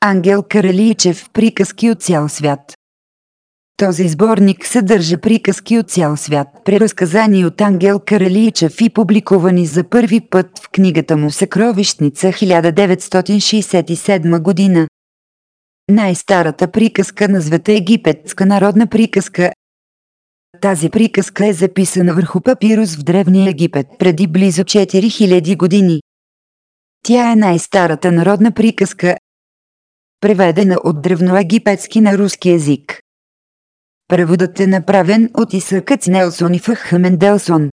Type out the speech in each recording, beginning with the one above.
Ангел Каралийчев приказки от цял свят. Този сборник съдържа приказки от цял свят, преразказани от Ангел Каралийчев и публикувани за първи път в книгата му Съкровищница 1967 година. Най-старата приказка на света египетска народна приказка. Тази приказка е записана върху папирус в Древния Египет преди близо 4000 години. Тя е най-старата народна приказка, преведена от древноегипетски на руски език. Преводът е направен от Исакъц Нелсон и Фъх Менделсон.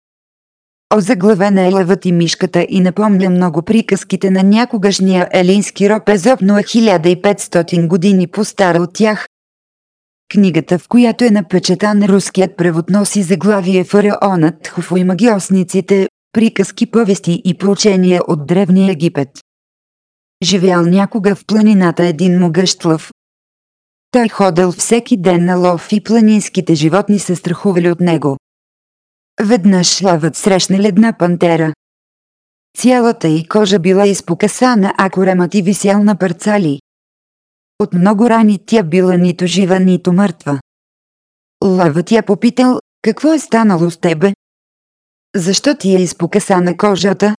Озаглавена е лъвът и мишката и напомня много приказките на някогашния елински роб Езоп, но е 1500 години по-стара от тях. Книгата, в която е напечатан руският превод носи заглавие Фараонът, Хуфо и магиосниците, приказки, повести и поучения от Древния Египет. Живял някога в планината един могъщ лъв. Той ходил всеки ден на лов и планинските животни се страхували от него. Веднъж лъвът срещнал една пантера. Цялата й кожа била изпокасана, а коремът и висял на парцали. От много рани тя била нито жива, нито мъртва. Лъвът я попитал, какво е станало с тебе? Защо ти е изпокасана кожата?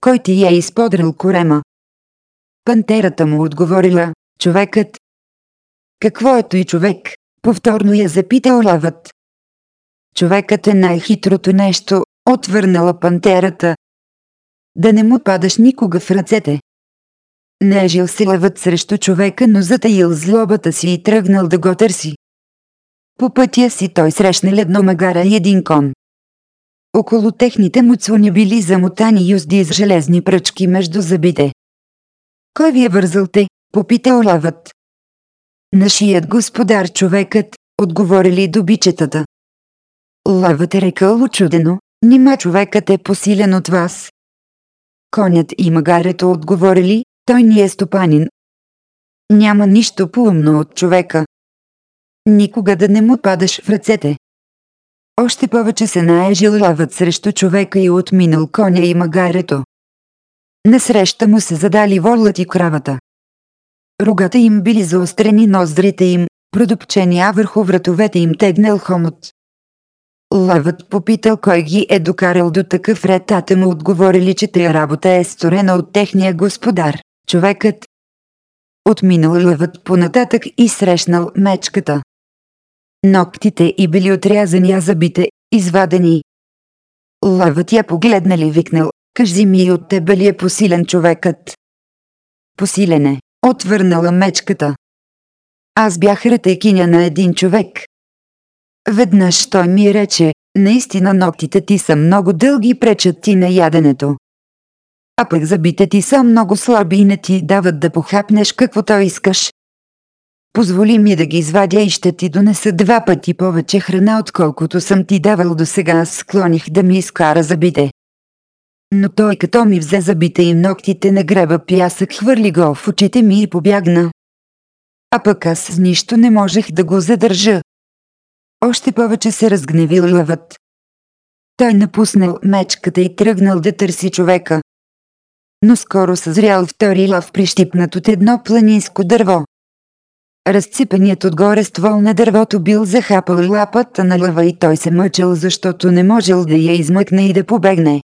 Кой ти е изподрил корема? Пантерата му отговорила, човекът. Какво е той човек? Повторно я запитал лъвът. Човекът е най-хитрото нещо, отвърнала пантерата. Да не му падаш никога в ръцете. Не е жил се лъвът срещу човека, но затаил злобата си и тръгнал да го търси. По пътя си той срещнал едно магара и един кон. Около техните му цуни били замотани юзди с железни пръчки между зъбите. Кой ви е вързал те? Попитал лавът. Нашият господар човекът, отговорили добичетата. Лавът е рекал очудено, нима човекът е посилен от вас. Конят и магарето отговорили, той ни е стопанин. Няма нищо по-умно от човека. Никога да не му падаш в ръцете. Още повече се наежил лавът срещу човека и отминал коня и магарето. Насреща му се задали волът и кравата. Рогата им били заострени ноздрите им, продупчени, а върху вратовете им тегнал хомот. Лъвът попитал кой ги е докарал до такъв ред, а те му отговорили, че тая работа е сторена от техния господар, човекът. Отминал лъвът понататък и срещнал мечката. Ноктите и били отрязани, а зъбите извадени. Лъвът я погледнали викнал, кажи ми от тебе ли е посилен човекът? Посилене, отвърнала мечката. Аз бях ретекиня на един човек. Веднъж той ми рече, наистина ногтите ти са много дълги и пречат ти на яденето. А пък зъбите ти са много слаби и не ти дават да похапнеш каквото искаш. Позволи ми да ги извадя и ще ти донеса два пъти повече храна, отколкото съм ти давал до сега. Склоних да ми изкара зъбите. Но той като ми взе зъбите и ногтите на греба пясък, хвърли го в очите ми и побягна. А пък аз с нищо не можех да го задържа. Още повече се разгневил лъвът. Той напуснал мечката и тръгнал да търси човека. Но скоро съзрял втори лъв прищипнат от едно планинско дърво. Разципаният отгоре ствол на дървото бил захапал лапата на лъва и той се мъчил, защото не можел да я измъкне и да побегне.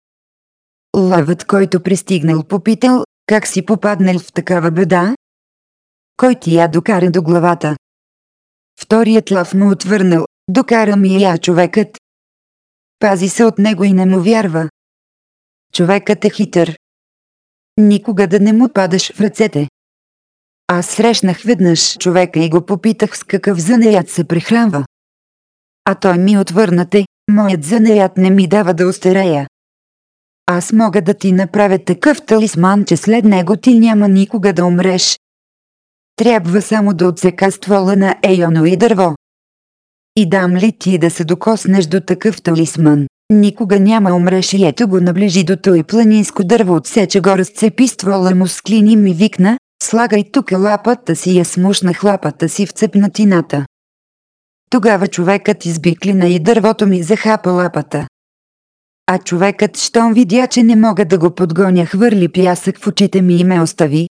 Лъвът, който пристигнал, попитал, как си попаднал в такава беда? Кой ти я докара до главата? Вторият лъв му отвърнал, докара ми я човекът. Пази се от него и не му вярва. Човекът е хитър. Никога да не му падаш в ръцете. Аз срещнах веднъж човека и го попитах с какъв занаят се прехранва. А той ми отвърна те, моят занаят не ми дава да остарея. Аз мога да ти направя такъв талисман, че след него ти няма никога да умреш. Трябва само да отсека ствола на ейоно и дърво. И дам ли ти да се докоснеш до такъв талисман? Никога няма умреш и ето го наближи до той планинско дърво отсече го разцепи ствола му склини ми викна, слагай тук лапата си я смушнах лапата си в цепнатината. Тогава човекът избиклина и дървото ми захапа лапата. А човекът, щом видя, че не мога да го подгоня, хвърли пясък в очите ми и ме остави.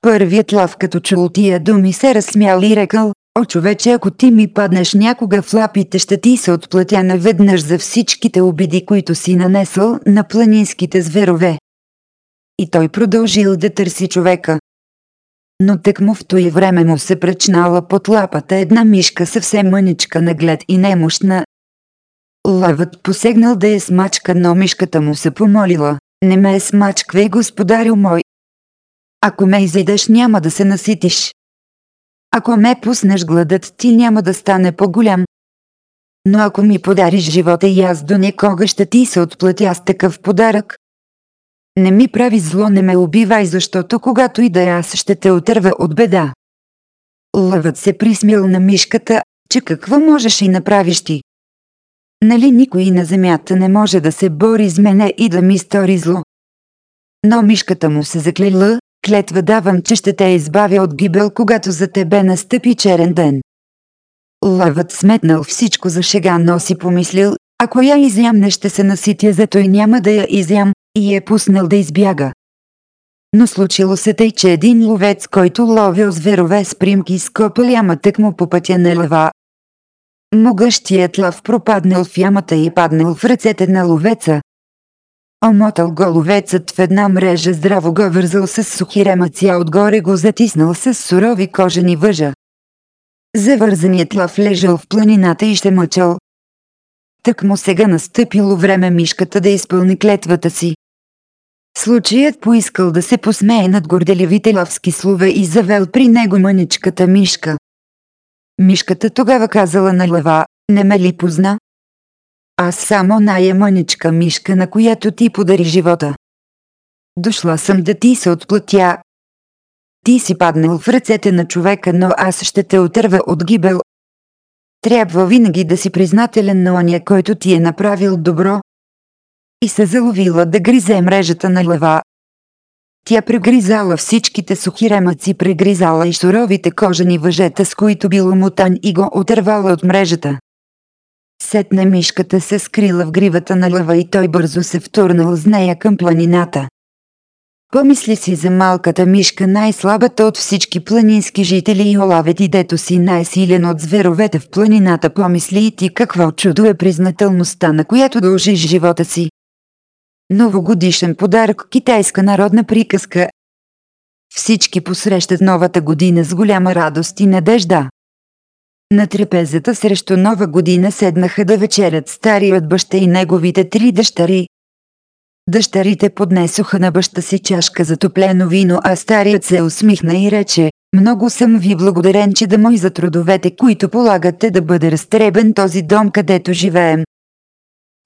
Първият лав като чул тия думи се разсмял и рекал, О човече, ако ти ми паднеш някога в лапите, ще ти се отплатя наведнъж за всичките обиди, които си нанесъл на планинските зверове. И той продължил да търси човека. Но тък му в той време му се пречнала под лапата една мишка съвсем мъничка наглед и немощна. Лъвът посегнал да е смачка, но мишката му се помолила. Не ме смачквай, господарю мой. Ако ме изедеш няма да се наситиш. Ако ме пуснеш гладът ти няма да стане по-голям. Но ако ми подариш живота и аз до някога ще ти се отплатя с такъв подарък. Не ми прави зло, не ме убивай, защото когато и да аз ще те отърва от беда. Лъвът се присмил на мишката, че какво можеш и направиш ти. Нали никой на земята не може да се бори с мене и да ми стори зло. Но мишката му се заклела, клетва давам, че ще те избавя от гибел, когато за тебе настъпи черен ден. Лъвът сметнал всичко за шега, но си помислил, ако я изям не ще се наситя, зато и няма да я изям, и е пуснал да избяга. Но случило се тъй, че един ловец, който ловил зверове с примки, скопал ямата му по пътя на лъва. Могъщият лъв пропаднал в ямата и паднал в ръцете на ловеца, Омотал го ловецът в една мрежа здраво го вързал с сухи ремъци, а отгоре го затиснал с сурови кожени въжа. Завързаният лъв лежал в планината и ще мъчал. Так му сега настъпило време мишката да изпълни клетвата си. Случаят поискал да се посмее над горделивите лъвски слове и завел при него мъничката мишка. Мишката тогава казала на лъва, не ме ли позна? Аз само ная мъничка мишка, на която ти подари живота. Дошла съм да ти се отплатя. Ти си паднал в ръцете на човека, но аз ще те отърва от гибел. Трябва винаги да си признателен на оня, който ти е направил добро. И се заловила да гризе мрежата на лева. Тя прегризала всичките сухи ремъци, прегризала и суровите кожени въжета, с които бил мутан и го отървала от мрежата. Сетне мишката се скрила в гривата на лъва и той бързо се втурнал с нея към планината. Помисли си за малката мишка, най-слабата от всички планински жители и олавет и дето си най-силен от зверовете в планината. Помисли и ти какво чудо е признателността, на която дължиш живота си. Новогодишен подарък китайска народна приказка. Всички посрещат новата година с голяма радост и надежда. На трапезата срещу нова година седнаха да вечерят старият баща и неговите три дъщари. Дъщарите поднесоха на баща си чашка за топлено вино, а старият се усмихна и рече, много съм ви благодарен, че да мой за трудовете, които полагате да бъде разтребен този дом, където живеем.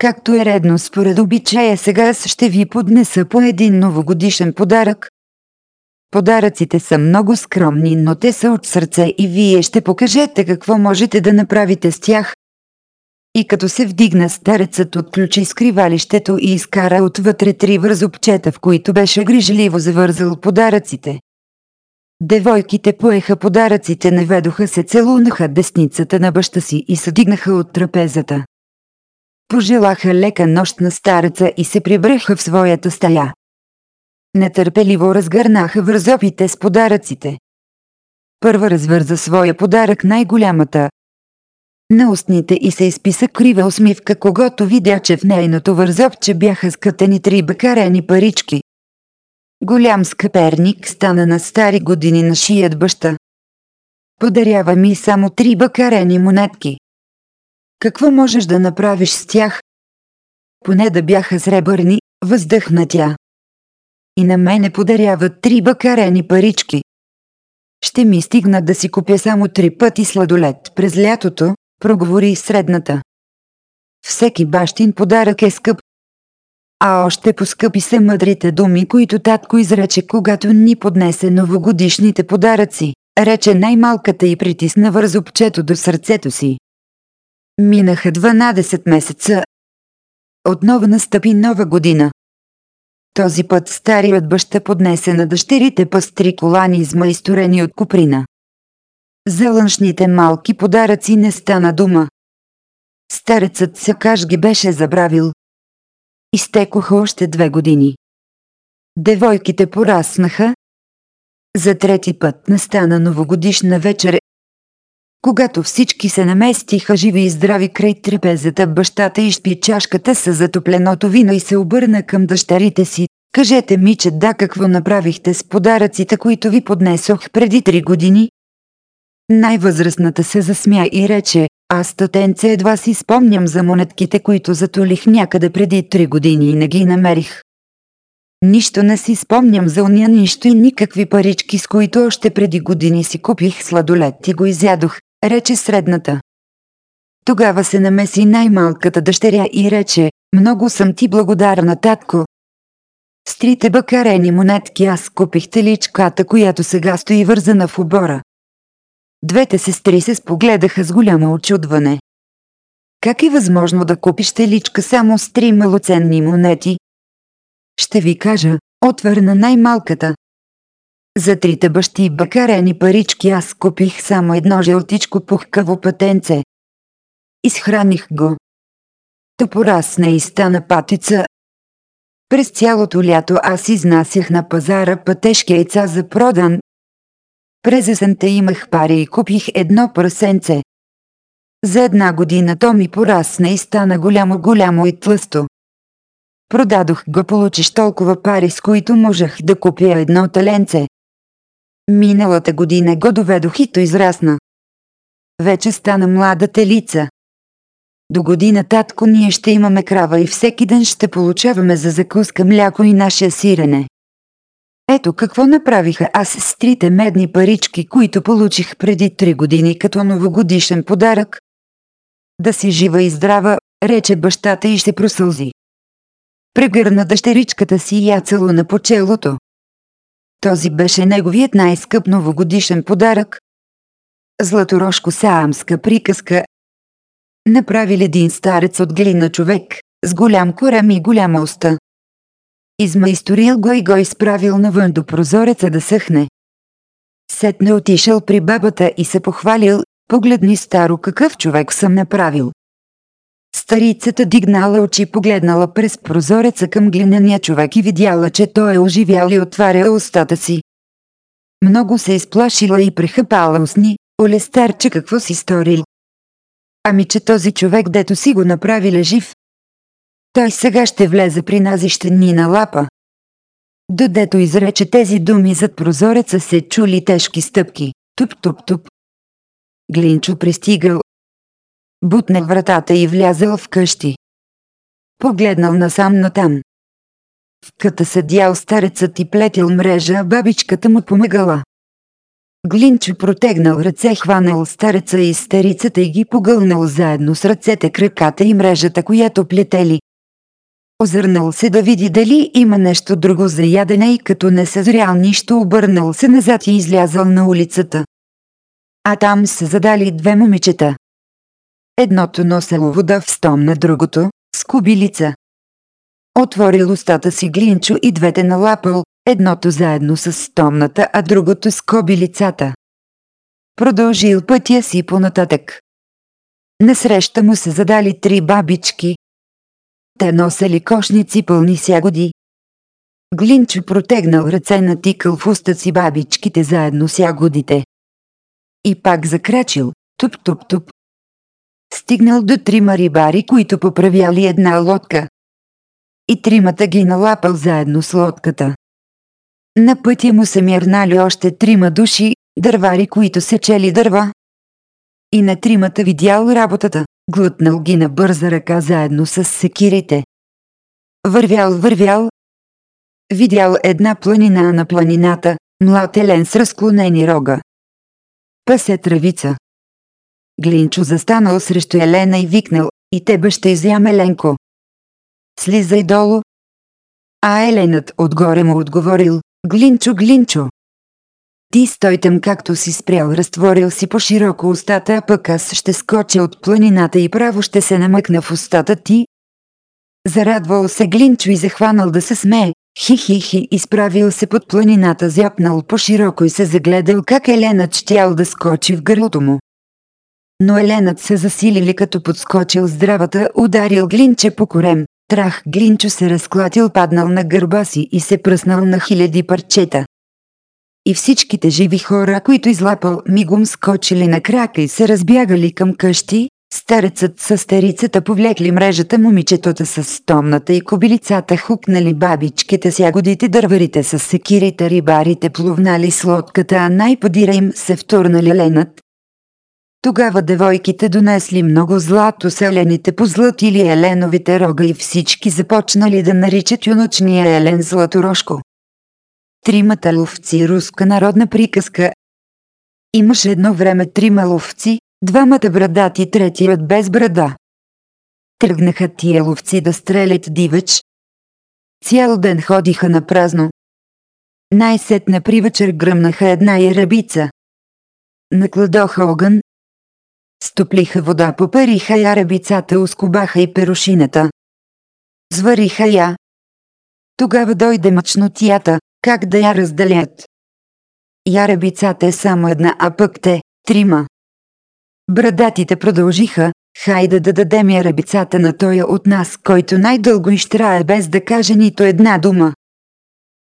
Както е редно според обичая, сега аз ще ви поднеса по един новогодишен подарък, Подаръците са много скромни, но те са от сърце и вие ще покажете какво можете да направите с тях. И като се вдигна старецът отключи скривалището и изкара отвътре три вързопчета, в които беше грижливо завързал подаръците. Девойките поеха подаръците, наведоха се, целунаха десницата на баща си и се дигнаха от трапезата. Пожелаха лека нощ на стареца и се прибраха в своята стая. Нетърпеливо разгърнаха вързопите с подаръците. Първа развърза своя подарък най-голямата. На устните и се изписа крива усмивка, когато видя, че в нейното вързопче бяха скътени три бакарени парички. Голям скъперник стана на стари години на шият баща. Подарява ми само три бакарени монетки. Какво можеш да направиш с тях? Поне да бяха сребърни, въздъхна тя и на мене подаряват три бакарени парички. Ще ми стигна да си купя само три пъти сладолет през лятото, проговори средната. Всеки бащин подарък е скъп. А още поскъпи се мъдрите думи, които татко изрече, когато ни поднесе новогодишните подаръци, рече най-малката и притисна вързопчето до сърцето си. Минаха 12 месеца. Отново настъпи нова година. Този път старият баща поднесе на дъщерите пастри колани измайсторени от куприна. За лъншните малки подаръци не стана дума. Старецът сякаш ги беше забравил. Изтекоха още две години. Девойките пораснаха. За трети път настана новогодишна вечер. Когато всички се наместиха живи и здрави край трапезата, бащата изпи чашката с затопленото вино и се обърна към дъщерите си. Кажете ми, че да какво направихте с подаръците, които ви поднесох преди три години? Най-възрастната се засмя и рече, аз татенце едва си спомням за монетките, които затолих някъде преди три години и не ги намерих. Нищо не си спомням за уния нищо и никакви парички, с които още преди години си купих сладолет и го изядох, рече средната. Тогава се намеси най-малката дъщеря и рече, много съм ти благодарна, татко. С трите бакарени монетки аз купих теличката, която сега стои вързана в обора. Двете сестри се спогледаха с голямо очудване. Как е възможно да купиш теличка само с три малоценни монети? Ще ви кажа, отвърна най-малката. За трите бащи бакарени парички аз купих само едно жълтичко пухкаво пътенце. Изхраних го. То порасне и стана патица. През цялото лято аз изнасях на пазара пътешки яйца за продан, през есента имах пари и купих едно прасенце. За една година то ми порасна и стана голямо-голямо и тлъсто. Продадох го, получиш толкова пари, с които можех да купя едно таленце. Миналата година го доведох и то израсна. Вече стана млада телица. До година татко ние ще имаме крава и всеки ден ще получаваме за закуска мляко и наше сирене. Ето какво направиха аз с трите медни парички, които получих преди три години като новогодишен подарък. Да си жива и здрава, рече бащата и ще просълзи. Прегърна дъщеричката си и я целуна по челото. Този беше неговият най-скъп новогодишен подарък. Златорожко саамска приказка. Направили един старец от глина човек, с голям корем и голяма уста. Измайсторил го и го изправил навън до прозореца да съхне. Сетне отишъл при бабата и се похвалил, погледни старо какъв човек съм направил. Старицата дигнала очи погледнала през прозореца към глиняния човек и видяла, че той е оживял и отваря устата си. Много се изплашила и прехъпала устни, оле старче какво си сторил. Ами че този човек, дето си го направи жив, той сега ще влезе при нас и ще ни. Додето изрече тези думи зад прозореца се чули тежки стъпки. Туп-туп-туп. Глинчо пристигал. Бутнал вратата и влязъл в къщи. Погледнал насам натам. В къта седял старецът и плетил мрежа, бабичката му помагала. Глинчо протегнал ръце, хванал стареца и старицата и ги погълнал заедно с ръцете, краката и мрежата, която плетели. Озърнал се да види дали има нещо друго за ядене и като не съзрял нищо обърнал се назад и излязъл на улицата. А там се задали две момичета. Едното носело вода в стом на другото, с кубилица. Отворил устата си глинчо и двете налапал, едното заедно с стомната, а другото с кобилицата. Продължил пътя си понататък. Насреща му се задали три бабички, те носели кошници пълни с ягоди. Глинчо протегнал ръце натикал в уста си бабичките заедно с ягодите. И пак закрачил, туп-туп-туп. Стигнал до трима рибари, които поправяли една лодка. И тримата ги налапал заедно с лодката. На пътя му се мирнали още трима души, дървари, които се чели дърва. И на тримата видял работата глътнал ги на бърза ръка заедно с секирите. Вървял, вървял. Видял една планина на планината, млад елен с разклонени рога. Пасе травица. Глинчо застанал срещу Елена и викнал, и тебе ще изям Еленко. Слизай долу. А Еленът отгоре му отговорил, Глинчо, Глинчо. Ти стой там както си спрял, разтворил си по-широко устата, а пък аз ще скоча от планината и право ще се намъкна в устата ти. Зарадвал се Глинчо и захванал да се смее. Хи-хи-хи, изправил се под планината, зяпнал по-широко и се загледал как Еленът щял да скочи в гърлото му. Но Еленът се засилили като подскочил здравата, ударил Глинче по корем. Трах Глинчо се разклатил, паднал на гърба си и се пръснал на хиляди парчета. и всичките живи хора, които излапал, мигом скочили на крака и се разбягали към къщи, старецът с старицата повлекли мрежата момичетата с стомната и кобилицата хукнали бабичките с ягодите дърварите с секирите рибарите плувнали с лодката, а най-подира им се втурнали ленът. Тогава девойките донесли много злато, селените позлатили еленовите рога и всички започнали да наричат юночния елен Златорошко. Тримата ловци руска народна приказка. Имаше едно време трима ловци, двамата брадати, третият без брада. Тръгнаха тия ловци да стрелят дивеч. Цял ден ходиха на празно. Най-сетне при вечер гръмнаха една ярабица. Накладоха огън. Стоплиха вода, попариха ярабицата, ускобаха и перушината. Звариха я. Тогава дойде мъчнотията, как да я разделят? Яребицата е само една, а пък те – трима. Брадатите продължиха, хайде да дадем яребицата на тоя от нас, който най-дълго изтрае без да каже нито една дума.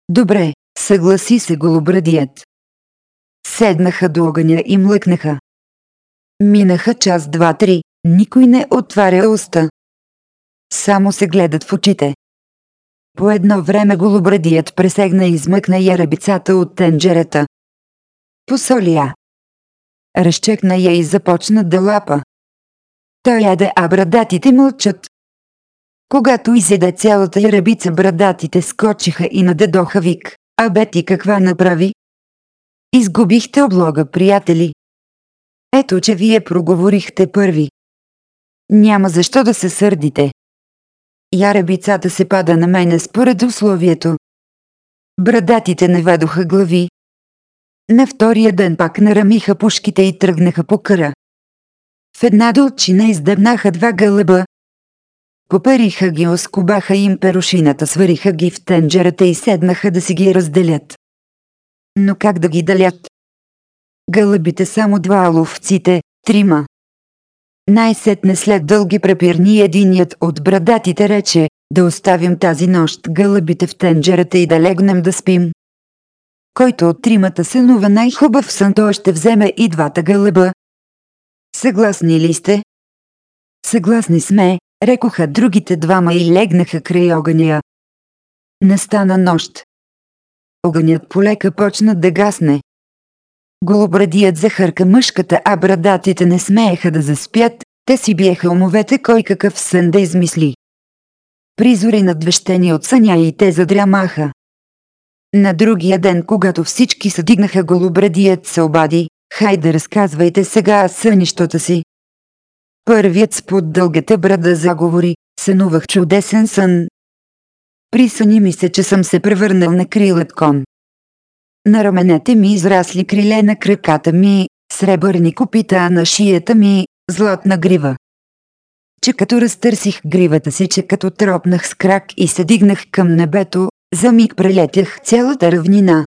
Добре, съгласи се голобрадият. Седнаха до огъня и млъкнаха. Минаха час, два, три, никой не отваря уста. Само се гледат в очите. По едно време голобрадият пресегна и измъкна ярабицата от тенджерата. Посоли я. Разчекна я и започна да лапа. Той яде, а брадатите мълчат. Когато изеде цялата ярабица, брадатите скочиха и надедоха вик. А бе ти каква направи? Изгубихте облога, приятели. Ето, че вие проговорихте първи. Няма защо да се сърдите. Ярабицата се пада на мене според условието. Брадатите наведоха глави. На втория ден пак нарамиха пушките и тръгнаха по къра. В една долчина издъбнаха два гълъба. Попериха ги, оскобаха им перушината, свариха ги в тенджерата и седнаха да си ги разделят. Но как да ги далят? Гълъбите само два ловците, трима. Най-сетне след дълги препирни единият от брадатите рече, да оставим тази нощ гълъбите в тенджерата и да легнем да спим. Който от тримата сънува най-хубав сън, той ще вземе и двата гълъба. Съгласни ли сте? Съгласни сме, рекоха другите двама и легнаха край огъня. Настана нощ. Огънят полека почна да гасне. Голобрадият захърка мъжката, а брадатите не смееха да заспят, те си биеха умовете кой какъв сън да измисли. Призори надвещени от съня и те задрямаха. На другия ден, когато всички се дигнаха голобрадият се обади, хайде разказвайте сега сънищата си. Първият спод дългата брада заговори, сънувах чудесен сън. Присъни ми се, че съм се превърнал на крилът кон. На раменете ми израсли криле на краката ми, сребърни копита, на шията ми – златна грива. Че като разтърсих гривата си, че като тропнах с крак и се дигнах към небето, за миг прелетях цялата равнина.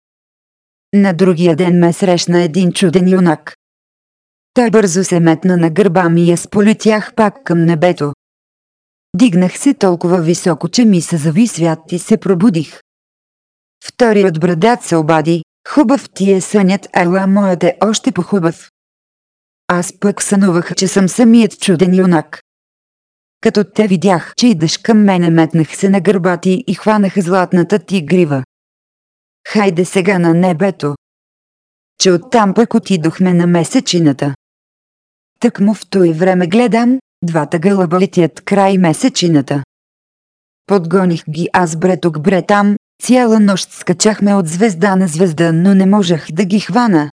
На другия ден ме срещна един чуден юнак. Той бързо се метна на гърба ми и аз полетях пак към небето. Дигнах се толкова високо, че ми се зави свят и се пробудих. Вторият брадат се обади, хубав ти е сънят, ела моят е още по-хубав. Аз пък сънувах, че съм самият чуден юнак. Като те видях, че идеш към мене, метнах се на гърба ти и хванах златната ти грива. Хайде сега на небето. Че оттам пък отидохме на месечината. Так му в той време гледам, двата гълъба летят край месечината. Подгоних ги аз бре тук бре там, Цяла нощ скачахме от звезда на звезда, но не можех да ги хвана.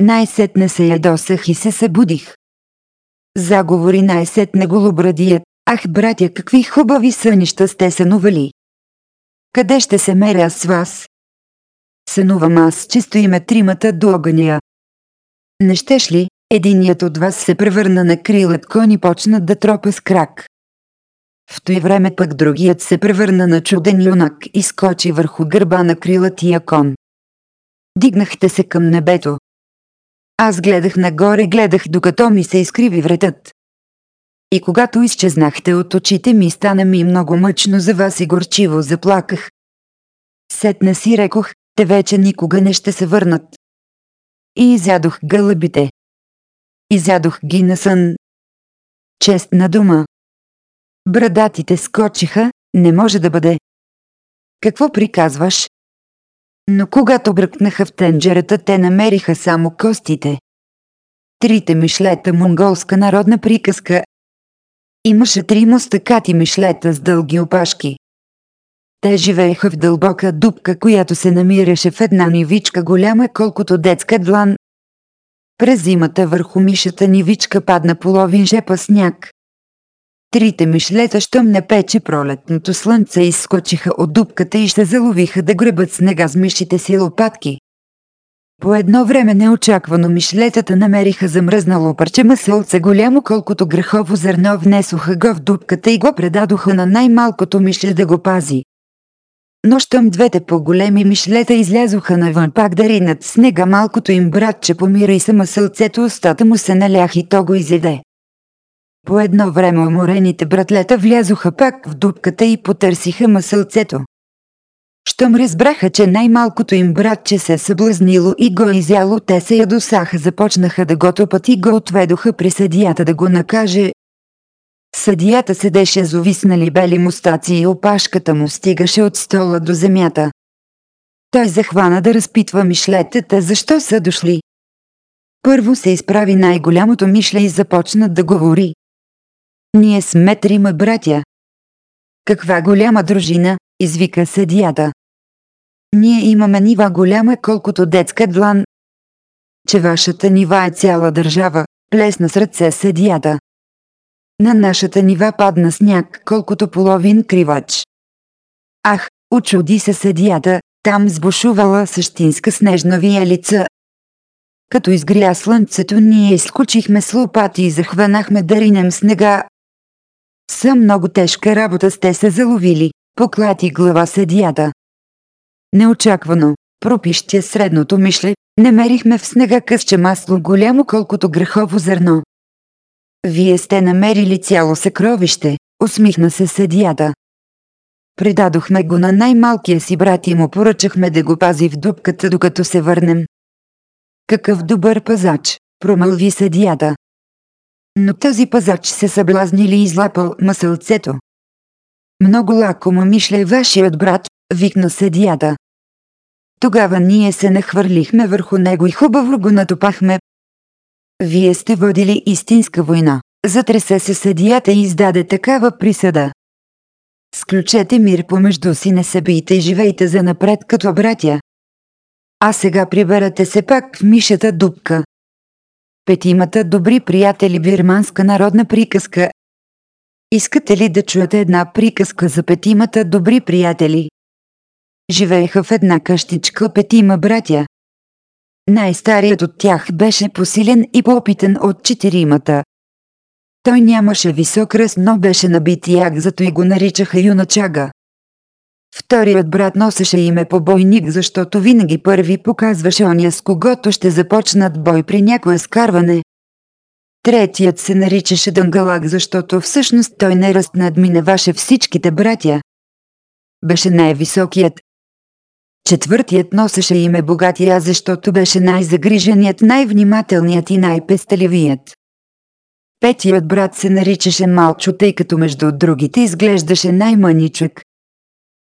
Най-сетне се ядосах и се събудих. Заговори най-сетне голобрадият. Ах, братя, какви хубави сънища сте сънували. Къде ще се меря с вас? Сънувам аз, че стоиме тримата до огъня. Не щеш ли, единият от вас се превърна на крилът кон и почна да тропа с крак. В той време пък другият се превърна на чуден юнак и скочи върху гърба на крилатия кон. Дигнахте се към небето. Аз гледах нагоре, гледах докато ми се изкриви вретът. И когато изчезнахте от очите ми, стана ми много мъчно за вас и горчиво заплаках. Сетне си рекох, те вече никога не ще се върнат. И изядох гълъбите. Изядох ги на сън. Честна дума. Брадатите скочиха, не може да бъде. Какво приказваш? Но когато бръкнаха в тенджерата, те намериха само костите. Трите мишлета монголска народна приказка. Имаше три мустакати мишлета с дълги опашки. Те живееха в дълбока дупка, която се намираше в една нивичка голяма колкото детска длан. През зимата върху мишата нивичка падна половин жепа сняг. Трите мишлета, щом не пече пролетното слънце, изскочиха от дупката и ще заловиха да гребат снега с мишите си лопатки. По едно време неочаквано мишлетата намериха замръзнало парче масълце голямо колкото грехово зърно внесоха го в дупката и го предадоха на най-малкото мишле да го пази. Но щом двете по-големи мишлета излязоха навън пак да ринат снега малкото им братче помира и само сълцето устата му се налях и то го изеде. По едно време уморените братлета влязоха пак в дупката и потърсиха масълцето. Щом разбраха, че най-малкото им братче се е съблазнило и го изяло, те се ядосаха, започнаха да го топат и го отведоха при съдията да го накаже. Съдията седеше с увиснали бели мустаци и опашката му стигаше от стола до земята. Той захвана да разпитва мишлетата защо са дошли. Първо се изправи най-голямото мишле и започна да говори. Ние сме трима братя. Каква голяма дружина, извика съдията. Ние имаме нива голяма колкото детска длан. Че вашата нива е цяла държава, плесна с ръце съдията. На нашата нива падна сняг, колкото половин кривач. Ах, очуди се съдията, там сбушувала същинска снежна виелица. Като изгря слънцето, ние изкучихме с лопати и захванахме да ринем снега. Са много тежка работа сте се заловили, поклати глава съдията. Неочаквано, пропищя средното мишле, намерихме в снега късче масло голямо колкото грехово зърно. Вие сте намерили цяло съкровище, усмихна се съдията. Предадохме го на най-малкия си брат и му поръчахме да го пази в дупката докато се върнем. Какъв добър пазач, промълви съдията. Но този пазач се съблазни ли излапал масълцето. Много лакомо мишле вашият брат, викна съдията. Тогава ние се нахвърлихме върху него и хубаво го натопахме. Вие сте водили истинска война. Затресе се съдията и издаде такава присъда. Сключете мир помежду си, не се и живейте за напред като братя. А сега приберете се пак в мишата дупка. Петимата добри приятели бирманска народна приказка. Искате ли да чуете една приказка за петимата добри приятели? Живееха в една къщичка петима братя. Най-старият от тях беше посилен и по-опитен от четиримата. Той нямаше висок ръст, но беше набит як, зато и го наричаха юначага. Вторият брат носеше име побойник, защото винаги първи показваше оня с когото ще започнат бой при някое скарване. Третият се наричаше Дънгалак, защото всъщност той не ръст надминаваше всичките братя. Беше най-високият, Четвъртият носеше име Богатия, защото беше най-загриженият, най-внимателният и най-пестеливият. Петият брат се наричаше Малчо, тъй като между другите изглеждаше най-маничък.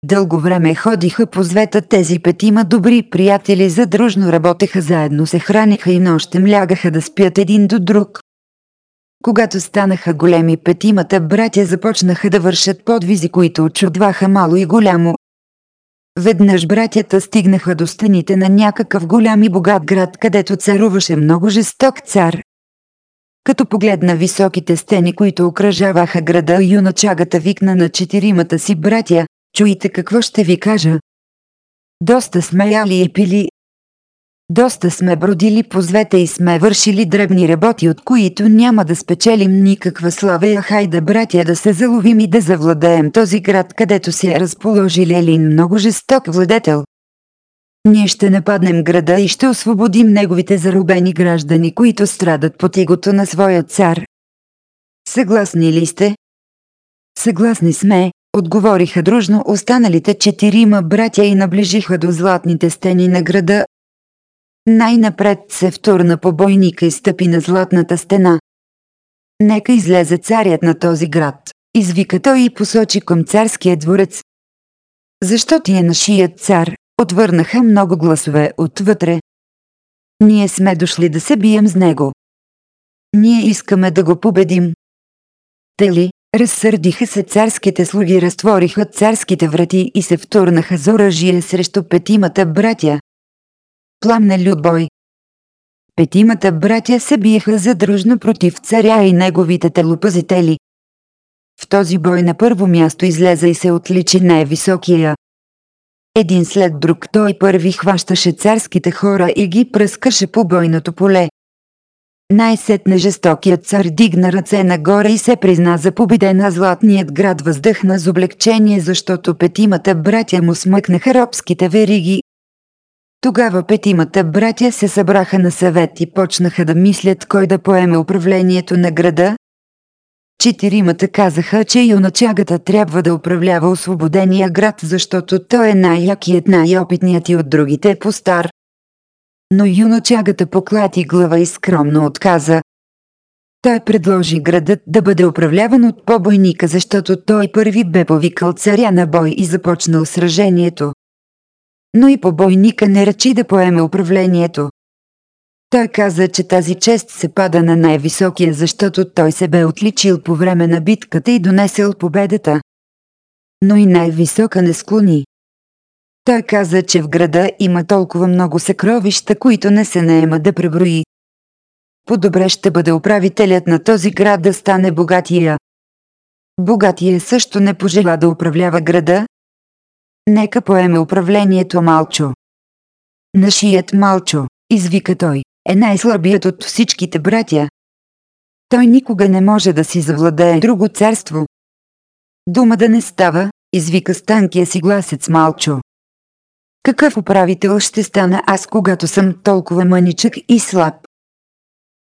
Дълго време ходиха по звета тези петима добри приятели, задружно работеха заедно, се храниха и нощем лягаха да спят един до друг. Когато станаха големи петимата братя започнаха да вършат подвизи, които очудваха мало и голямо, Веднъж братята стигнаха до стените на някакъв голям и богат град, където царуваше много жесток цар. Като погледна високите стени, които окръжаваха града, юначагата викна на четиримата си братя, чуйте какво ще ви кажа. Доста сме яли и пили, доста сме бродили по звета и сме вършили дребни работи, от които няма да спечелим никаква слава и хайде братя да се заловим и да завладеем този град, където си е разположил Елин много жесток владетел. Ние ще нападнем града и ще освободим неговите заробени граждани, които страдат по тигото на своя цар. Съгласни ли сте? Съгласни сме, Отговориха дружно останалите четирима братя и наближиха до златните стени на града. Най-напред се втурна по бойника и стъпи на златната стена. Нека излезе царят на този град, извика той и посочи към царския дворец. Защо ти е нашият цар? Отвърнаха много гласове отвътре. Ние сме дошли да се бием с него. Ние искаме да го победим. Те ли, разсърдиха се царските слуги, разтвориха царските врати и се втурнаха за оръжие срещу петимата братя. Пламна любой. Петимата братя се биеха задружно против царя и неговите телопазители. В този бой на първо място излезе и се отличи най-високия. Един след друг той първи хващаше царските хора и ги пръскаше по бойното поле. Най-сетне жестокият цар дигна ръце нагоре и се призна за победена златният град въздъхна с облегчение, защото петимата братя му смъкнаха робските вериги. Тогава петимата братя се събраха на съвет и почнаха да мислят кой да поеме управлението на града. Четиримата казаха, че юначагата трябва да управлява освободения град, защото той е най-якият, най-опитният и от другите по-стар но юначагата поклати глава и скромно отказа. Той предложи градът да бъде управляван от побойника, защото той първи бе повикал царя на бой и започнал сражението. Но и побойника не речи да поеме управлението. Той каза, че тази чест се пада на най-високия, защото той се бе отличил по време на битката и донесел победата. Но и най-висока не склони. Той каза, че в града има толкова много съкровища, които не се наема да преброи. По-добре ще бъде управителят на този град да стане богатия. Богатия също не пожела да управлява града. Нека поеме управлението Малчо. Нашият Малчо, извика той, е най-слабият от всичките братя. Той никога не може да си завладее друго царство. Дума да не става, извика станкия си гласец Малчо. Какъв управител ще стана аз, когато съм толкова мъничък и слаб?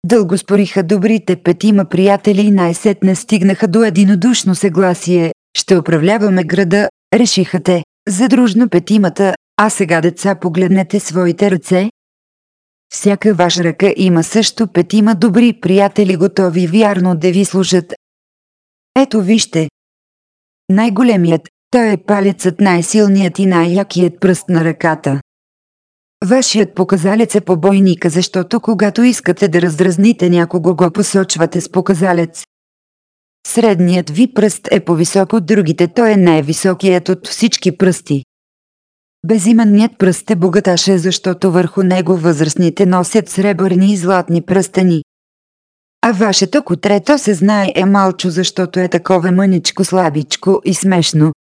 Дълго спориха добрите петима приятели и най-сетне стигнаха до единодушно съгласие. Ще управляваме града, решиха те. Задружно петимата, а сега деца погледнете своите ръце. Всяка ваша ръка има също петима добри приятели готови вярно да ви служат. Ето вижте. Най-големият, той е палецът най-силният и най-якият пръст на ръката. Вашият показалец е побойника, защото когато искате да раздразните някого го посочвате с показалец. Средният ви пръст е по-висок от другите, той е най-високият от всички пръсти. Безименният пръст е богаташе, защото върху него възрастните носят сребърни и златни пръстени. А вашето котрето се знае е малчо, защото е такова мъничко слабичко и смешно.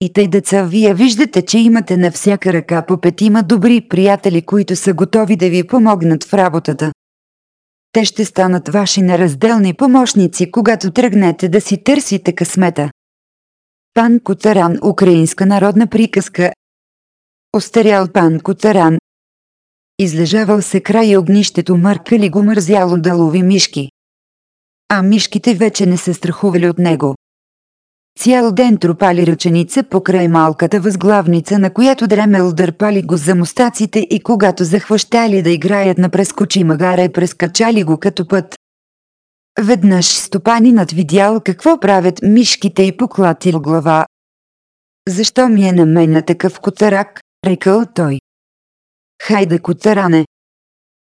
И тъй деца, вие виждате, че имате на всяка ръка по петима добри приятели, които са готови да ви помогнат в работата. Те ще станат ваши неразделни помощници, когато тръгнете да си търсите късмета. Пан Котаран, украинска народна приказка. Остарял пан Котаран. Излежавал се край огнището, мъркали го мързяло да лови мишки. А мишките вече не се страхували от него. Цял ден тропали ръченица покрай малката възглавница, на която дремел дърпали го за мустаците и когато захващали да играят на прескочи магаре, прескачали го като път. Веднъж стопанинът видял какво правят мишките и поклатил глава. Защо ми е на мен на такъв котарак, рекал той. Хайде котаране.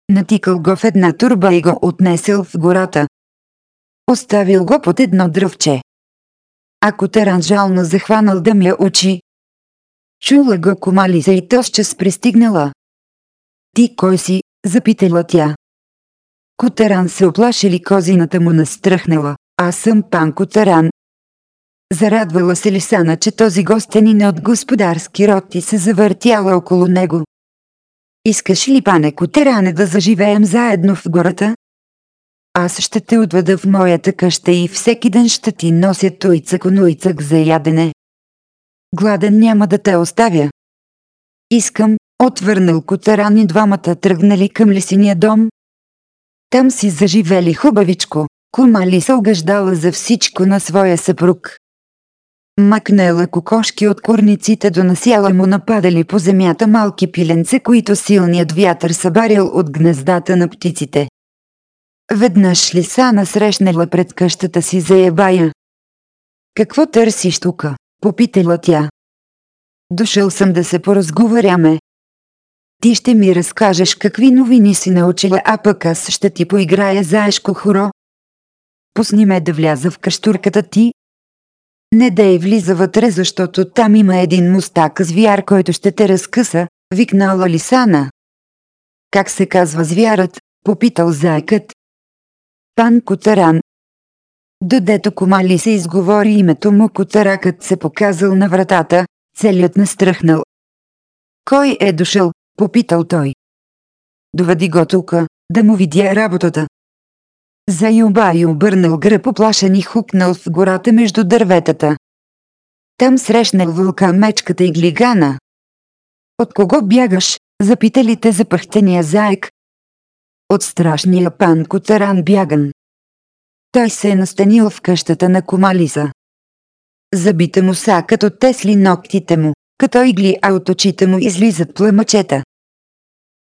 Натикал го в една турба и го отнесел в гората. Оставил го под едно дръвче. Ако Теран жално захванал да ми очи. Чула го комализа и тозчас пристигнала. Ти кой си, запитала тя. Котеран се оплашили козината му настръхнала. Аз съм пан Котеран. Зарадвала се Лисана, че този гостенин е от господарски род и се завъртяла около него. Искаш ли, пане Котеране, да заживеем заедно в гората? Аз ще те отведа в моята къща и всеки ден ще ти нося туйцък онуйцък за ядене. Гладен няма да те оставя. Искам, отвърнал Котаран и двамата тръгнали към лесиния дом. Там си заживели хубавичко, кума ли се огъждала за всичко на своя съпруг. Макнела кокошки от корниците до насяла му нападали по земята малки пиленце, които силният вятър събарял от гнездата на птиците. Веднъж Лисана срещнала пред къщата си заебая. Какво търсиш тука? Попитала тя. Дошъл съм да се поразговаряме. Ти ще ми разкажеш какви новини си научила, а пък аз ще ти поиграя заешко хоро. Пусни ме да вляза в каштурката ти. Не да и влиза вътре, защото там има един мустак звяр, който ще те разкъса, викнала Лисана. Как се казва звярат? Попитал заекът. Пан Котаран. Додето комали се изговори името му, Котаракът се показал на вратата, целият настръхнал. Кой е дошъл? Попитал той. Доведи го тука, да му видя работата. Заюба и обърнал гръб оплашен и хукнал в гората между дърветата. Там срещнал вълка мечката и глигана. От кого бягаш? Запитали те запъхтения заек. От страшния пан Котаран бяган. Той се е настанил в къщата на Комализа. Забита му са като тесли ногтите му, като игли, а от очите му излизат пламъчета.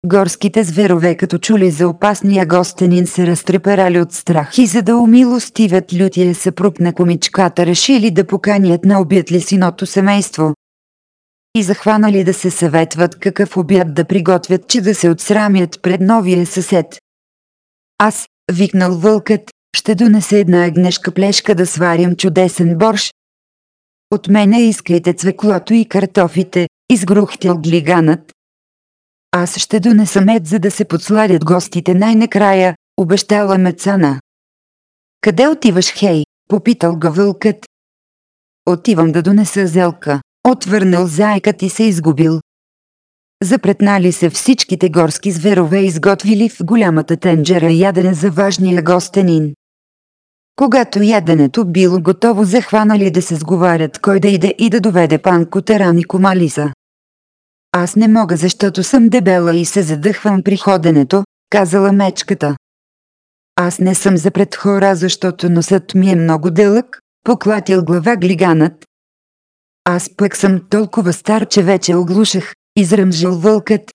Горските зверове като чули за опасния гостенин се разтреперали от страх и за да умилостивят лютия съпруг на комичката решили да поканят на обяд лесиното семейство. И захванали да се съветват какъв обяд да приготвят, че да се отсрамят пред новия съсед. Аз, викнал вълкът, ще донесе една агнешка плешка да сварям чудесен борш. От мене искайте цвеклото и картофите, изгрухтял глиганът. Аз ще донеса мед, за да се подсладят гостите най-накрая, обещала Мецана. Къде отиваш, хей? Попитал го вълкът. Отивам да донеса зелка. Отвърнал заекът и се изгубил. Запретнали се всичките горски зверове изготвили в голямата тенджера ядене за важния гостенин. Когато яденето било готово захванали да се сговарят кой да иде и да доведе пан Котеран и Комалиса. Аз не мога, защото съм дебела и се задъхвам при ходенето, казала мечката. Аз не съм за пред хора, защото носът ми е много дълъг, поклатил глава глиганът. Аз пък съм толкова стар, че вече оглушах, изръмжил вълкът.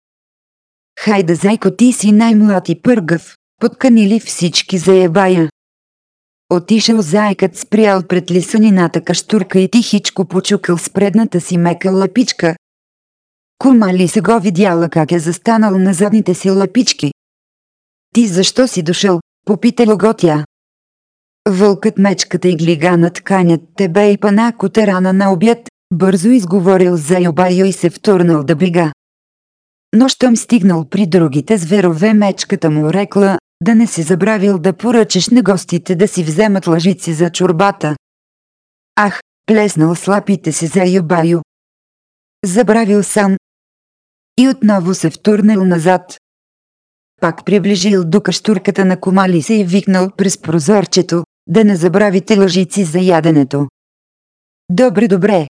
Хайде, зайко, ти си най-млад и пъргав, подканили всички заебая. Отишъл зайкът спрял пред лисанината каштурка и тихичко почукал с предната си мека лапичка, Кума ли се го видяла как е застанал на задните си лапички? Ти защо си дошъл? Попита го тя. Вълкът, мечката и глиганът канят тебе и пана котерана на обяд, бързо изговорил за Йобайо и се втурнал да бега. Но щом стигнал при другите зверове мечката му рекла, да не си забравил да поръчаш на гостите да си вземат лъжици за чорбата. Ах, плеснал слапите си за Йобайо. Забравил сам, и отново се втурнал назад. Пак приближил до каштурката на комали се и викнал през прозорчето, да не забравите лъжици за яденето. Добре, добре.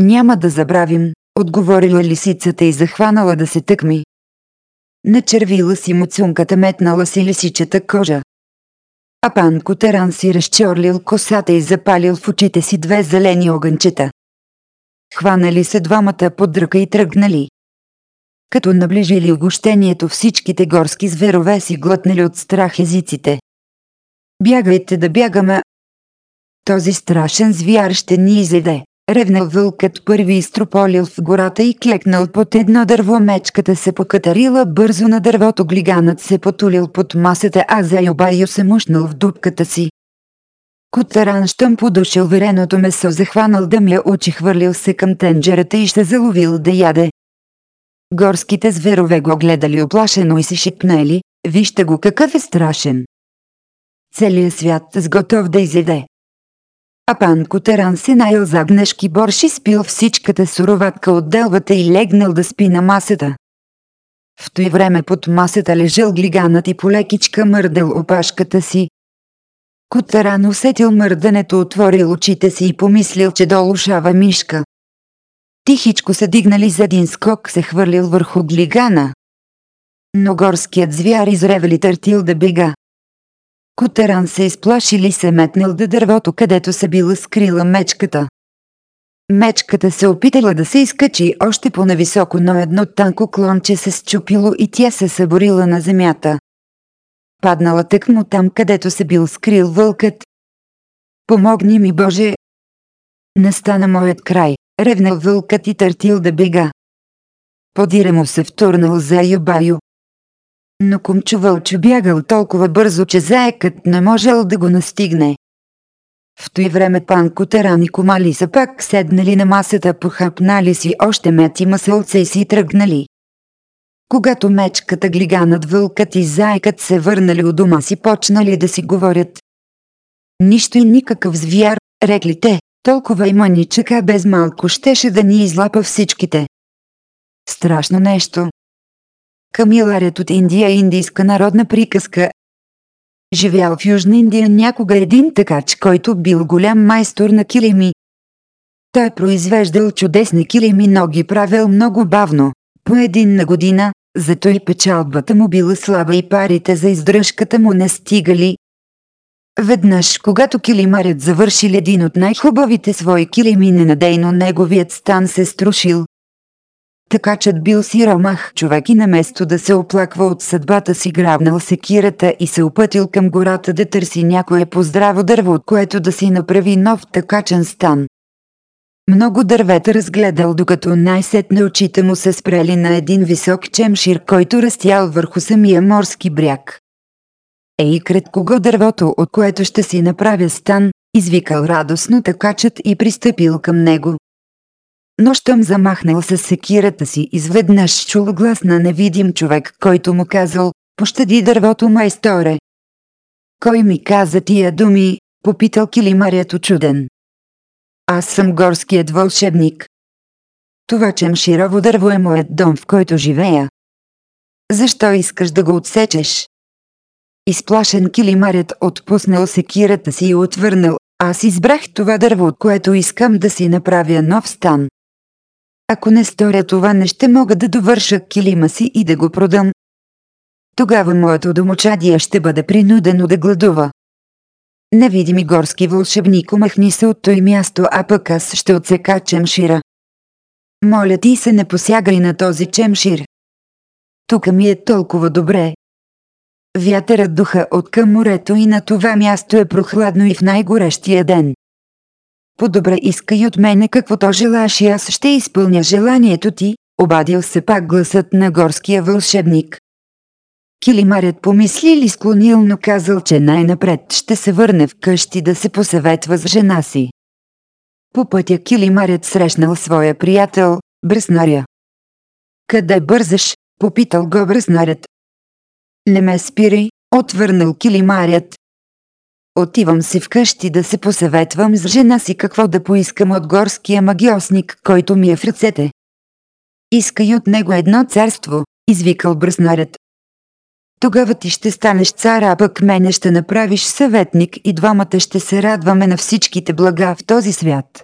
Няма да забравим, отговорила лисицата и захванала да се тъкми. Начервила си му цунката, метнала си лисичата кожа. А пан Котеран си разчорлил косата и запалил в очите си две зелени огънчета. Хванали се двамата под ръка и тръгнали. Като наближили огощението всичките горски зверове си глътнали от страх езиците. Бягайте да бягаме. Този страшен звяр ще ни изеде. Ревнал вълкът първи изтрополил в гората и клекнал под едно дърво мечката се покатарила бързо на дървото глиганът се потулил под масата, а Зайобайо се мушнал в дупката си. Котаран щом подушил вереното месо захванал да мля очи хвърлил се към тенджерата и ще заловил да яде. Горските зверове го гледали оплашено и си шипнели, вижте го какъв е страшен. Целият свят с готов да изеде. А пан Котеран се наел за гнешки борш и спил всичката суроватка от делвата и легнал да спи на масата. В той време под масата лежал глиганът и полекичка мърдел опашката си. Котеран усетил мърдането, отворил очите си и помислил, че долу шава мишка. Тихичко се дигнали за един скок се хвърлил върху глигана. Но горският звяр изревели търтил да бега. Кутеран се изплашили се метнал да дървото, където се била скрила мечката. Мечката се опитала да се изкачи още по-нависоко, но едно танко клонче се счупило и тя се съборила на земята. Паднала тъкмо там, където се бил скрил вълкът. Помогни ми, Боже! Настана моят край, ревнал вълкът и търтил да бега. Подире му се втурнал за Юбаю. Но Кумчо Вълчо бягал толкова бързо, че заекът не можел да го настигне. В той време Панко Таран и Комали са пак седнали на масата, похапнали си още мети масълце и си тръгнали. Когато мечката глиганът вълкът и зайкът се върнали от дома си почнали да си говорят. Нищо и никакъв звяр, рекли те, толкова и маничъка без малко щеше да ни излапа всичките. Страшно нещо. Камиларят от Индия индийска народна приказка. Живял в Южна Индия някога един такач, който бил голям майстор на килими. Той произвеждал чудесни килими, но ги правил много бавно, по един на година, зато и печалбата му била слаба и парите за издръжката му не стигали. Веднъж, когато килимарят завършил един от най-хубавите свои килими, ненадейно неговият стан се струшил. Така че бил си ромах човек и наместо да се оплаква от съдбата си грабнал секирата и се опътил към гората да търси някое поздраво дърво, от което да си направи нов такачен стан. Много дървета разгледал, докато най-сетне очите му се спрели на един висок чемшир, който растял върху самия морски бряг. Ей, кратко дървото, от което ще си направя стан, извикал радостно такачът и пристъпил към него. Но щом замахнал с секирата си, изведнъж чул глас на невидим човек, който му казал, пощади дървото, майсторе. Кой ми каза тия думи, попитал килимарят очуден. Аз съм горският вълшебник. Това чемширово дърво е моят дом, в който живея. Защо искаш да го отсечеш? Изплашен килимарят отпуснал секирата си и отвърнал, аз избрах това дърво, от което искам да си направя нов стан. Ако не сторя това, не ще мога да довърша килима си и да го продам. Тогава моето домочадие ще бъде принудено да гладува. Невидими горски вълшебник умахни се от той място, а пък аз ще отсека чемшира. Моля ти се не посягай на този чемшир. Тук ми е толкова добре. Вятърът духа от към морето и на това място е прохладно и в най-горещия ден. По-добре искай от мене каквото желаш и аз ще изпълня желанието ти, обадил се пак гласът на горския вълшебник. Килимарят помислил и склонил, но казал, че най-напред ще се върне в къщи да се посъветва с жена си. По пътя Килимарят срещнал своя приятел, Бръснаря. Къде бързаш? попитал го Бръснарят. Не ме спирай, отвърнал Килимарят. Отивам си вкъщи да се посъветвам с жена си какво да поискам от горския магиосник, който ми е в ръцете. Искай от него едно царство, извикал Бръснарят. Тогава ти ще станеш цар, а пък мене ще направиш съветник и двамата ще се радваме на всичките блага в този свят.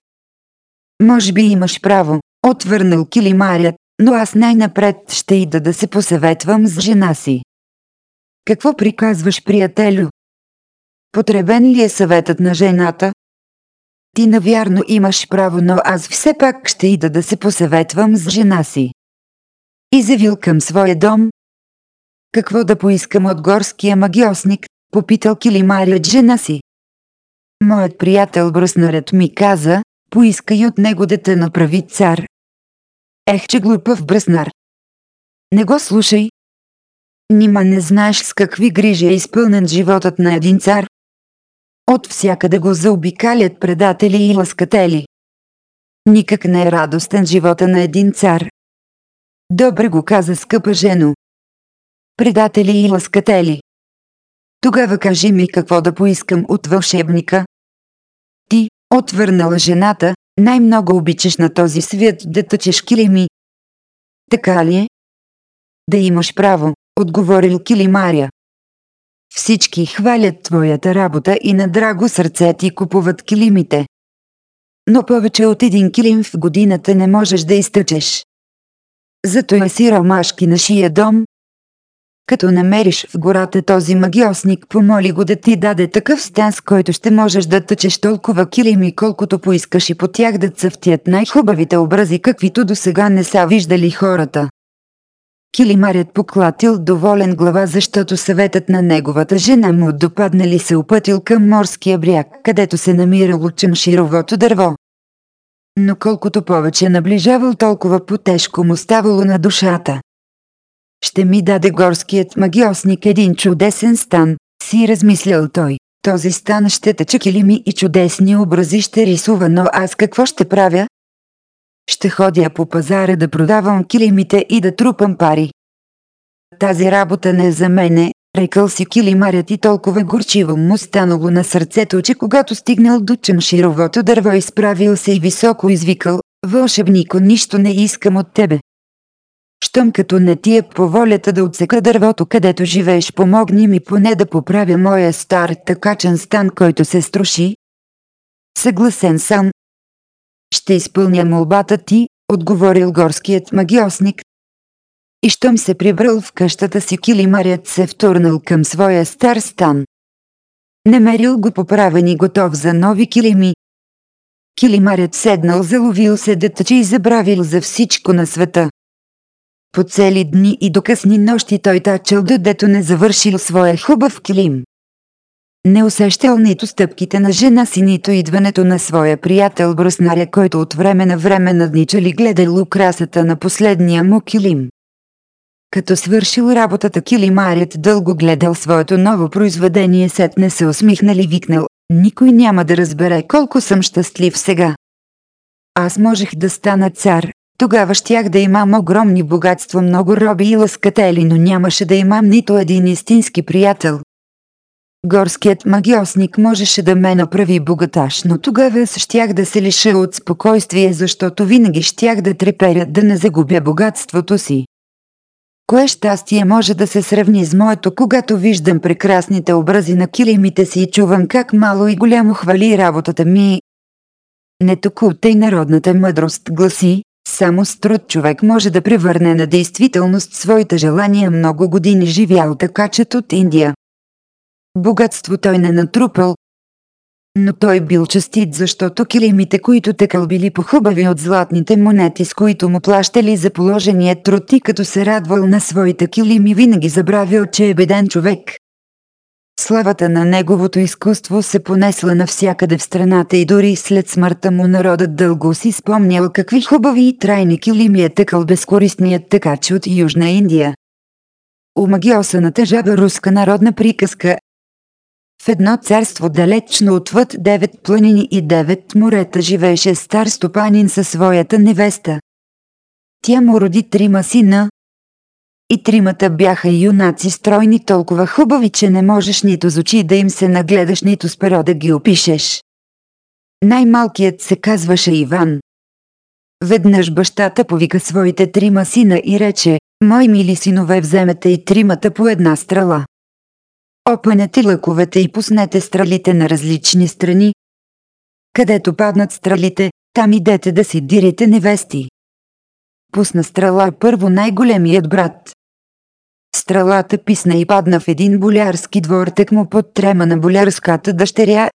Може би имаш право, отвърнал килимарят, но аз най-напред ще ида да се посъветвам с жена си. Какво приказваш, приятелю? Потребен ли е съветът на жената? Ти навярно имаш право, но аз все пак ще ида да се посъветвам с жена си. И към своя дом, какво да поискам от горския магиосник, попитал килимарят жена си. Моят приятел Бръснарят ми каза, поискай от него да те направи цар. Ех, че глупав Бръснар. Не го слушай. Нима не знаеш с какви грижи е изпълнен животът на един цар? От всякъде го заобикалят предатели и ласкатели. Никак не е радостен живота на един цар. Добре го каза скъпа жено предатели и ласкатели. Тогава кажи ми какво да поискам от вълшебника. Ти, отвърнала жената, най-много обичаш на този свят да тъчеш килими. Така ли е? Да имаш право, отговорил килимаря. Всички хвалят твоята работа и на драго сърце ти купуват килимите. Но повече от един килим в годината не можеш да изтъчеш. Зато е си ромашки на шия дом, Като намериш в гората този магиосник, помоли го да ти даде такъв стен, с който ще можеш да тъчеш толкова килими, колкото поискаш и по тях да цъфтят най-хубавите образи, каквито до сега не са виждали хората. Килимарят поклатил доволен глава, защото съветът на неговата жена му допаднали се опътил към морския бряг, където се намирало чемшировото дърво. Но колкото повече наближавал, толкова по-тежко му ставало на душата. Ще ми даде горският магиосник един чудесен стан, си размислял той. Този стан ще тече килими и чудесни образи ще рисува, но аз какво ще правя? Ще ходя по пазара да продавам килимите и да трупам пари. Тази работа не е за мене, рекал си килимарят и толкова горчиво му станало на сърцето, че когато стигнал до чемшировото дърво изправил се и високо извикал, вълшебнико нищо не искам от тебе. Щом като не ти е по волята да отсека дървото, където живееш, помогни ми поне да поправя моя стар такачен стан, който се струши. Съгласен съм. Ще изпълня молбата ти, отговорил горският магиосник. И щом се прибрал в къщата си, килимарят се втурнал към своя стар стан. Намерил го поправен и готов за нови килими. Килимарят седнал, заловил се да и забравил за всичко на света. По цели дни и до късни нощи той тачал, додето не завършил своя хубав килим. Не усещал нито стъпките на жена си, нито идването на своя приятел бруснаря, който от време на време надничали гледал украсата на последния му килим. Като свършил работата килимарят дълго гледал своето ново произведение, сетне се усмихнали викнал, никой няма да разбере колко съм щастлив сега. Аз можех да стана цар, тогава щях да имам огромни богатства, много роби и лъскатели, но нямаше да имам нито един истински приятел. Горският магиосник можеше да ме направи богаташ, но тогава щях да се лиша от спокойствие, защото винаги щях да треперя да не загубя богатството си. Кое щастие може да се сравни с моето, когато виждам прекрасните образи на килимите си и чувам как мало и голямо хвали работата ми? Не току тъй народната мъдрост гласи, само с труд човек може да превърне на действителност своите желания много години живял така чет от Индия. Богатство той не натрупал, но той бил частит, защото килимите, които текал били похубави от златните монети, с които му плащали за положения труд и като се радвал на своите килими, винаги забравил, че е беден човек. Славата на неговото изкуство се понесла навсякъде в страната и дори след смъртта му народът дълго си спомнял какви хубави и трайни килими е тъкал безкористният тъкач от Южна Индия. У магиосаната жаба руска народна приказка в едно царство далечно отвъд девет планини и девет морета живееше стар стопанин със своята невеста. Тя му роди трима сина, и тримата бяха юнаци стройни толкова хубави, че не можеш нито с очи да им се нагледаш, нито с перо да ги опишеш. Най-малкият се казваше Иван. Веднъж бащата повика своите трима сина и рече, «Мой мили синове, вземете и тримата по една страла. Опънете лъковете и пуснете стрелите на различни страни. Където паднат стрелите, там идете да си дирите невести. Пусна стрела първо най-големият брат. Стрелата писна и падна в един болярски двор, тък му под трема на болярската дъщеря.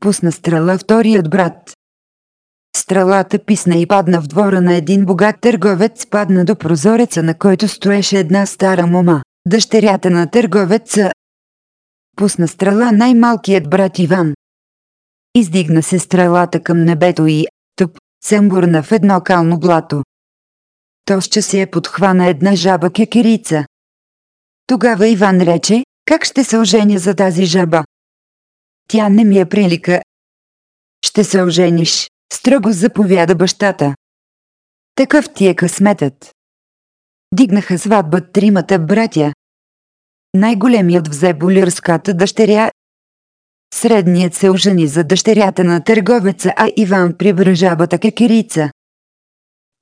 Пусна стрела вторият брат. Стрелата писна и падна в двора на един богат търговец, падна до прозореца, на който стоеше една стара мома, дъщерята на търговеца. Пусна стрела най-малкият брат Иван. Издигна се стрелата към небето и, туп, сембурна в едно кално блато. Тоща се е подхвана една жаба кекерица. Тогава Иван рече, как ще се оженя за тази жаба? Тя не ми е прилика. Ще се ожениш, строго заповяда бащата. Такъв ти е късметът. Дигнаха сватба тримата братя. Най-големият взе болярската дъщеря. Средният се ожени за дъщерята на търговеца, а Иван прибра жабата кекерица.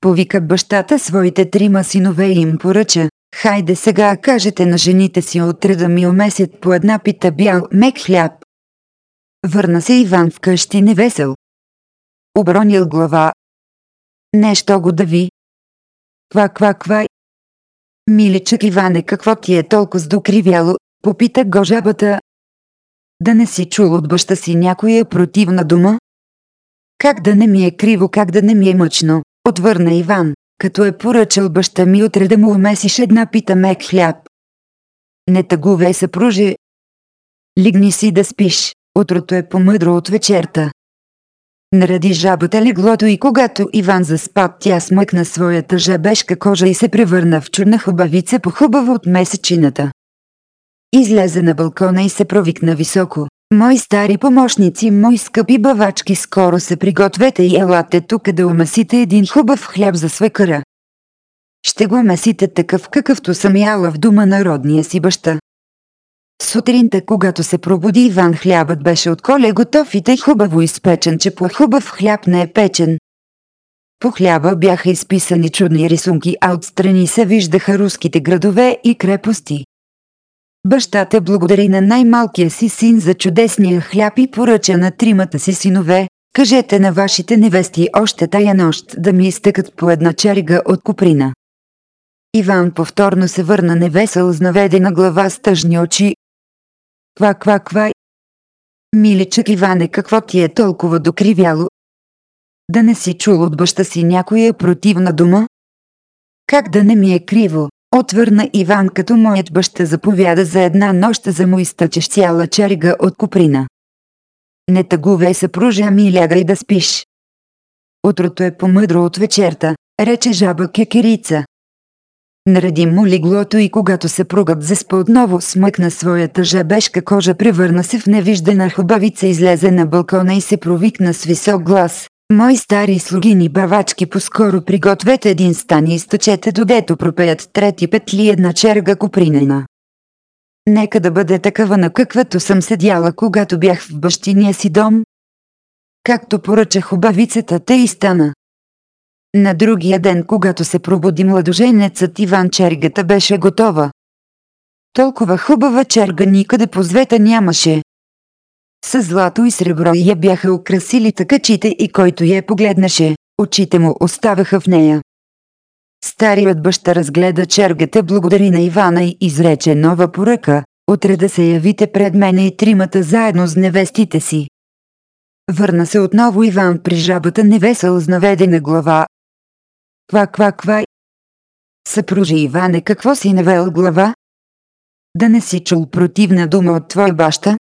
Повика бащата своите трима синове и им поръча. Хайде сега кажете на жените си утре да ми умесят по една пита бял мек хляб. Върна се Иван вкъщи невесел. Обронил глава. Нещо го дави. Ква, ква, ква. Миличък Иване, какво ти е толкова сдокривяло? Попита го жабата. Да не си чул от баща си някоя противна дума? Как да не ми е криво, как да не ми е мъчно, отвърна Иван, като е поръчал баща ми утре да му умесиш една пита мек хляб. Не тъгувай съпруже. Лигни си да спиш, утрото е помъдро от вечерта. Наради жабата леглото и когато Иван заспа, тя смъкна своята жабешка кожа и се превърна в чудна хубавица по-хубава от месечината. Излезе на балкона и се провикна високо. Мои стари помощници, мои скъпи бавачки, скоро се пригответе и елате тук да умасите един хубав хляб за свекъра. Ще го месите такъв какъвто съм яла в дома на родния си баща. Сутринта, когато се пробуди Иван, хлябът беше от коле готов и тъй хубаво изпечен, че по хубав хляб не е печен. По хляба бяха изписани чудни рисунки, а отстрани се виждаха руските градове и крепости. Бащата благодари на най-малкия си син за чудесния хляб и поръча на тримата си синове, кажете на вашите невести още тая нощ да ми изтъкат по една чарига от куприна. Иван повторно се върна невесел с наведена глава с тъжни очи. Ква, ква, ква. Миличък Иване, какво ти е толкова докривяло? Да не си чул от баща си някоя противна дума? Как да не ми е криво? Отвърна Иван, като моят баща заповяда за една нощ за му изтъчеш цяла чарига от куприна. Не тъгувай съпружа ми лягай да спиш. Утрото е помъдро от вечерта, рече жаба кекерица. Нареди му леглото и когато се пругът заспа отново смъкна своята жабешка кожа, превърна се в невиждана хубавица, излезе на балкона и се провикна с висок глас. Мои стари слугини бавачки поскоро пригответе един стан и източете додето пропеят трети петли една черга купринена. Нека да бъде такава на каквато съм седяла, когато бях в бащиния си дом. Както поръча хубавицата, те и стана. На другия ден, когато се пробуди младоженецът Иван чергата беше готова. Толкова хубава черга никъде по света нямаше. С злато и сребро я бяха украсили такачите и който я погледнаше, очите му оставаха в нея. Старият баща разгледа чергата, благодари на Ивана и изрече нова поръка, утре да се явите пред мене и тримата заедно с невестите си. Върна се отново Иван при жабата невесел с наведена глава. Ква, ква, ква. Съпружи Иване, какво си навел глава? Да не си чул противна дума от твой баща?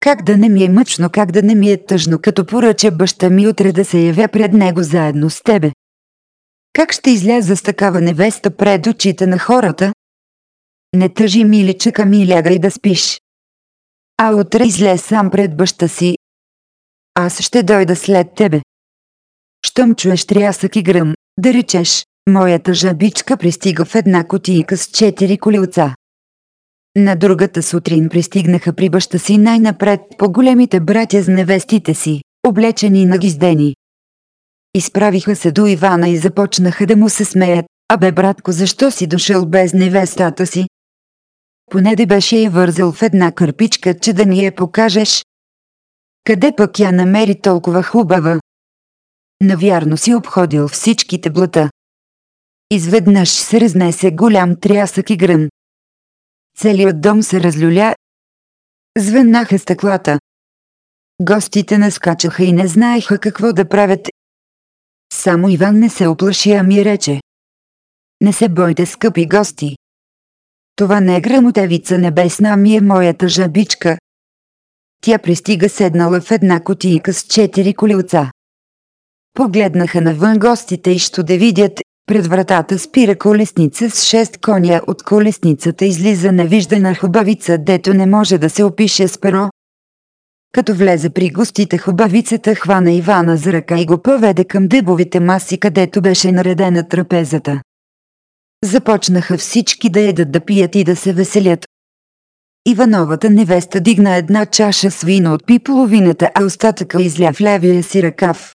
Как да не ми е мъчно, как да не ми е тъжно, като поръча баща ми утре да се явя пред него заедно с тебе. Как ще изляза с такава невеста пред очите на хората? Не тъжи, миличъка ми, лягай да спиш. А утре излез сам пред баща си. Аз ще дойда след тебе. Щом чуеш трясък и гръм, да речеш, моята жабичка пристига в една котийка с четири колелца. На другата сутрин пристигнаха при баща си най-напред по-големите братя с невестите си, облечени на гиздени. Изправиха се до Ивана и започнаха да му се смеят. Абе, братко, защо си дошъл без невестата си? Поне да беше я вързал в една кърпичка, че да ни я покажеш. Къде пък я намери толкова хубава? Навярно си обходил всичките блата. Изведнъж се разнесе голям трясък и гръм. Целият дом се разлюля. Звъннаха стъклата. Гостите наскачаха и не знаеха какво да правят. Само Иван не се оплаши, а ми рече. Не се бойте, скъпи гости. Това не е грамотевица небесна, ми е моята жабичка. Тя пристига седнала в една котийка с четири колелца. Погледнаха навън гостите и що да видят, пред вратата спира колесница с шест коня, от колесницата излиза невиждана хубавица, дето не може да се опише с перо. Като влезе при гостите хубавицата хвана Ивана за ръка и го поведе към дъбовите маси, където беше наредена трапезата. Започнаха всички да едат, да пият и да се веселят. Ивановата невеста дигна една чаша с вино от пи половината, а остатъка изля в левия си ръкав.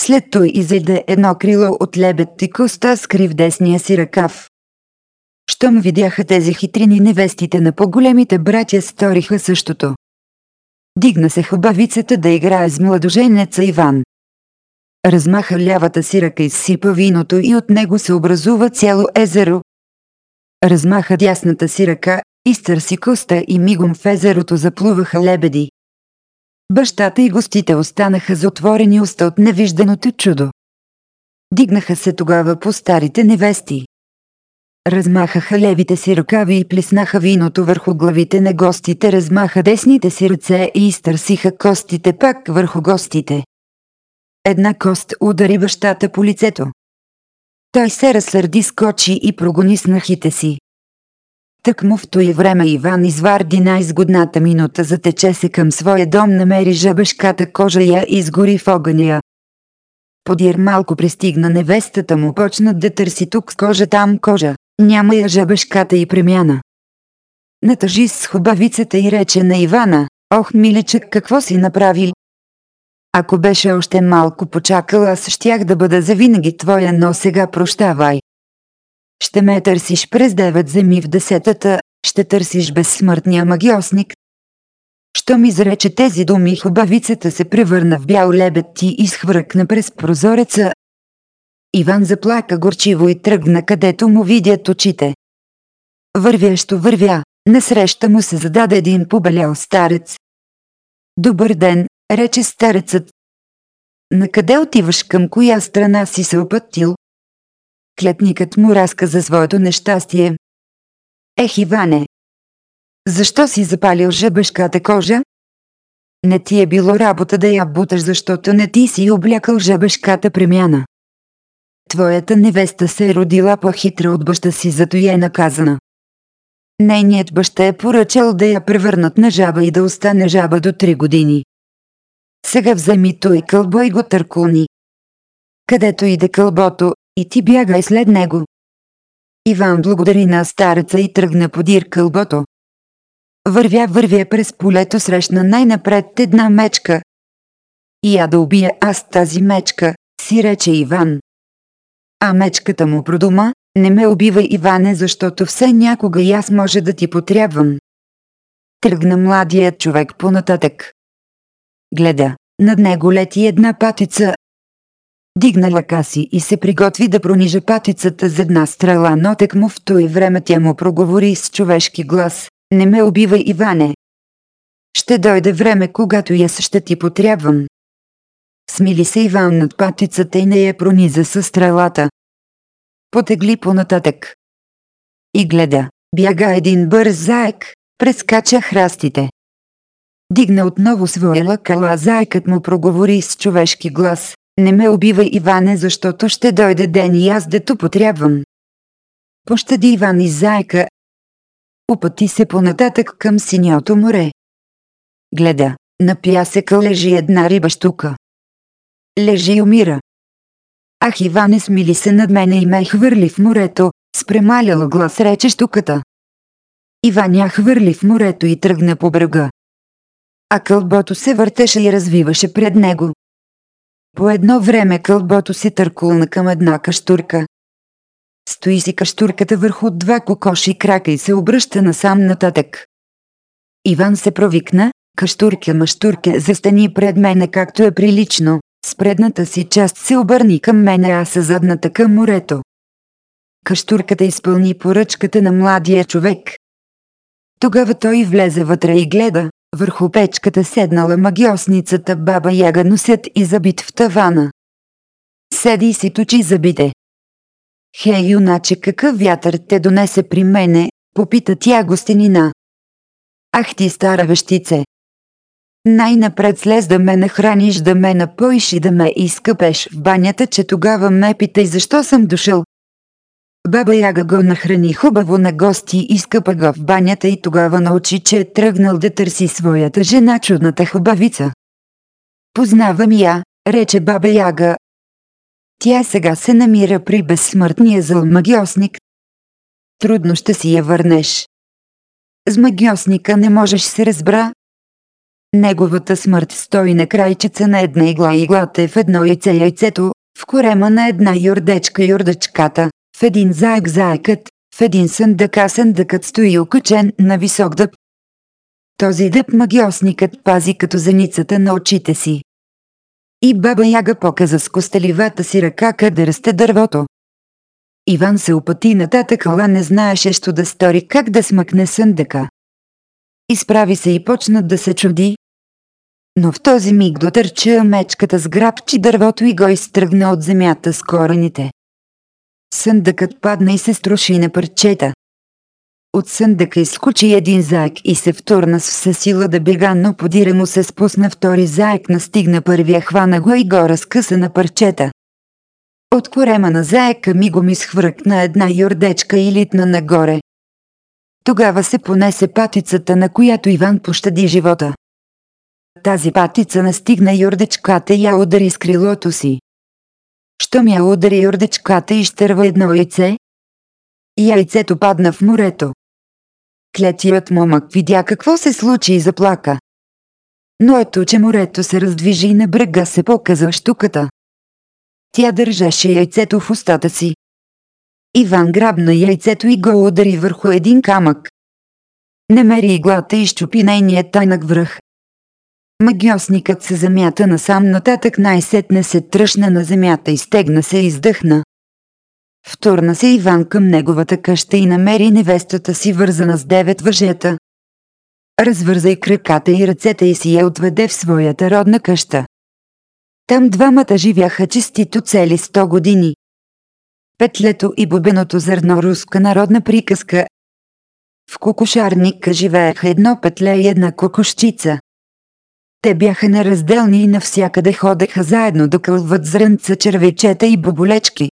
След той изеде едно крило от лебед и коста скри в десния си ръкав. Щом видяха тези хитрини невестите на по-големите братя сториха същото. Дигна се хубавицата да играе с младоженеца Иван. Размаха лявата си ръка, изсипа виното и от него се образува цяло езеро. размаха дясната си ръка, изтърси коста и мигом в езерото заплуваха лебеди. Бащата и гостите останаха за отворени уста от невижданото чудо. Дигнаха се тогава по старите невести. Размахаха левите си ръкави и плеснаха виното върху главите на гостите, размаха десните си ръце и изтърсиха костите пак върху гостите. Една кост удари бащата по лицето. Той се разсърди, скочи и прогони снахите си. Тъкмо в той време Иван изварди най-изгодната минута, затече се към своя дом, намери жабешката кожа я изгори в огъня. Подир малко пристигна невестата му, почна да търси тук с кожа там кожа. Няма я жабешката и премяна. Натъжи с хубавицата и рече на Ивана, ох милечък какво си направил? Ако беше още малко почакал, аз щях да бъда завинаги твоя, но сега прощавай. Ще ме търсиш през девет земи в десетата, ще търсиш безсмъртния магиосник. Що ми изрече тези думи, хубавицата се превърна в бял лебед и изхвъркна през прозореца. Иван заплака горчиво и тръгна където му видят очите. Вървящо вървя, насреща му се зададе един побелял старец. Добър ден, рече старецът. Накъде отиваш към коя страна си се опътил? Клетникът му разказа своето нещастие. Ех, Иване! Защо си запалил жебешката кожа? Не ти е било работа да я буташ, защото не ти си облякал жебешката премяна. Твоята невеста се е родила по-хитра от баща си, зато я е наказана. Нейният баща е поръчал да я превърнат на жаба и да остане жаба до три години. Сега вземи той кълбо и го търкулни. Където иде кълбото, и ти бягай след него. Иван благодари на стареца и тръгна подир кълбото. Вървя, вървя през полето, срещна най-напред една мечка. И я да убия аз тази мечка, си рече Иван. А мечката му продума, не ме убивай Иване, защото все някога и аз може да ти потребвам. Тръгна младият човек понататък. Гледа, над него лети една патица. Дигна лъка си и се приготви да пронижа патицата за една стрела, но тък му в той време тя му проговори с човешки глас. Не ме убивай, Иване. Ще дойде време, когато я ще ти потребвам. Смили се Иван над патицата и не я прониза със стрелата. Потегли понататък. И гледа, бяга един бърз заек, прескача храстите. Дигна отново своя лъкала, заекът му проговори с човешки глас. Не ме убивай, Иване, защото ще дойде ден и аз дето потребвам. Пощади Иван и заека. Упъти се понататък към синьото море. Гледа, на пясъка лежи една риба штука. Лежи и умира. Ах, Иване, смили се над мене и ме хвърли в морето, с премаляла глас рече штуката. Иван я хвърли в морето и тръгна по брега. А кълбото се въртеше и развиваше пред него. По едно време кълбото си търкулна към една каштурка. Стои си каштурката върху два кокоши крака и се обръща насам нататък. Иван се провикна, каштурке мащурке застани пред мене както е прилично, с предната си част се обърни към мене, а с задната към морето. Каштурката изпълни поръчката на младия човек. Тогава той влезе вътре и гледа, върху печката седнала магиосницата баба Яга носят и забит в тавана. Седи си точи забите. Хей, юначе, какъв вятър те донесе при мене, попита тя гостенина. Ах ти стара вещице! Най-напред слез да ме нахраниш, да ме напоиш и да ме изкъпеш в банята, че тогава ме питай защо съм дошъл. Баба Яга го нахрани хубаво на гости и скъпа го в банята и тогава научи, че е тръгнал да търси своята жена чудната хубавица. Познавам я, рече баба Яга. Тя сега се намира при безсмъртния зъл магиосник. Трудно ще си я върнеш. С магиосника не можеш се разбра. Неговата смърт стои на крайчеца на една игла, иглата е в едно яйце яйцето, в корема на една юрдечка юрдечката, в един заек заекът, в един съндъка съндъкът стои окачен на висок дъб. Този дъб магиосникът пази като зеницата на очите си. И баба Яга показа с костеливата си ръка къде расте дървото. Иван се опъти нататък, ала не знаеше, що да стори как да смъкне съндъка. Изправи се и почна да се чуди. Но в този миг дотърча мечката с грабчи дървото и го изтръгна от земята с корените. Съндъкът падна и се струши на парчета. От съндъка изскочи един заек и се втурна с все сила да бега, но подира му се спусна втори заек, настигна първия, хвана го и го разкъса на парчета. От корема на заека ми го ми схвъркна една юрдечка и литна нагоре. Тогава се понесе патицата, на която Иван пощади живота. Тази патица настигна юрдечката и я удари с крилото си. Щом я удари юрдечката и изтърва едно яйце, и яйцето падна в морето. Клетият момък видя какво се случи и заплака. Но ето, че морето се раздвижи и на брега се показа штуката. Тя държеше яйцето в устата си. Иван грабна яйцето и го удари върху един камък. Намери иглата и щупи нейният тайнак връх. Магиосникът се замята насам нататък най-сетне се тръщна на земята и стегна се и издъхна. Втурна се Иван към неговата къща и намери невестата си вързана с девет въжета. Развърза и краката и ръцете и си я отведе в своята родна къща. Там двамата живяха чистито цели 100 години. Петлето и бубеното зърно руска народна приказка. В кокошарника живееха едно петле и една кокошчица. Те бяха неразделни и навсякъде ходеха заедно да кълват зрънца, червечета и боболечки.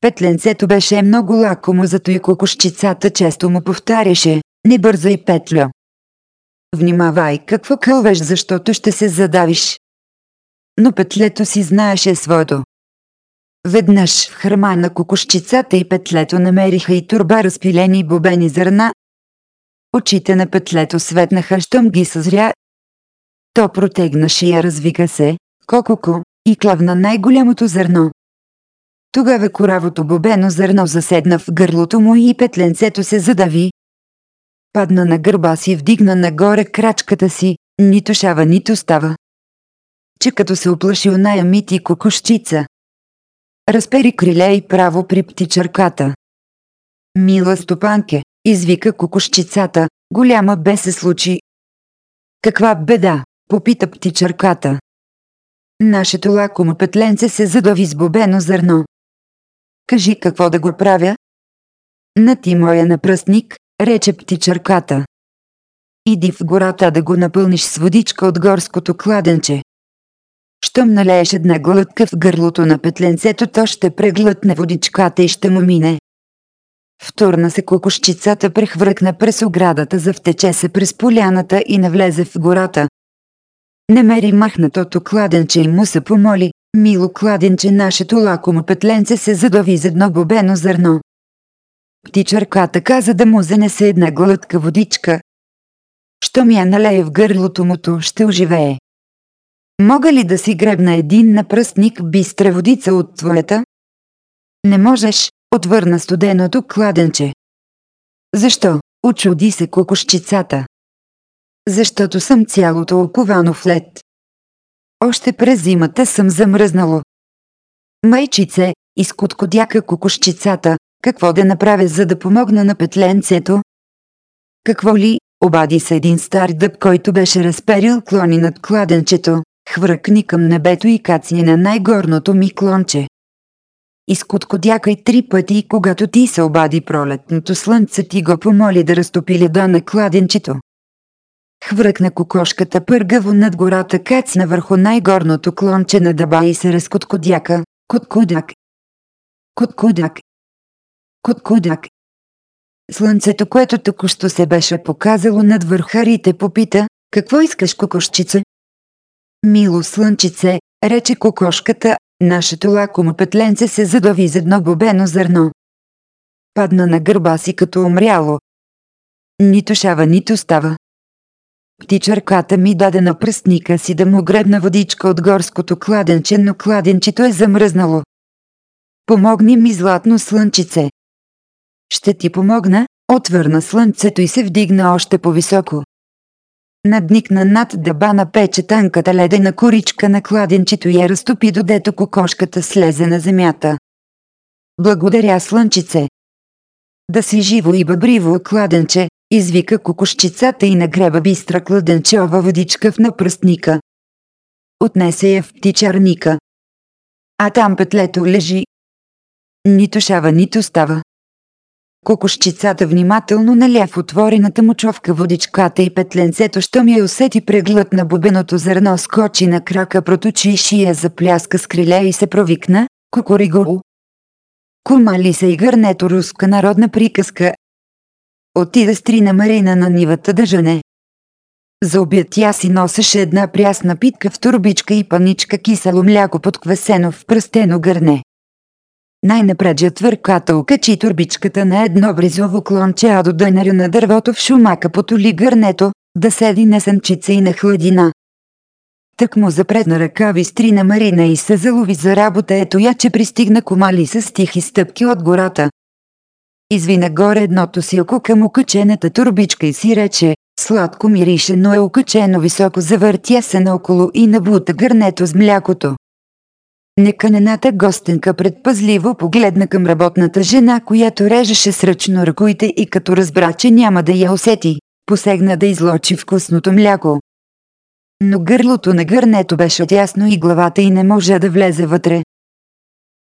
Петленцето беше много лакомо, зато и кокошчицата често му повтаряше «Не бързай, Петлю!» Внимавай какво кълвеш, защото ще се задавиш но петлето си знаеше своето. Веднъж в храма на кокошчицата и петлето намериха и турба разпилени бобени зърна. Очите на петлето светнаха, щом ги съзря. То протегна шия, развика се, кококо, и клавна най-голямото зърно. Тогава коравото бобено зърно заседна в гърлото му и петленцето се задави. Падна на гърба си, вдигна нагоре крачката си, нито шава, нито става че като се оплаши оная мити кокошчица. Разпери криле и право при птичарката. Мила стопанке, извика кокошчицата, голяма бе се случи. Каква беда, попита птичарката. Нашето лакомо петленце се задови с бобено зърно. Кажи какво да го правя? На ти моя напръстник, рече птичарката. Иди в гората да го напълниш с водичка от горското кладенче. Щом налееш една глътка в гърлото на петленцето, то ще преглътне водичката и ще му мине. Втурна се кокошчицата прехвъркна през оградата, завтече се през поляната и навлезе в гората. Намери махнатото кладенче и му се помоли, мило кладенче нашето лакомо петленце се задови за едно бобено зърно. Птичарката каза да му занесе една глътка водичка. Щом я налее в гърлото му, то ще оживее. Мога ли да си гребна един напръстник бистра водица от твоята? Не можеш, отвърна студеното кладенче. Защо? Очуди се кокошчицата. Защото съм цялото оковано в лед. Още през зимата съм замръзнало. Майчице, изкоткодяка кокошчицата, какво да направя за да помогна на петленцето? Какво ли, обади се един стар дъб, който беше разперил клони над кладенчето хвъркни към небето и кацни на най-горното ми клонче. Изкоткодякай три пъти и когато ти се обади пролетното слънце ти го помоли да разтопи леда на кладенчето. Хвъркна кокошката пъргаво над гората кацна върху най-горното клонче на дъба и се разкоткодяка. Коткудак. Коткудак. Коткудак. Слънцето, което току-що се беше показало над върхарите, попита, какво искаш, кокошчица? Мило слънчице, рече кокошката, нашето лакомо петленце се задови за едно бобено зърно. Падна на гърба си като умряло. Нито шава, нито става. Птичарката ми даде на пръстника си да му гребна водичка от горското кладенче, но кладенчето е замръзнало. Помогни ми златно слънчице. Ще ти помогна, отвърна слънцето и се вдигна още по-високо. Надникна над дъба на пече тънката ледена коричка на кладенчето и я разтопи додето кокошката слезе на земята. Благодаря, слънчице. Да си живо и бъбриво, кладенче, извика кокошчицата и нагреба бистра кладенчова водичка в напръстника. Отнесе я в птичарника. А там петлето лежи. Нито шава, нито става. Кокошчицата внимателно наля в отворената мочовка водичката и петленцето, що ми я усети преглътна бубеното зърно, скочи на крака, проточи шия, запляска с криле и се провикна – кукориго. Кумали се и гърнето руска народна приказка. Отида стрина Марина на нивата да жане. За обяд тя си носеше една прясна питка в турбичка и паничка кисело мляко подквесено в пръстено гърне. Най-напред жатвърката окачи турбичката на едно бризово клонче, а до дънаря на дървото в шумака потоли гърнето, да седи на сънчица и на хладина. Тък му запредна ръка вистри на Марина и се залови за работа, ето я, че пристигна комали с тихи стъпки от гората. Извина горе едното си око към окачената турбичка и си рече, сладко мирише, но е окачено високо, завъртя се наоколо и набута гърнето с млякото. Неканената гостенка предпазливо погледна към работната жена, която режеше с ръчно ръкоите и като разбра, че няма да я усети, посегна да излочи вкусното мляко. Но гърлото на гърнето беше тясно и главата й не може да влезе вътре.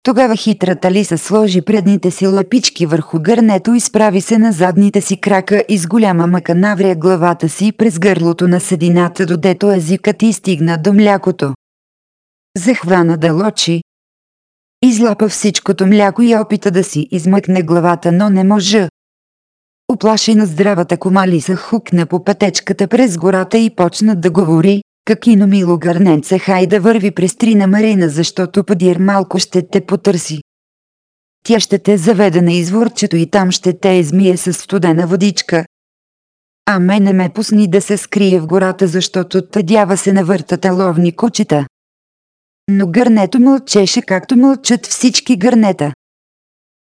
Тогава хитрата лиса сложи предните си лапички върху гърнето и справи се на задните си крака и с голяма мъка навря главата си през гърлото на седината, додето езикът и стигна до млякото захвана да лочи. Излапа всичкото мляко и опита да си измъкне главата, но не може. Оплаши на здравата комали се хукна по пътечката през гората и почна да говори, какино мило гърненце хай да върви през трина Марина, защото подир малко ще те потърси. Тя ще те заведе на изворчето и там ще те измие с студена водичка. А мене ме пусни да се скрие в гората, защото тъдява се на въртата ловни кучета. Но гърнето мълчеше както мълчат всички гърнета.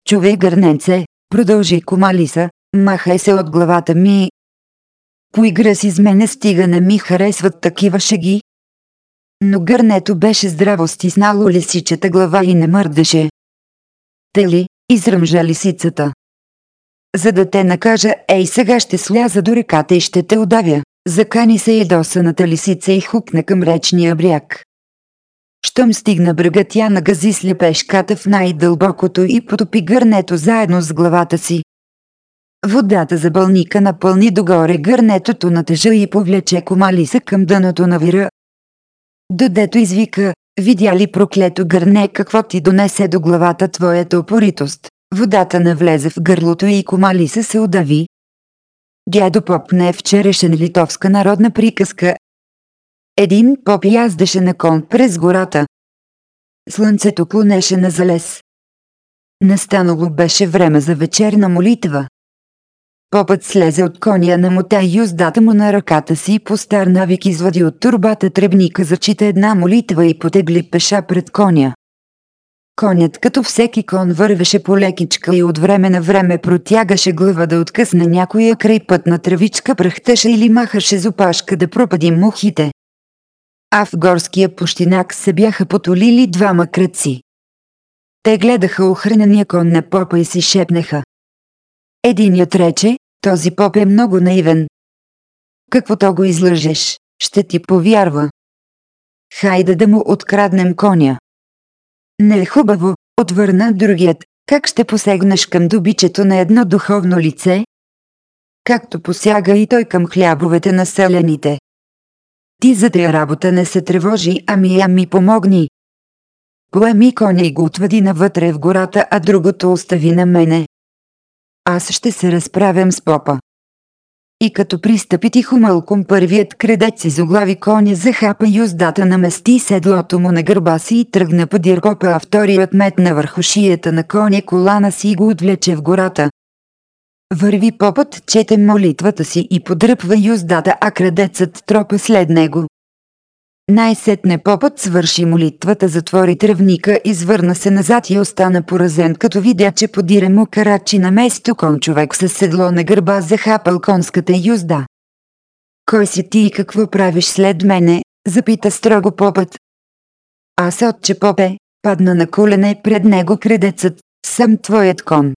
Чове гърненце, продължи Комалиса, махай се от главата ми. Поигра си с мене стига не ми харесват такива шеги. Но гърнето беше здраво стиснало лисичата глава и не мърдеше. Тели, изръмжа лисицата. За да те накажа, ей сега ще сляза до реката и ще те удавя. Закани се ядосаната лисица и хукна към речния бряг. Щом стигна брега тя нагази слепешката в най-дълбокото и потопи гърнето заедно с главата си. Водата за бълника напълни догоре гърнетото на тъжа и повлече комалиса към дъното на вира. Додето извика, видя ли проклето гърне какво ти донесе до главата твоята опоритост. Водата навлезе в гърлото и комалиса се удави. Дядо Поп не е вчерешен литовска народна приказка, един поп яздеше на кон през гората. Слънцето клонеше на залез. Настанало беше време за вечерна молитва. Попът слезе от коня на мота юздата му на ръката си и по стар навик извади от турбата требника зачита една молитва и потегли пеша пред коня. Конят като всеки кон вървеше по лекичка и от време на време протягаше глава да откъсне някоя край пътна тревичка, пръхтеше или махаше з опашка да пропади мухите а в горския пущинак се бяха потолили двама кръци. Те гледаха охранения кон на попа и си шепнеха. Единият рече, този поп е много наивен. Каквото го излъжеш, ще ти повярва. Хайде да му откраднем коня. Не е хубаво, отвърна другият, как ще посегнеш към добичето на едно духовно лице? Както посяга и той към хлябовете на селените. Ти за тая работа не се тревожи, ами я ми помогни. Поеми коня и го отведи навътре в гората, а другото остави на мене. Аз ще се разправям с попа. И като пристъпи тихо мълком първият кредец изоглави коня захапа юздата на мести седлото му на гърба си и тръгна по диркопа, а вторият метна върху шията на коня колана си и го отвлече в гората. Върви попът, чете молитвата си и подръпва юздата, а крадецът тропа след него. Най-сетне попът свърши молитвата, затвори тръвника, извърна се назад и остана поразен, като видя, че подире му карачи на место кон човек с седло на гърба захапал конската юзда. Кой си ти и какво правиш след мене? запита строго попът. Аз отче попе, падна на колене пред него кредецът, съм твоят кон.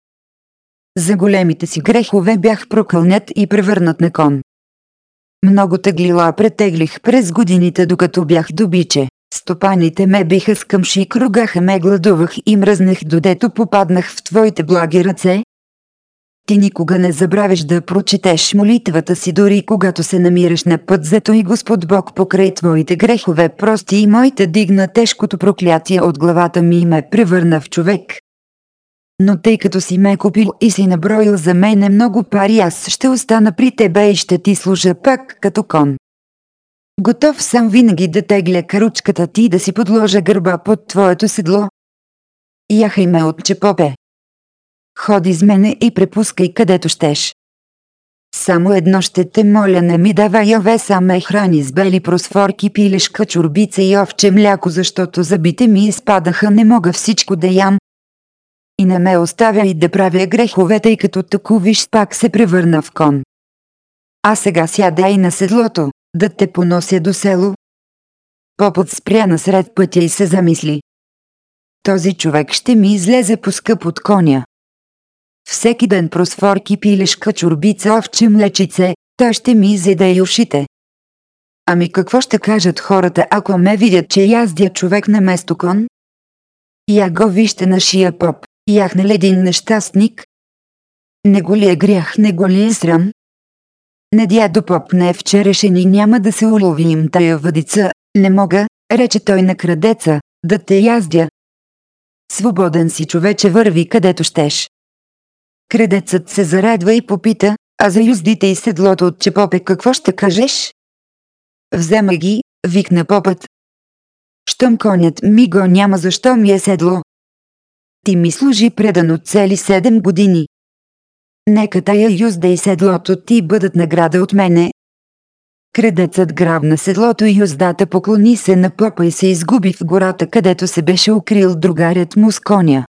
За големите си грехове бях прокълнят и превърнат на кон. Много теглила претеглих през годините докато бях добиче. Стопаните ме биха с къмши, кругаха ме, гладувах и мръзнах, додето попаднах в твоите благи ръце. Ти никога не забравяш да прочетеш молитвата си, дори когато се намираш на път, зато и Господ Бог покрай твоите грехове прости и моите дигна тежкото проклятие от главата ми и ме превърна в човек. Но тъй като си ме купил и си наброил за мене много пари, аз ще остана при тебе и ще ти служа пак като кон. Готов съм винаги да тегля каручката ти да си подложа гърба под твоето седло. Яхай ме от чепопе. Ходи с мене и препускай където щеш. Само едно ще те моля не ми давай овеса ме храни с бели просфорки, пилешка, чурбица и овче мляко, защото зъбите ми изпадаха, не мога всичко да ям. И не ме оставя и да правя грехове, тъй като тако виж пак се превърна в кон. А сега сядай на седлото да те понося до село? Попът спря насред пътя и се замисли. Този човек ще ми излезе по скъп от коня. Всеки ден просфорки пилешка чурбица овче млечице, той ще ми изеда и ушите. Ами какво ще кажат хората, ако ме видят, че яздя човек на место кон? Я го вижте нашия поп, яхне ли един нещастник? Не го ли е грях, не го ли е срам? Не дядо поп не е вчерешен и няма да се уловим тая въдица, не мога, рече той на крадеца, да те яздя. Свободен си човече върви където щеш. Крадецът се зарадва и попита, а за юздите и седлото от Чепопе какво ще кажеш? Взема ги, викна попът. Щом конят ми го няма защо ми е седло. Ти ми служи предано цели седем години. Нека тая юзда и седлото ти бъдат награда от мене. Кредецът грабна седлото и юздата поклони се на попа и се изгуби в гората, където се беше укрил другарят му с коня.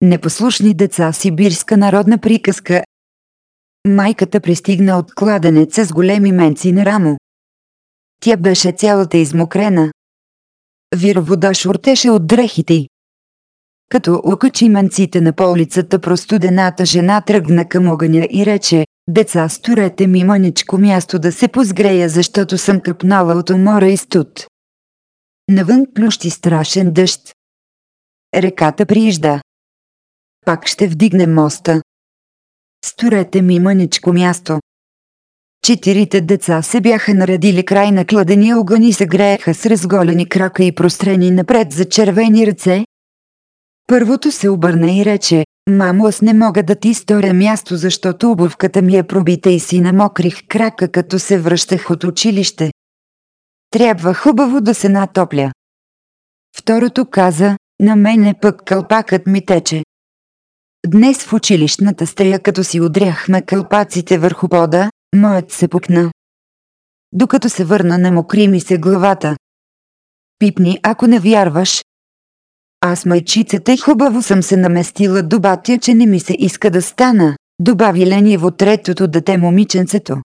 Непослушни деца сибирска народна приказка. Майката пристигна от кладенеца с големи менци на рамо. Тя беше цялата измокрена. Вира вода шуртеше от дрехите й. Като окачи менците на полицата, простудената жена тръгна към огъня и рече, деца сторете ми мъничко място да се позгрея, защото съм къпнала от умора и студ. Навън плющи страшен дъжд. Реката приижда. Пак ще вдигнем моста. Сторете ми мъничко място. Четирите деца се бяха наредили край на кладения огън и се грееха с разголени крака и прострени напред за червени ръце. Първото се обърна и рече, мамо аз не мога да ти сторя място, защото обувката ми е пробита и си намокрих крака като се връщах от училище. Трябва хубаво да се натопля. Второто каза, на мене пък кълпакът ми тече. Днес в училищната стая, като си удряхме кълпаците върху пода, моят се пукна. Докато се върна, не мокри ми се главата. Пипни, ако не вярваш. Аз майчицата и хубаво съм се наместила до батя, че не ми се иска да стана, добави лениво третото дете момиченцето.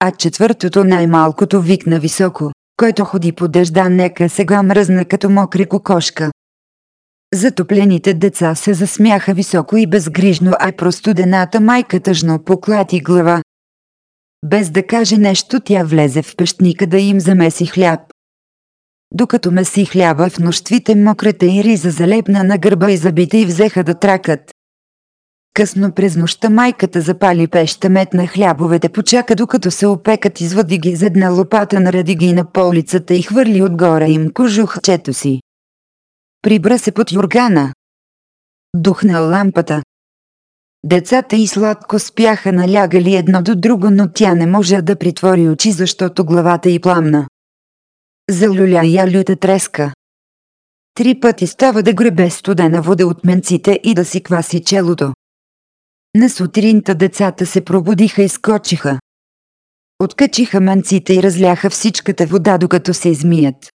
А четвъртото най-малкото викна високо, който ходи по дъжда, нека сега мръзна като мокри кокошка. Затоплените деца се засмяха високо и безгрижно, а простудената майка тъжно поклати глава. Без да каже нещо, тя влезе в пещника да им замеси хляб. Докато меси хляба в нощвите мократа и риза залепна на гърба и забита и взеха да тракат. Късно през нощта майката запали пеща, метна хлябовете, почака докато се опекат, извади ги за една лопата, нареди ги на полицата и хвърли отгоре им кожухчето си. Прибра се под юргана. Духна лампата. Децата и сладко спяха налягали едно до друго, но тя не може да притвори очи, защото главата й пламна. Залюля я люта треска. Три пъти става да гребе студена вода от менците и да си кваси челото. На сутринта децата се пробудиха и скочиха. Откачиха менците и разляха всичката вода, докато се измият.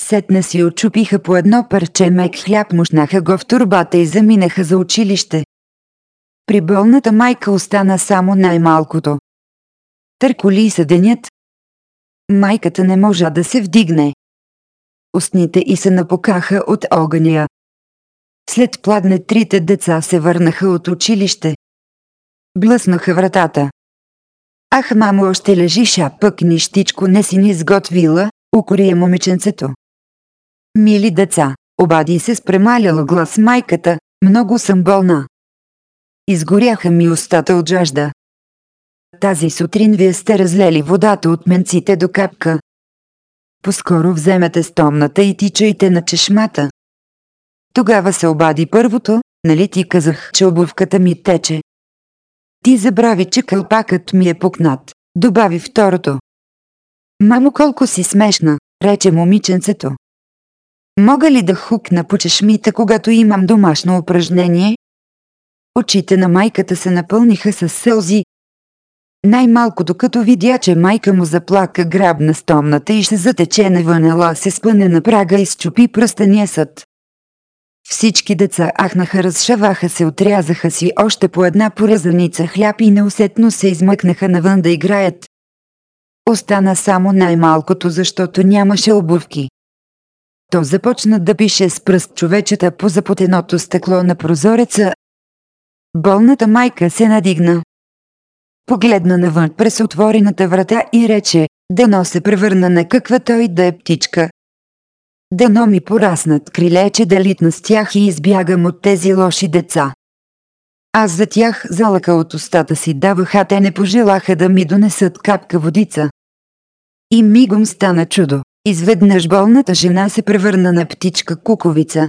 Сетне си очупиха по едно парче мек хляб, мушнаха го в турбата и заминаха за училище. При болната майка остана само най-малкото. Търколи се денят. Майката не можа да се вдигне. Устните и се напокаха от огъня. След пладне трите деца се върнаха от училище. Блъснаха вратата. Ах, мамо, още лежиш, а пък нищичко не си ни сготвила, укори момиченцето. Мили деца, обади се с премаляла глас майката, много съм болна. Изгоряха ми устата от жажда. Тази сутрин вие сте разлели водата от менците до капка. Поскоро вземете стомната и тичайте на чешмата. Тогава се обади първото, нали ти казах, че обувката ми тече. Ти забрави, че кълпакът ми е пукнат, добави второто. Мамо колко си смешна, рече момиченцето. Мога ли да хукна по чешмите, когато имам домашно упражнение? Очите на майката се напълниха с сълзи. Най-малкото като видя, че майка му заплака грабна стомната и ще затече навънела, се спъне на прага и счупи пръстения съд. Всички деца ахнаха, разшаваха се, отрязаха си още по една порезаница хляб и неусетно се измъкнаха навън да играят. Остана само най-малкото, защото нямаше обувки. То започна да пише с пръст човечета по запотеното стъкло на прозореца. Болната майка се надигна. Погледна навън през отворената врата и рече, дано се превърна на каква той да е птичка. Дано ми пораснат крилече да литна с тях и избягам от тези лоши деца. Аз за тях залъка от устата си давах, а те не пожелаха да ми донесат капка водица. И мигом стана чудо. Изведнъж болната жена се превърна на птичка куковица.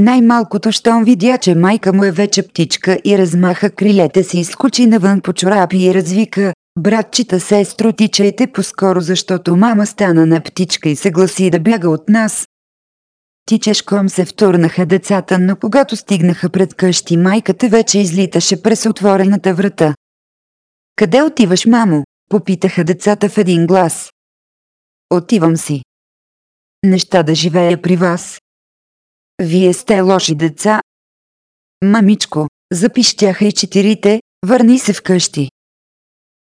Най-малкото, щом видя, че майка му е вече птичка и размаха крилете си, изкочи навън по чорапи и развика «Братчета, сестро, тичайте по-скоро, защото мама стана на птичка и се гласи да бяга от нас». Тичешком се втурнаха децата, но когато стигнаха пред къщи, майката вече излиташе през отворената врата. «Къде отиваш, мамо?» попитаха децата в един глас. Отивам си. Неща да живея при вас. Вие сте лоши деца. Мамичко, запищяха и четирите, върни се вкъщи.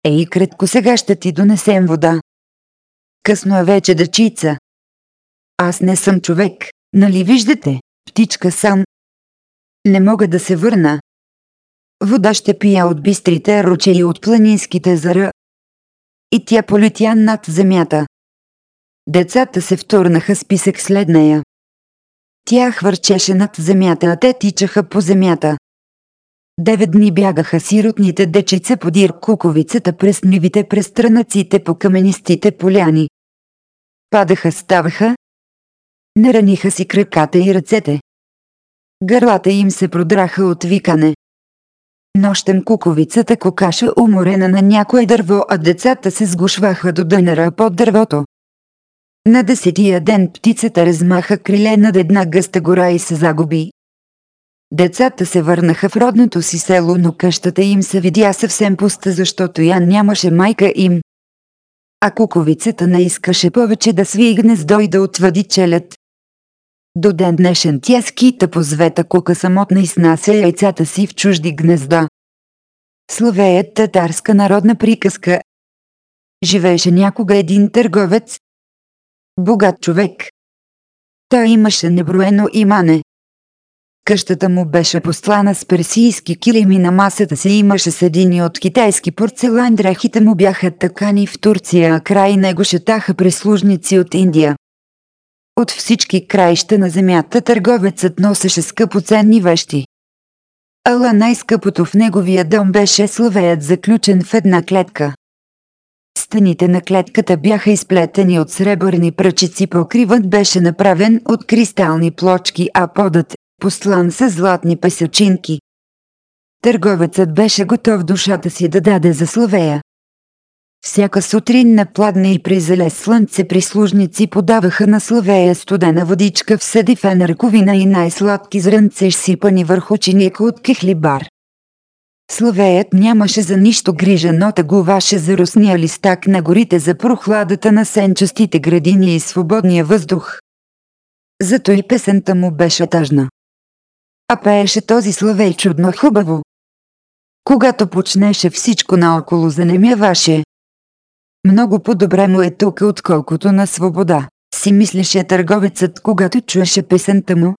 Ей, кратко сега ще ти донесем вода. Късно е вече дъчица. Аз не съм човек, нали виждате, птичка сам. Не мога да се върна. Вода ще пия от бистрите ручеи от планинските зара. И тя полетя над земята. Децата се втурнаха с писък след нея. Тя хвърчеше над земята, а те тичаха по земята. Девет дни бягаха сиротните дечица подир куковицата през нивите през странаците по каменистите поляни. Падаха, ставаха. Нараниха си краката и ръцете. Гърлата им се продраха от викане. Нощем куковицата кокаша уморена на някое дърво, а децата се сгушваха до дънера под дървото. На десетия ден птицата размаха криле над една гъста гора и се загуби. Децата се върнаха в родното си село, но къщата им се видя съвсем пуста, защото я нямаше майка им. А куковицата не искаше повече да сви гнездо и да отвади челят. До ден днешен тя скита по звета кука самотна и снася яйцата си в чужди гнезда. Славеят татарска народна приказка. Живееше някога един търговец, Богат човек. Той имаше неброено имане. Къщата му беше послана с персийски килими на масата си имаше седини от китайски порцелан, дрехите му бяха такани в Турция, а край него шетаха прислужници от Индия. От всички краища на земята търговецът носеше скъпоценни вещи. Ала най-скъпото в неговия дом беше славеят заключен в една клетка. Стените на клетката бяха изплетени от сребърни пръчици, покривът беше направен от кристални плочки, а подът – послан с златни песачинки. Търговецът беше готов душата си да даде за Славея. Всяка сутрин на пладне и при залез слънце прислужници подаваха на Славея студена водичка в съдифена ръковина и най-сладки зрънце сипани върху чиника от кихлибар. Славеят нямаше за нищо грижа, но тъгуваше за русния листак на горите за прохладата на сенчастите градини и свободния въздух. Зато и песента му беше тъжна. А пееше този славей чудно хубаво. Когато почнеше всичко наоколо занемяваше. Много по-добре му е тук, отколкото на свобода, си мислеше търговецът, когато чуеше песента му.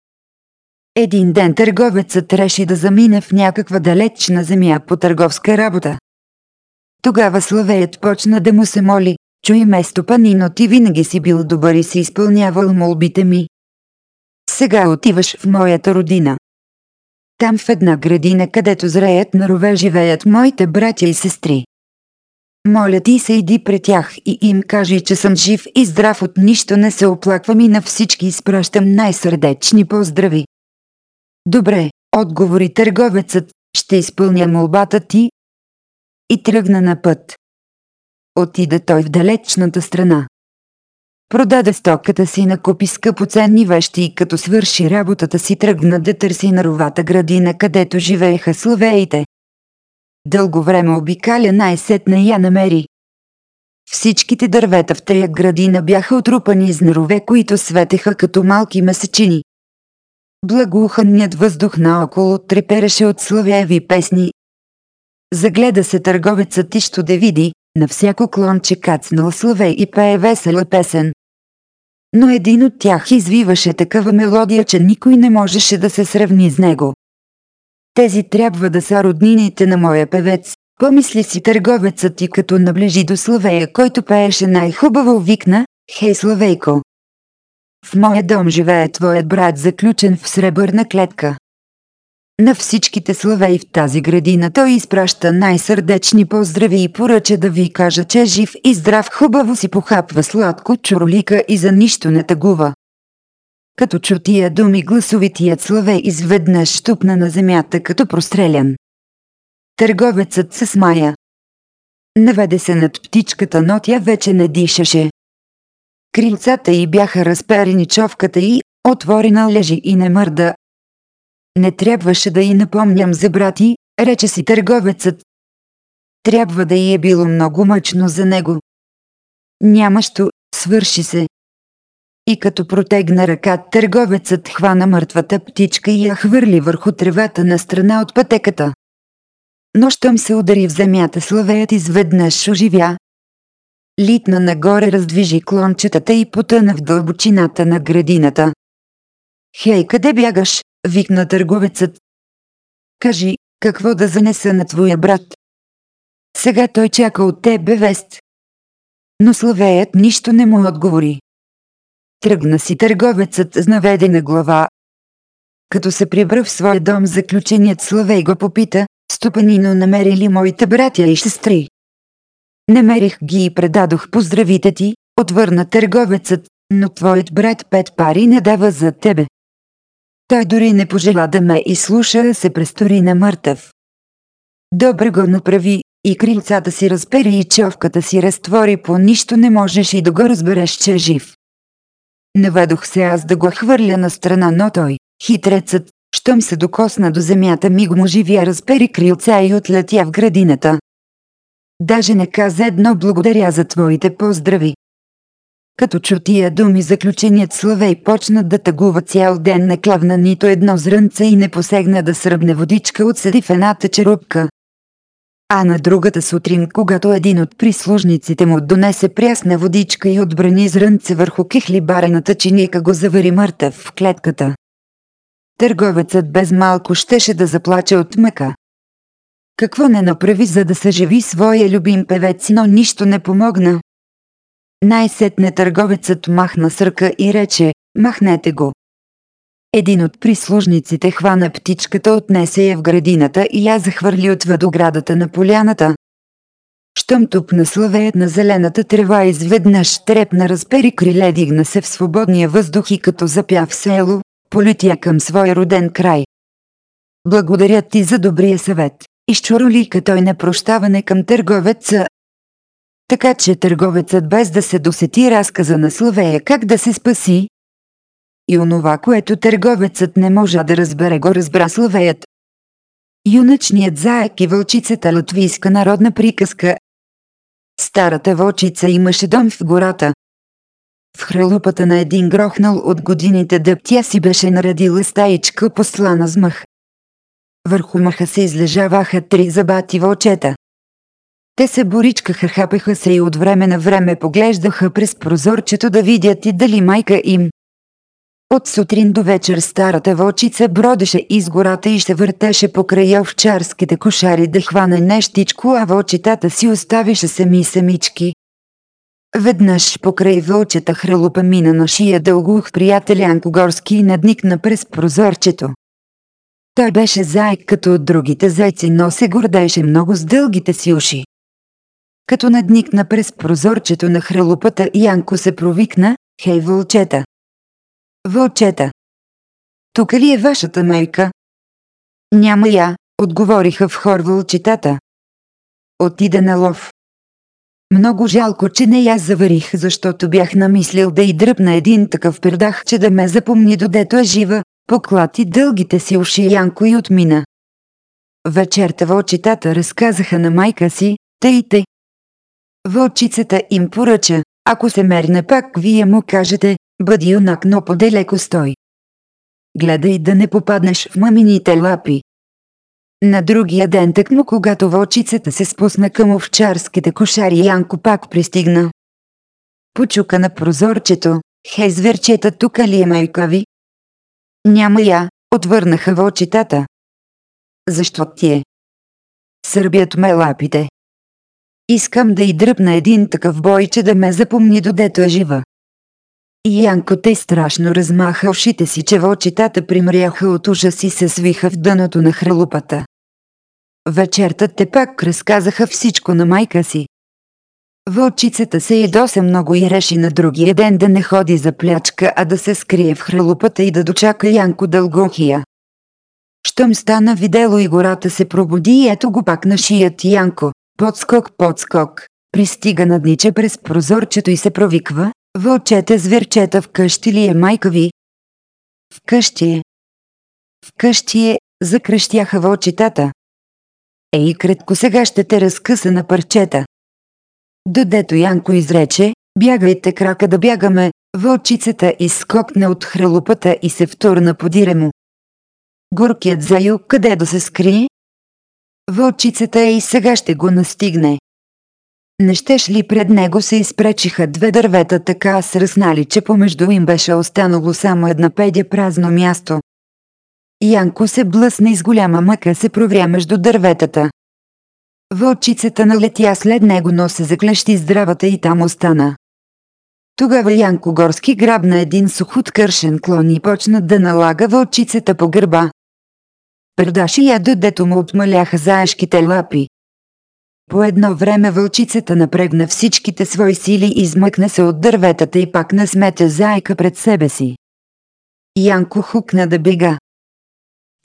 Един ден търговецът реши да замине в някаква далечна земя по търговска работа. Тогава славеят почна да му се моли, чуй ме стопанино ти винаги си бил добър и си изпълнявал молбите ми. Сега отиваш в моята родина. Там в една градина, където зреят на рове живеят моите братя и сестри. Моля ти се иди пред тях и им кажи, че съм жив и здрав от нищо не се оплаквам и на всички изпращам най-сърдечни поздрави. Добре, отговори търговецът, ще изпълня молбата ти. И тръгна на път. Отида той в далечната страна. Продаде стоката си, накупи скъпоценни вещи и като свърши работата си тръгна да търси наровата градина, където живееха славеите. Дълго време обикаля най-сетне я намери. Всичките дървета в тая градина бяха отрупани с нарове, които светеха като малки месечини. Благоуханният въздух наоколо трепереше от славеви песни. Загледа се търговецът и що да види, на всяко клонче кацнал славе и пее весела песен. Но един от тях извиваше такава мелодия, че никой не можеше да се сравни с него. Тези трябва да са роднините на моя певец, помисли си търговецът и като наближи до Славея, който пееше най-хубаво викна «Хей, Славейко!» В моя дом живее твоят брат, заключен в сребърна клетка. На всичките славей в тази градина той изпраща най-сърдечни поздрави и поръча да ви кажа, че е жив и здрав хубаво си похапва сладко чуролика и за нищо не тъгува. Като чу тия думи гласовитият славей изведнъж штупна на земята като прострелян. Търговецът се смая. Наведе се над птичката, но тя вече не дишаше. Крилцата й бяха разперени човката й, отворена лежи и не мърда. Не трябваше да й напомням за брати, рече си търговецът. Трябва да й е било много мъчно за него. Нямащо, свърши се. И като протегна ръка, търговецът хвана мъртвата птичка и я хвърли върху тревата на страна от пътеката. Но щом се удари в земята, славеят изведнъж оживя, литна нагоре раздвижи клончетата и потъна в дълбочината на градината. Хей, къде бягаш? викна търговецът. Кажи, какво да занеса на твоя брат? Сега той чака от тебе вест. Но славеят нищо не му отговори. Тръгна си търговецът с наведена глава. Като се прибра в своя дом, заключеният Славей го попита, стопанино намери ли моите братя и сестри? Намерих ги и предадох поздравите ти, отвърна търговецът, но твоят брат пет пари не дава за тебе. Той дори не пожела да ме изслуша, се престори на мъртъв. Добре го направи, и крилцата си разпери и човката си разтвори по нищо не можеш и да го разбереш, че е жив. Наведох се аз да го хвърля на страна, но той, хитрецът, щом се докосна до земята ми го живя разпери крилца и отлетя в градината. Даже не каза едно благодаря за твоите поздрави. Като чу тия думи заключеният Славей почна да тъгува цял ден не клавна нито едно зрънце и не посегна да сръбне водичка от седи в едната черупка. А на другата сутрин, когато един от прислужниците му донесе прясна водичка и отбрани зрънце върху кихлибарената чиника го завари мъртъв в клетката. Търговецът без малко щеше да заплаче от мъка. Какво не направи, за да съживи своя любим певец, но нищо не помогна. Най-сетне търговецът махна с ръка и рече, махнете го. Един от прислужниците хвана птичката, отнесе я в градината и я захвърли от въдоградата на поляната. Щом тупна славеят на зелената трева изведнъж трепна разпери криле, дигна се в свободния въздух и като запя в село, полетя към своя роден край. Благодаря ти за добрия съвет изчуролика той на прощаване към търговеца. Така че търговецът без да се досети разказа на Славея как да се спаси. И онова, което търговецът не можа да разбере, го разбра Славеят. Юначният заек и вълчицата латвийска народна приказка. Старата вълчица имаше дом в гората. В хралупата на един грохнал от годините дъб тя си беше наредила стаичка послана с мъх. Върху мъха се излежаваха три забати вълчета. Те се боричкаха, хапеха се и от време на време поглеждаха през прозорчето да видят и дали майка им От сутрин до вечер старата вълчица бродеше из гората и се въртеше покрай овчарските кошари да хване нещичко, а вълчетата си оставише сами самички. Веднъж покрай вълчета хралупа мина на шия дългух приятел Горски и надникна през прозорчето. Той беше заек като от другите зайци, но се гордеше много с дългите си уши. Като надникна през прозорчето на хралупата, Янко се провикна, хей вълчета. Вълчета. Тук ли е вашата майка? Няма я, отговориха в хор вълчетата. Отида на лов. Много жалко, че не я заварих, защото бях намислил да й дръпна един такъв пердах, че да ме запомни додето е жива, поклати дългите си уши Янко и отмина. Вечерта вълчетата разказаха на майка си, тъй и тъй. Вълчицата им поръча, ако се мерне пак, вие му кажете, бъди юнак, но поделеко стой. Гледай да не попаднеш в мамините лапи. На другия ден тъкмо, когато вълчицата се спусна към овчарските кошари, Янко пак пристигна. Почука на прозорчето. Хей, зверчета, тук ли е майка ви? Няма я, отвърнаха вълчетата. Защо ти е? Сърбят ме лапите. Искам да й дръпна един такъв бой, че да ме запомни додето е жива. И Янко те страшно размаха ушите си, че вълчетата примряха от ужас и се свиха в дъното на хралупата. Вечерта те пак разказаха всичко на майка си. Вълчицата се ядоса много и реши на другия ден да не ходи за плячка, а да се скрие в хралупата и да дочака Янко дългохия. Щом стана видело и гората се пробуди и ето го пак на шият Янко. Подскок, подскок. Пристига надниче през прозорчето и се провиква. Вълчете, зверчета, вкъщи ли е майка ви? Вкъщи е. Вкъщи е, закръщяха вълчетата. Ей, кратко сега ще те разкъса на парчета. Додето Янко изрече, бягайте крака да бягаме, вълчицата изскокна от хралупата и се втурна подире му. Горкият заю къде да се скрие? Вълчицата и сега ще го настигне. Не щеш ли пред него се изпречиха две дървета така сръснали, че помежду им беше останало само една педя празно място. Янко се блъсна и с голяма мъка се провря между дърветата. Вълчицата налетя след него, но се заклещи здравата и там остана. Тогава Янко Горски грабна един сух откършен клон и почна да налага вълчицата по гърба. Предаши я дето му отмаляха заешките лапи. По едно време вълчицата напрегна всичките свои сили и измъкна се от дърветата и пак насмете заека пред себе си. Янко хукна да бега.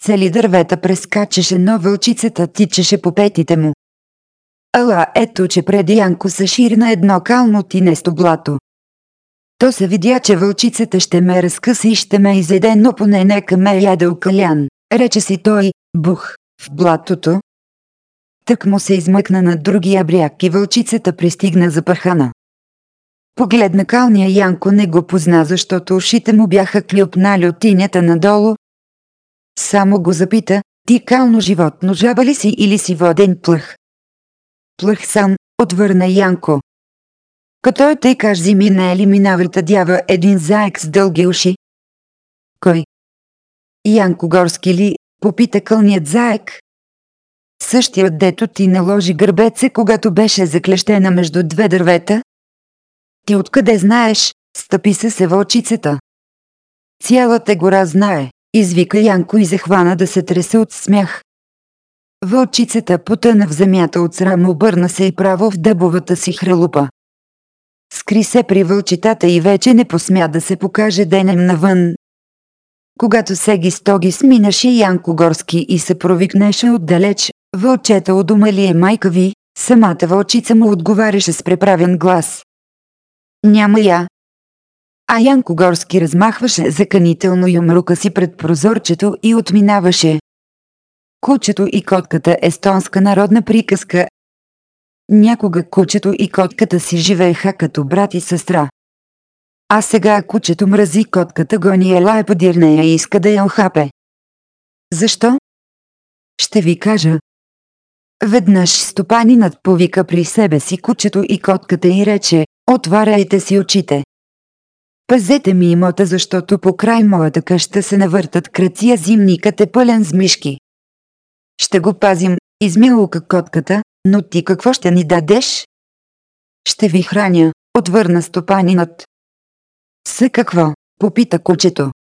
Цели дървета прескачаше, но вълчицата тичаше по петите му. Ала ето, че преди Янко се ширна едно кално тинесто блато. То се видя, че вълчицата ще ме разкъса и ще ме изеде, но поне нека ме яде окалян. Рече си той, бух, в блатото. Тък му се измъкна на другия бряг и вълчицата пристигна запахана. Погледна калния Янко не го позна, защото ушите му бяха клюпнали от тинята надолу. Само го запита, ти кално животно жаба ли си или си воден плъх? Плъх сам, отвърна Янко. Като е тъй кажи ми не е ли минавата дява един заек с дълги уши? Кой? Янко Горски ли, попита кълният заек. Същият дето ти наложи гърбеце, когато беше заклещена между две дървета? Ти откъде знаеш, стъпи се се вълчицата. Цялата гора знае, извика Янко и захвана да се тресе от смях. Вълчицата потъна в земята от срам, обърна се и право в дъбовата си хралупа. Скри се при вълчитата и вече не посмя да се покаже денем навън. Когато Сеги Стоги сминаше Янко Горски и се провикнеше отдалеч, вълчета у дома ли е майка ви, самата вълчица му отговаряше с преправен глас. Няма я. А Янко Горски размахваше заканително юмрука си пред прозорчето и отминаваше. Кучето и котката естонска народна приказка. Някога кучето и котката си живееха като брат и сестра. А сега кучето мрази котката гони ела е подир нея и иска да я охапе. Защо? Ще ви кажа. Веднъж стопанинът повика при себе си кучето и котката и рече, отваряйте си очите. Пазете ми имота, защото по край моята къща се навъртат кръци, зимникът е пълен с мишки. Ще го пазим, измилука котката, но ти какво ще ни дадеш? Ще ви храня, отвърна стопанинът. С какво? Попита кучето.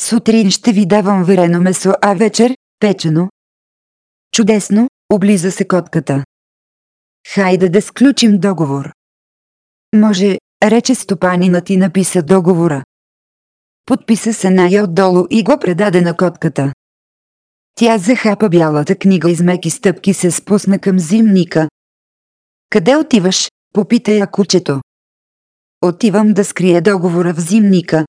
Сутрин ще ви давам варено месо, а вечер – печено. Чудесно, облиза се котката. Хайде да сключим договор. Може, рече стопанинът и написа договора. Подписа се най-отдолу и го предаде на котката. Тя захапа бялата книга и с меки стъпки се спусна към зимника. Къде отиваш? Попита я кучето. Отивам да скрия договора в зимника.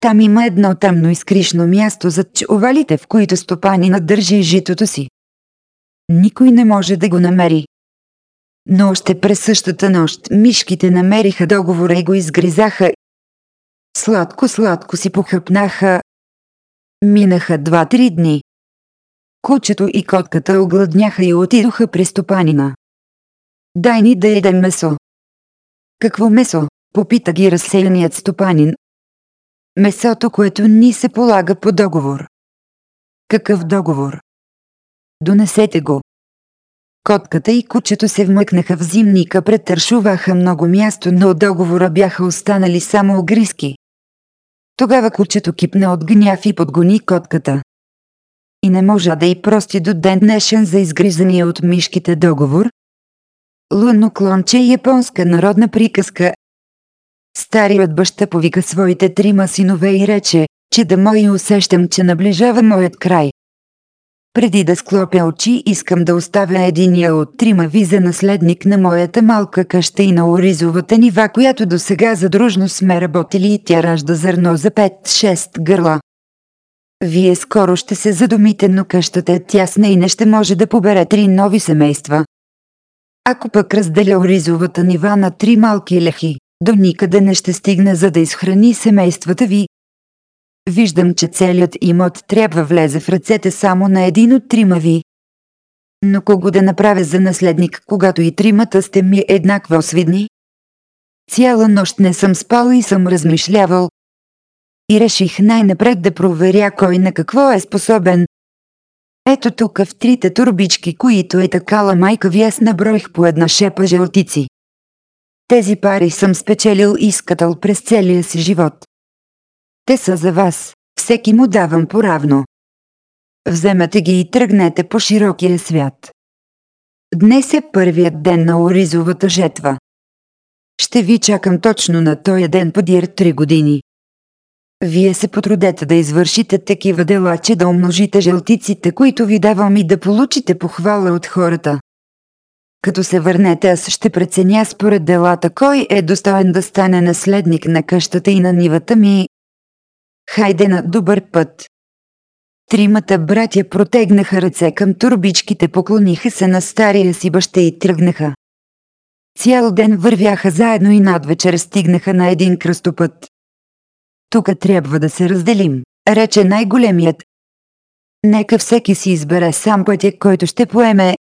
Там има едно тъмно и скришно място зад чувалите, в които стопани държи житото си. Никой не може да го намери. Но още през същата нощ мишките намериха договора и го изгризаха. Сладко-сладко си похъпнаха. Минаха два-три дни. Кучето и котката огладняха и отидоха при стопанина. Дай ни да едем месо. Какво месо? Попита ги разсеяният стопанин. Месото, което ни се полага по договор. Какъв договор? Донесете го. Котката и кучето се вмъкнаха в зимника, претършуваха много място, но от договора бяха останали само огриски. Тогава кучето кипна от гняв и подгони котката. И не можа да й прости до ден днешен за изгризания от мишките договор. Лунно клонче японска народна приказка. Старият баща повика своите трима синове и рече, че да мой усещам, че наближава моят край. Преди да склопя очи, искам да оставя единия от трима ви за наследник на моята малка къща и на оризовата нива, която до сега задружно сме работили и тя ражда зърно за 5-6 гърла. Вие скоро ще се задумите, но къщата е тясна и не ще може да побере три нови семейства. Ако пък разделя оризовата нива на три малки лехи, до никъде не ще стигне за да изхрани семействата ви, Виждам, че целият имот трябва влезе в ръцете само на един от трима ви. Но кого да направя за наследник, когато и тримата сте ми еднакво свидни? Цяла нощ не съм спал и съм размишлявал. И реших най-напред да проверя кой на какво е способен. Ето тук в трите турбички, които е такала майка ви аз наброих по една шепа жълтици. Тези пари съм спечелил и скатал през целия си живот. Те са за вас. Всеки му давам поравно. Вземете ги и тръгнете по широкия свят. Днес е първият ден на оризовата жетва. Ще ви чакам точно на този ден подир три години. Вие се потрудете да извършите такива дела, че да умножите жълтиците, които ви давам и да получите похвала от хората. Като се върнете, аз ще преценя според делата кой е достоен да стане наследник на къщата и на нивата ми, Хайде на добър път. Тримата братя протегнаха ръце към турбичките, поклониха се на стария си баща и тръгнаха. Цял ден вървяха заедно и надвечер стигнаха на един кръстопът. Тук трябва да се разделим, рече най-големият. Нека всеки си избере сам пътя, който ще поеме.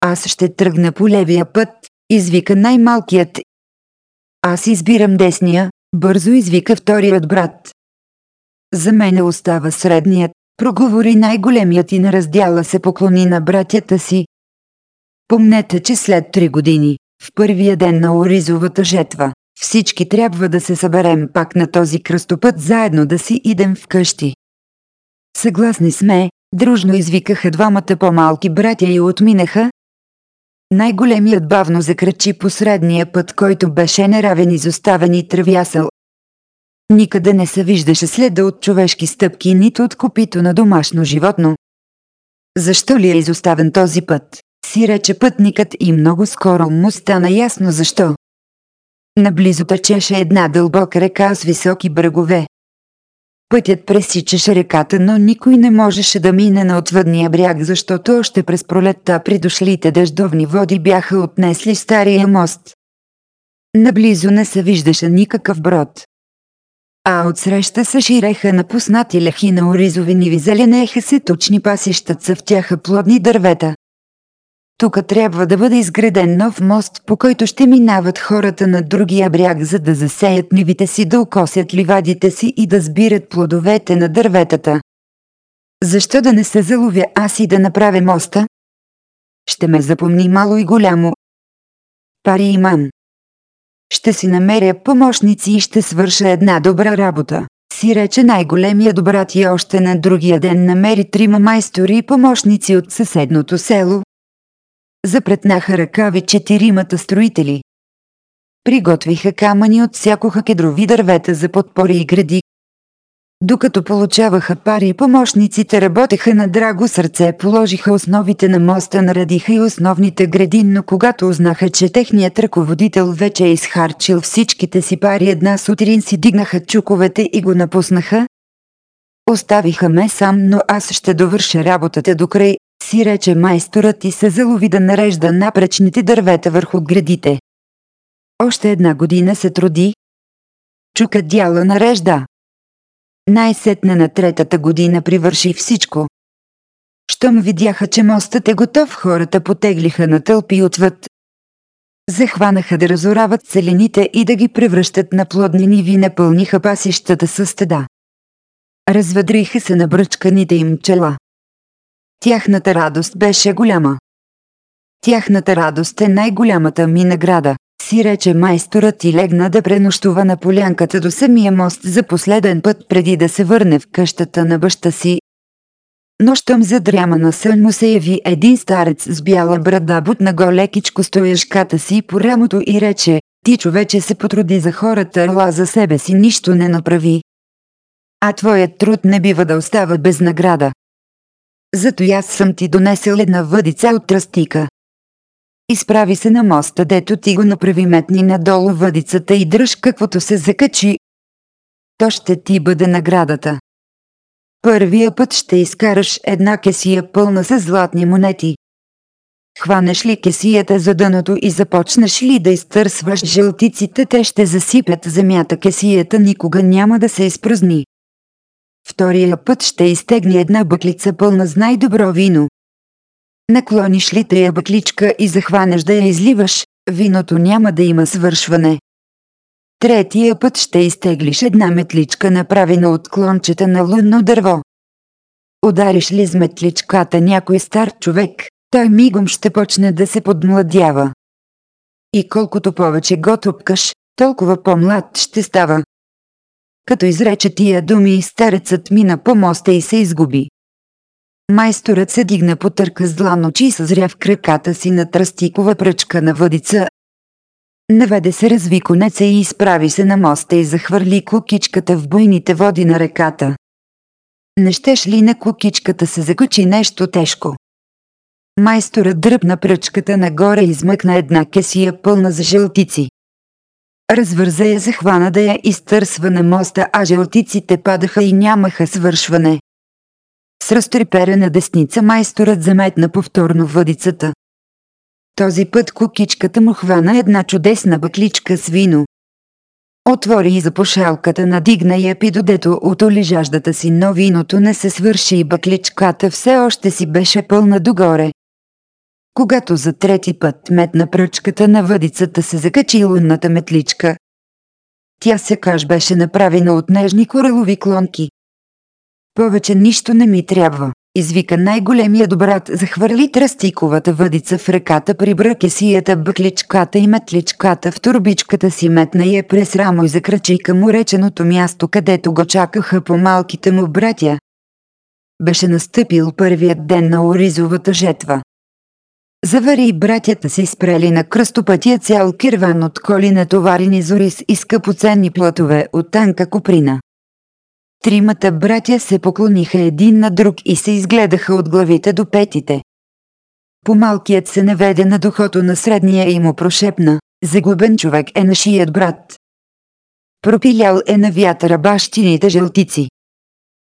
Аз ще тръгна по левия път, извика най-малкият. Аз избирам десния, бързо извика вторият брат. За мене остава средният, проговори най-големият и на раздяла се поклони на братята си. Помнете, че след три години, в първия ден на Оризовата жетва, всички трябва да се съберем пак на този кръстопът заедно да си идем вкъщи. Съгласни сме, дружно извикаха двамата по-малки братя и отминаха. Най-големият бавно закрачи по средния път, който беше неравен изоставен и тръвясъл, Никъде не се виждаше следа от човешки стъпки, нито от копито на домашно животно. Защо ли е изоставен този път? Си рече пътникът и много скоро му стана ясно защо. Наблизо тъчеше една дълбока река с високи брегове. Пътят пресичаше реката, но никой не можеше да мине на отвъдния бряг, защото още през пролетта придошлите дъждовни води бяха отнесли стария мост. Наблизо не се виждаше никакъв брод а отсреща се ширеха напуснати лехи на оризови ниви, зеленеха се точни пасища, цъфтяха плодни дървета. Тук трябва да бъде изграден нов мост, по който ще минават хората на другия бряг, за да засеят нивите си, да окосят ливадите си и да сбират плодовете на дърветата. Защо да не се заловя аз и да направя моста? Ще ме запомни мало и голямо. Пари имам. Ще си намеря помощници и ще свърша една добра работа. Си рече най-големия добрат и още на другия ден намери трима майстори и помощници от съседното село. Запретнаха ръкави четиримата строители. Приготвиха камъни от всякоха кедрови дървета за подпори и гради, докато получаваха пари, помощниците работеха на драго сърце, положиха основите на моста, наредиха и основните гради, но когато узнаха, че техният ръководител вече е изхарчил всичките си пари, една сутрин си дигнаха чуковете и го напуснаха. Оставиха ме сам, но аз ще довърша работата до край, си рече майсторът и се залови да нарежда напречните дървета върху градите. Още една година се труди. Чука дяла нарежда. Най-сетне на третата година привърши всичко. Щом видяха, че мостът е готов, хората потеглиха на тълпи отвъд. Захванаха да разорават селените и да ги превръщат на плодни ниви, напълниха пасищата със стеда. Разведриха се на бръчканите им чела. Тяхната радост беше голяма. Тяхната радост е най-голямата ми награда си рече майсторът и легна да пренощува на полянката до самия мост за последен път преди да се върне в къщата на баща си. Но щом задряма на сън му се яви един старец с бяла брада, бутна го лекичко стояшката си по рамото и рече, ти човече се потруди за хората, ала за себе си нищо не направи. А твоят труд не бива да остава без награда. Зато аз съм ти донесел една въдица от тръстика. Изправи се на моста, дето ти го направи метни надолу въдицата и дръж каквото се закачи. То ще ти бъде наградата. Първия път ще изкараш една кесия пълна с златни монети. Хванеш ли кесията за дъното и започнеш ли да изтърсваш жълтиците, те ще засипят земята. Кесията никога няма да се изпразни. Втория път ще изтегни една бъклица пълна с най-добро вино. Наклониш ли тая бъкличка и захванеш да я изливаш, виното няма да има свършване. Третия път ще изтеглиш една метличка направена от клончета на лунно дърво. Удариш ли с метличката някой стар човек, той мигом ще почне да се подмладява. И колкото повече го топкаш, толкова по-млад ще става. Като изрече тия думи, старецът мина по моста и се изгуби. Майсторът се дигна по търка с длан очи и съзря в краката си на тръстикова пръчка на въдица. Наведе се разви конеца и изправи се на моста и захвърли кукичката в буйните води на реката. Не щеш ли на кукичката се закачи нещо тежко? Майсторът дръпна пръчката нагоре и измъкна една кесия пълна за жълтици. Развърза я захвана да я изтърсва на моста, а жълтиците падаха и нямаха свършване. С разтреперена десница майсторът заметна повторно въдицата. Този път кукичката му хвана една чудесна бъкличка с вино. Отвори и запошалката надигна я пи додето от олежаждата си, но виното не се свърши и бъкличката все още си беше пълна догоре. Когато за трети път метна пръчката на въдицата се закачи лунната метличка. Тя се каш беше направена от нежни коралови клонки. Повече нищо не ми трябва, извика най-големия добрат, захвърли тръстиковата въдица в ръката, прибра кесията, бъкличката и метличката в турбичката си, метна я през рамо и закрачи към уреченото място, където го чакаха по малките му братя. Беше настъпил първият ден на оризовата жетва. Завари и братята си спрели на кръстопътия цял кирван от коли натоварени з ориз и скъпоценни платове от танка коприна. Тримата братя се поклониха един на друг и се изгледаха от главите до петите. Помалкият се наведе на духото на средния и му прошепна. Загубен човек е нашият брат. Пропилял е на вятъра бащините жълтици.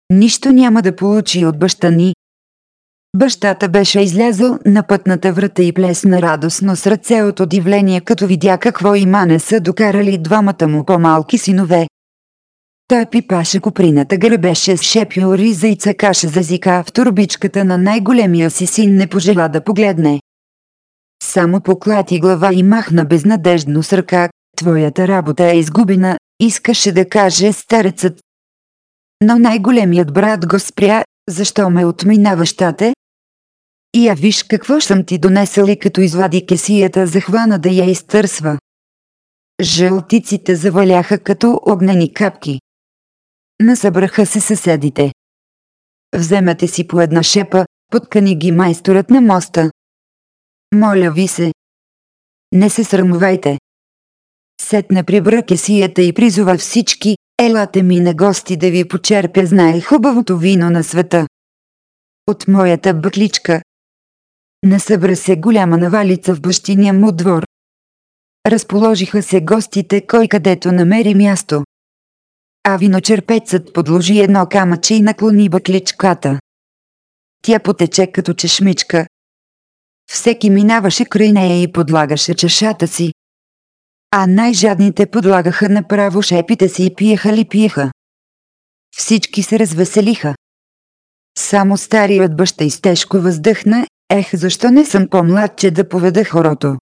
Нищо няма да получи от баща ни. Бащата беше излязъл на пътната врата и плесна радостно с ръце от удивление, като видя какво има не са докарали двамата му по-малки синове. Той пипаше коприната, гребеше с шепи риза и цъкаше за зика в турбичката на най-големия си син не пожела да погледне. само поклати глава и махна безнадежно с ръка. Твоята работа е изгубена, искаше да каже старецът. Но най-големият брат го спря, защо ме отминаваш, тате? И я виж какво съм ти донесъл и като извади кесията захвана да я изтърсва. Жълтиците заваляха като огнени капки. Насъбраха се съседите. Вземете си по една шепа, подкани ги майсторът на моста. Моля ви се. Не се срамувайте. Сетне прибра кесията и призова всички, елате ми на гости да ви почерпя знае хубавото вино на света. От моята бъкличка. Насъбра се голяма навалица в бащиния му двор. Разположиха се гостите кой където намери място. А виночерпецът подложи едно камъче и наклони бъкличката. Тя потече като чешмичка. Всеки минаваше край нея и подлагаше чашата си. А най-жадните подлагаха направо шепите си и пиеха ли пиеха. Всички се развеселиха. Само старият баща изтежко въздъхна, ех защо не съм по-млад, че да поведа хорото.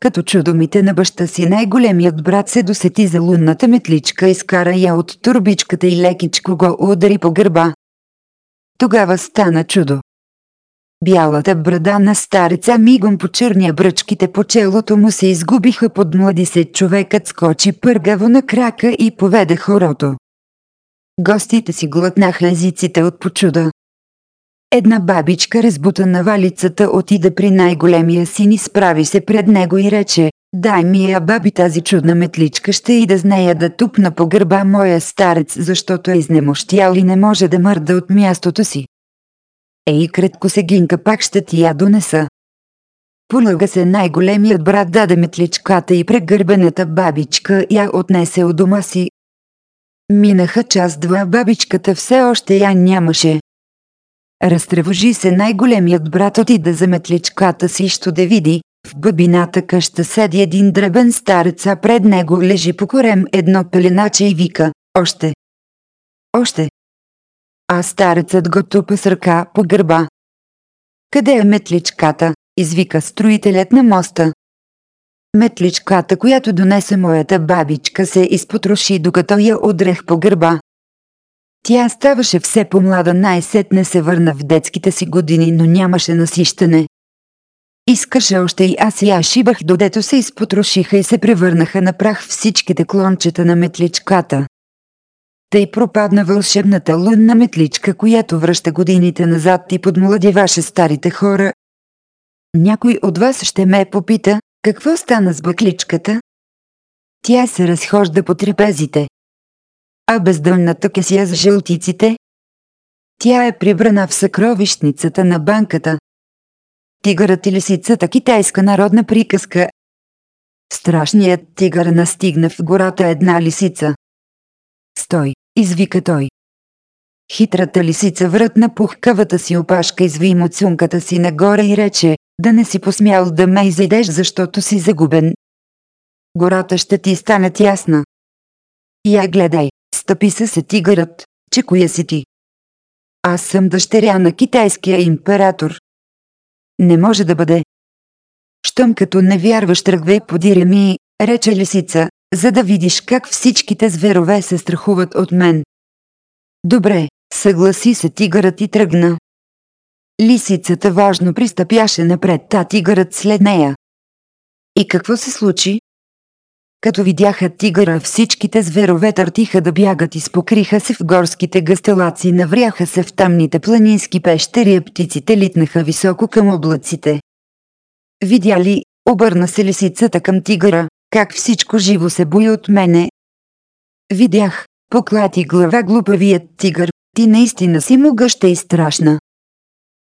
Като чудомите на баща си най-големият брат се досети за лунната метличка, изкара я от турбичката и лекичко го удари по гърба. Тогава стана чудо. Бялата брада на стареца мигом по черния бръчките по челото му се изгубиха под млади се човекът скочи пъргаво на крака и поведе хорото. Гостите си глътнаха езиците от почуда. Една бабичка разбута на валицата отида при най-големия син и справи се пред него и рече, дай ми я баби тази чудна метличка ще и да знея да тупна по гърба моя старец, защото е изнемощял и не може да мърда от мястото си. Ей, кратко се гинка пак ще ти я донеса. Полъга се най-големият брат даде метличката и прегърбената бабичка я отнесе от дома си. Минаха час-два бабичката все още я нямаше. Разтревожи се най-големият брат отида за метличката си, що да види. В бъбината къща седи един дребен старец, а пред него лежи по корем едно пеленаче и вика «Още! Още!» А старецът го тупа с ръка по гърба. Къде е метличката? извика строителят на моста. Метличката, която донесе моята бабичка, се изпотроши, докато я удрех по гърба. Тя ставаше все по-млада, най-сетне се върна в детските си години, но нямаше насищане. Искаше още и аз я шибах, додето се изпотрошиха и се превърнаха на прах всичките клончета на метличката. Тъй пропадна вълшебната лунна метличка, която връща годините назад и подмладиваше старите хора. Някой от вас ще ме попита, какво стана с бъкличката? Тя се разхожда по трапезите. А бездълната кесия с жълтиците? Тя е прибрана в съкровищницата на банката. Тигърът и лисицата китайска народна приказка. Страшният тигър настигна в гората една лисица. Стой, извика той. Хитрата лисица вратна пухкавата си опашка изви муцунката си нагоре и рече, да не си посмял да ме изедеш, защото си загубен. Гората ще ти стане тясна. Я гледай, стъпи се се тигърът, че коя си ти? Аз съм дъщеря на китайския император. Не може да бъде. Щом като не вярваш тръгвай подире ми, рече лисица, за да видиш как всичките зверове се страхуват от мен. Добре, съгласи се тигърът и тръгна. Лисицата важно пристъпяше напред, та тигърът след нея. И какво се случи? Като видяха тигъра, всичките зверове търтиха да бягат и спокриха се в горските гъстелаци, навряха се в тамните планински пещери, а птиците литнаха високо към облаците. Видя ли, обърна се лисицата към тигъра, как всичко живо се бои от мене. Видях, поклати глава глупавият тигър, ти наистина си могъща и страшна.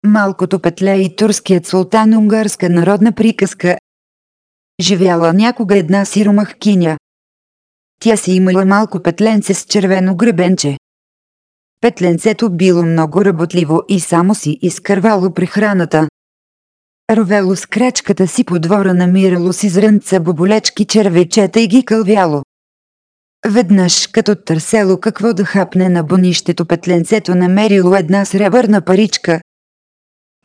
Малкото петле и турският султан унгарска народна приказка. Живяла някога една сиромахкиня. Тя си имала малко петленце с червено гребенче. Петленцето било много работливо и само си изкървало прехраната. Ровело с крачката си по двора намирало си зрънца боболечки червечета и ги кълвяло. Веднъж, като търсело какво да хапне на бонището петленцето намерило една сребърна паричка.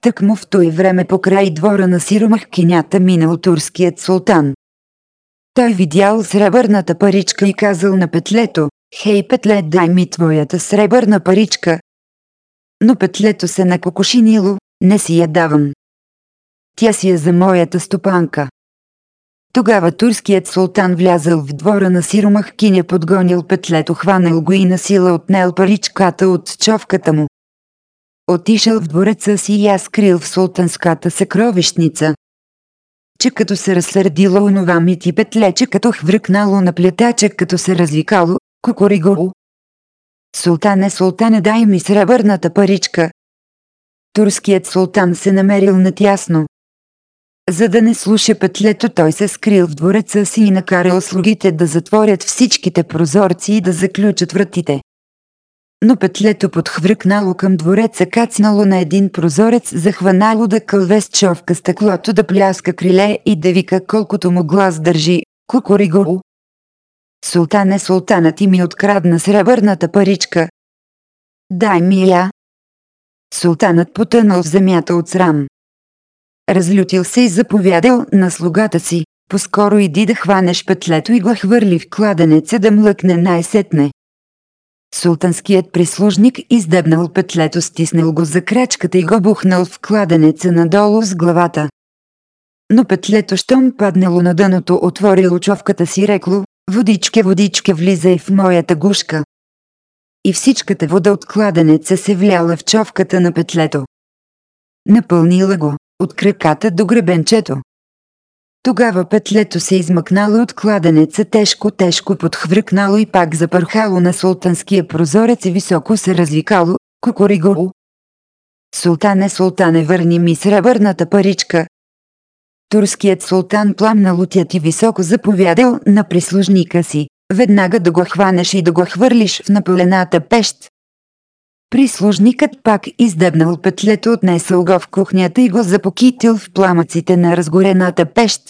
Тък му в той време покрай двора на сиромахкинята минал турският султан. Той видял сребърната паричка и казал на петлето, «Хей, петле, дай ми твоята сребърна паричка!» Но петлето се накокошинило, не си я давам. Тя си е за моята стопанка. Тогава турският султан влязъл в двора на сиромахкиня, подгонил петлето, хванал го и насила отнел паричката от човката му. Отишъл в двореца си и я скрил в султанската съкровищница. Че като се разсърдило онова мити петлече, като хвъркнало на плетача, като се развикало, кукуриго. Султане, султане, дай ми сребърната паричка. Турският султан се намерил натясно. За да не слуша петлето, той се скрил в двореца си и накарал слугите да затворят всичките прозорци и да заключат вратите. Но петлето подхвръкнало към двореца, кацнало на един прозорец, захванало да кълве с човка стъклото, да пляска криле и да вика колкото му глас държи, кукуриго. Султане, султанът ти ми открадна сребърната паричка. Дай ми я. Султанът потънал в земята от срам. Разлютил се и заповядал на слугата си, поскоро иди да хванеш петлето и го хвърли в кладенеца да млъкне най-сетне. Султанският прислужник издебнал петлето, стиснал го за крачката и го бухнал в кладенеца надолу с главата. Но петлето, щом паднало на дъното, отворило човката си рекло, водичке, водичке, влизай в моята гушка. И всичката вода от кладенеца се вляла в човката на петлето. Напълнила го от краката до гребенчето. Тогава петлето се измъкнало от кладенеца тежко-тежко подхвръкнало и пак запърхало на султанския прозорец и високо се развикало, кукуриго. Султане, султане, върни ми сребърната паричка. Турският султан пламнал от и високо заповядал на прислужника си, веднага да го хванеш и да го хвърлиш в напалената пещ, Прислужникът пак издебнал петлето, отнесъл го в кухнята и го запокитил в пламъците на разгорената пещ.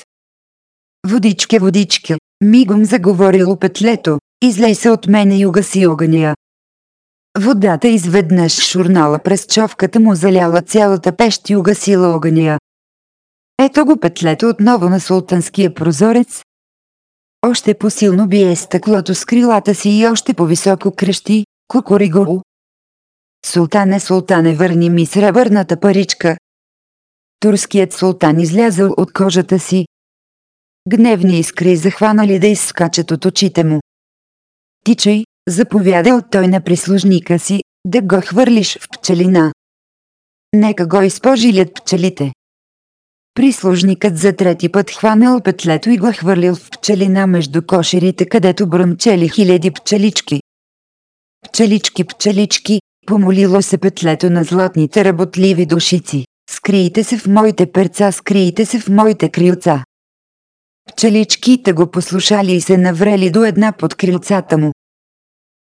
Водичке, водичке, мигом заговорило петлето, излей се от мене и угаси огъня. Водата изведнъж шурнала през човката му заляла цялата пещ и угасила огъня. Ето го петлето отново на султанския прозорец. Още по-силно бие стъклото с крилата си и още по-високо крещи, кукуриго. Султане, султане, върни ми сребърната паричка. Турският султан излязъл от кожата си. Гневни искри захванали да изскачат от очите му. Тичай, заповядал той на прислужника си, да го хвърлиш в пчелина. Нека го изпожилят пчелите. Прислужникът за трети път хванал петлето и го хвърлил в пчелина между кошерите, където бръмчели хиляди пчелички. Пчелички, пчелички, Помолило се петлето на златните работливи душици. Скрийте се в моите перца, скрийте се в моите крилца. Пчеличките го послушали и се наврели до една под крилцата му.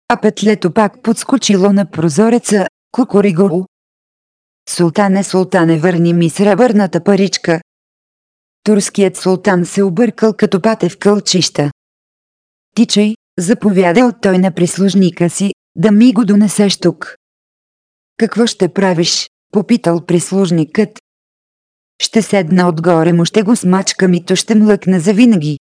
А петлето пак подскочило на прозореца, кукуриго. Султане, султане, върни ми сребърната паричка. Турският султан се объркал като пате в кълчища. Тичай, заповядал той на прислужника си, да ми го донесеш тук. Какво ще правиш? Попитал прислужникът. Ще седна отгоре му, ще го смачкам и то ще млъкне завинаги.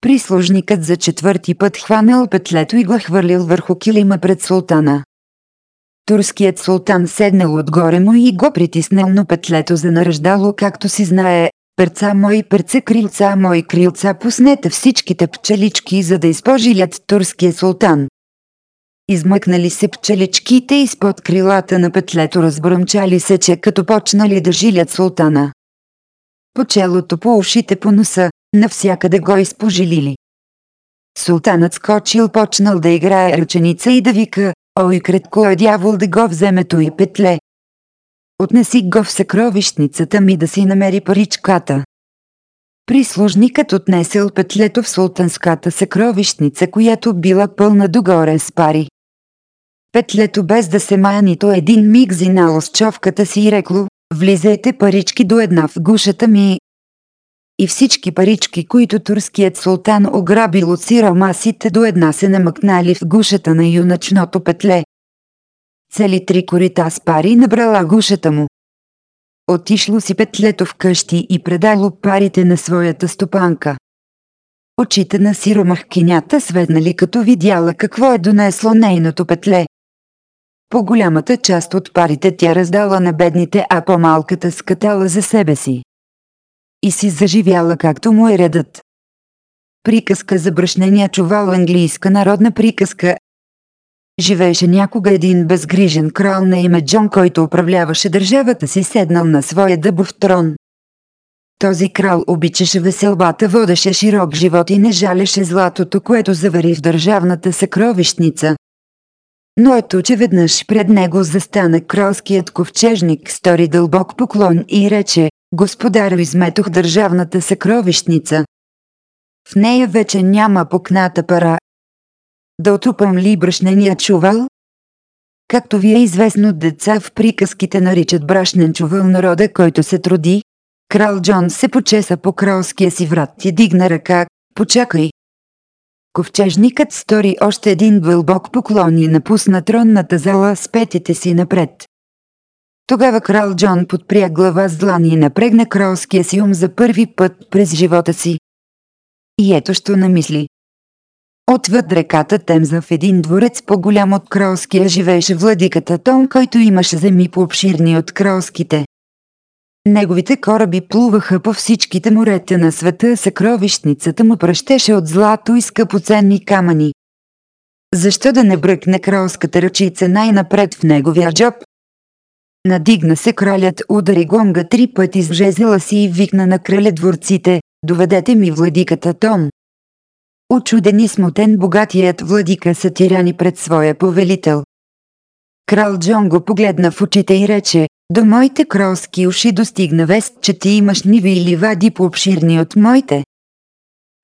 Прислужникът за четвърти път хванал петлето и го хвърлил върху килима пред султана. Турският султан седнал отгоре му и го притиснал, но петлето занаръждало както си знае. Перца мои, перце крилца мои крилца, пуснете всичките пчелички, за да изпожилят турския султан. Измъкнали се пчеличките изпод крилата на петлето разбръмчали се, че като почнали да жилят султана. По челото, по ушите, по носа, навсякъде го изпожилили. Султанът скочил почнал да играе ръченица и да вика, ой кратко е дявол да го вземе и петле. Отнеси го в съкровищницата ми да си намери паричката. Прислужникът отнесел петлето в султанската съкровищница, която била пълна догоре с пари. Петлето без да се мая нито един миг зинало с човката си и рекло, влизайте парички до една в гушата ми. И всички парички, които турският султан ограбил от сиромасите до една се намъкнали в гушата на юначното петле. Цели три корита с пари набрала гушата му. отишло си петлето в къщи и предало парите на своята стопанка. Очите на сиромахкинята светнали като видяла какво е донесло нейното петле. По голямата част от парите тя раздала на бедните, а по-малката скатала за себе си. И си заживяла както му е редът. Приказка за брашнения чувал английска народна приказка. Живееше някога един безгрижен крал на име Джон, който управляваше държавата си седнал на своя дъбов трон. Този крал обичаше веселбата, водеше широк живот и не жалеше златото, което завари в държавната съкровищница. Но ето, че веднъж пред него застана кралският ковчежник, стори дълбок поклон и рече, Господаро изметох държавната съкровищница. В нея вече няма покната пара. Да отупам ли брашнения чувал? Както ви е известно, деца в приказките наричат брашнен чувал народа, който се труди. Крал Джон се почеса по кралския си врат и дигна ръка. Почакай. Ковчежникът стори още един дълбок поклон и напусна тронната зала с петите си напред. Тогава крал Джон подпря глава с длани и напрегна кралския си ум за първи път през живота си. И ето що намисли. Отвъд реката Темза в един дворец по-голям от кралския живееше владиката Том, който имаше земи по-обширни от кралските. Неговите кораби плуваха по всичките морета на света, съкровищницата му пръщеше от злато и скъпоценни камъни. Защо да не бръкне кралската ръчица най-напред в неговия джоб? Надигна се кралят, удари гонга три пъти с жезела си и викна на краледворците, доведете ми владиката Том. Очуден и смутен богатият владика са тирани пред своя повелител. Крал Джон го погледна в очите и рече, до моите кралски уши достигна вест, че ти имаш ниви и ливади по-обширни от моите.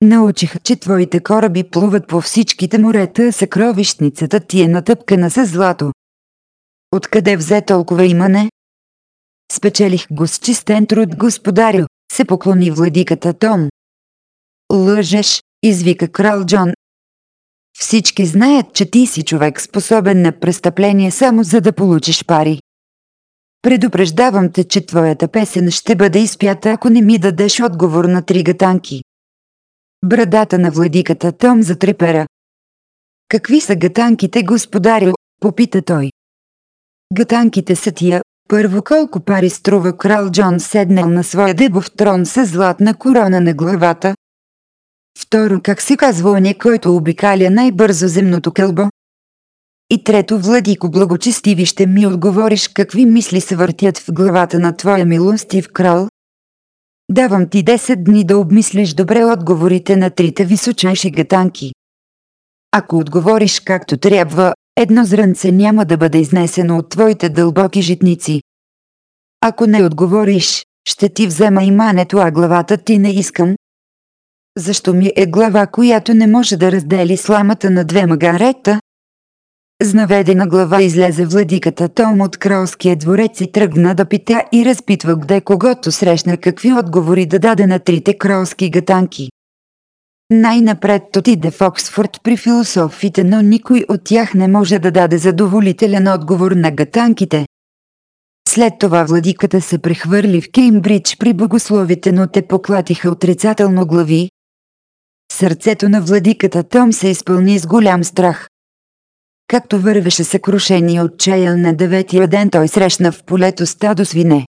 Научих, че твоите кораби плуват по всичките морета, съкровищницата ти е натъпкана с злато. Откъде взе толкова имане? Спечелих го с чистен труд, господарю, се поклони владиката Том. Лъжеш, извика крал Джон. Всички знаят, че ти си човек способен на престъпление само за да получиш пари. Предупреждавам те, че твоята песен ще бъде изпята, ако не ми дадеш отговор на три гатанки. Брадата на владиката Том затрепера. Какви са гатанките, господарю? Попита той. Гатанките са тия. Първо колко пари струва крал Джон седнал на своя дебов трон с златна корона на главата? Второ, как се казва оня, който обикаля най-бързо земното кълбо? И трето, владико благочестиви, ще ми отговориш какви мисли се въртят в главата на твоя милостив крал? Давам ти 10 дни да обмислиш добре отговорите на трите височайши гатанки. Ако отговориш както трябва, едно зрънце няма да бъде изнесено от твоите дълбоки житници. Ако не отговориш, ще ти взема имането, а главата ти не искам. Защо ми е глава, която не може да раздели сламата на две магарета? С наведена глава излезе владиката Том от кралския дворец и тръгна да пита и разпитва где когото срещна какви отговори да даде на трите кралски гатанки. Най-напред отиде в Оксфорд при философите, но никой от тях не може да даде задоволителен отговор на гатанките. След това владиката се прехвърли в Кеймбридж при богословите, но те поклатиха отрицателно глави. Сърцето на владиката Том се изпълни с голям страх. Както вървеше съкрушен и отчаян на деветия ден, той срещна в полето стадо свине.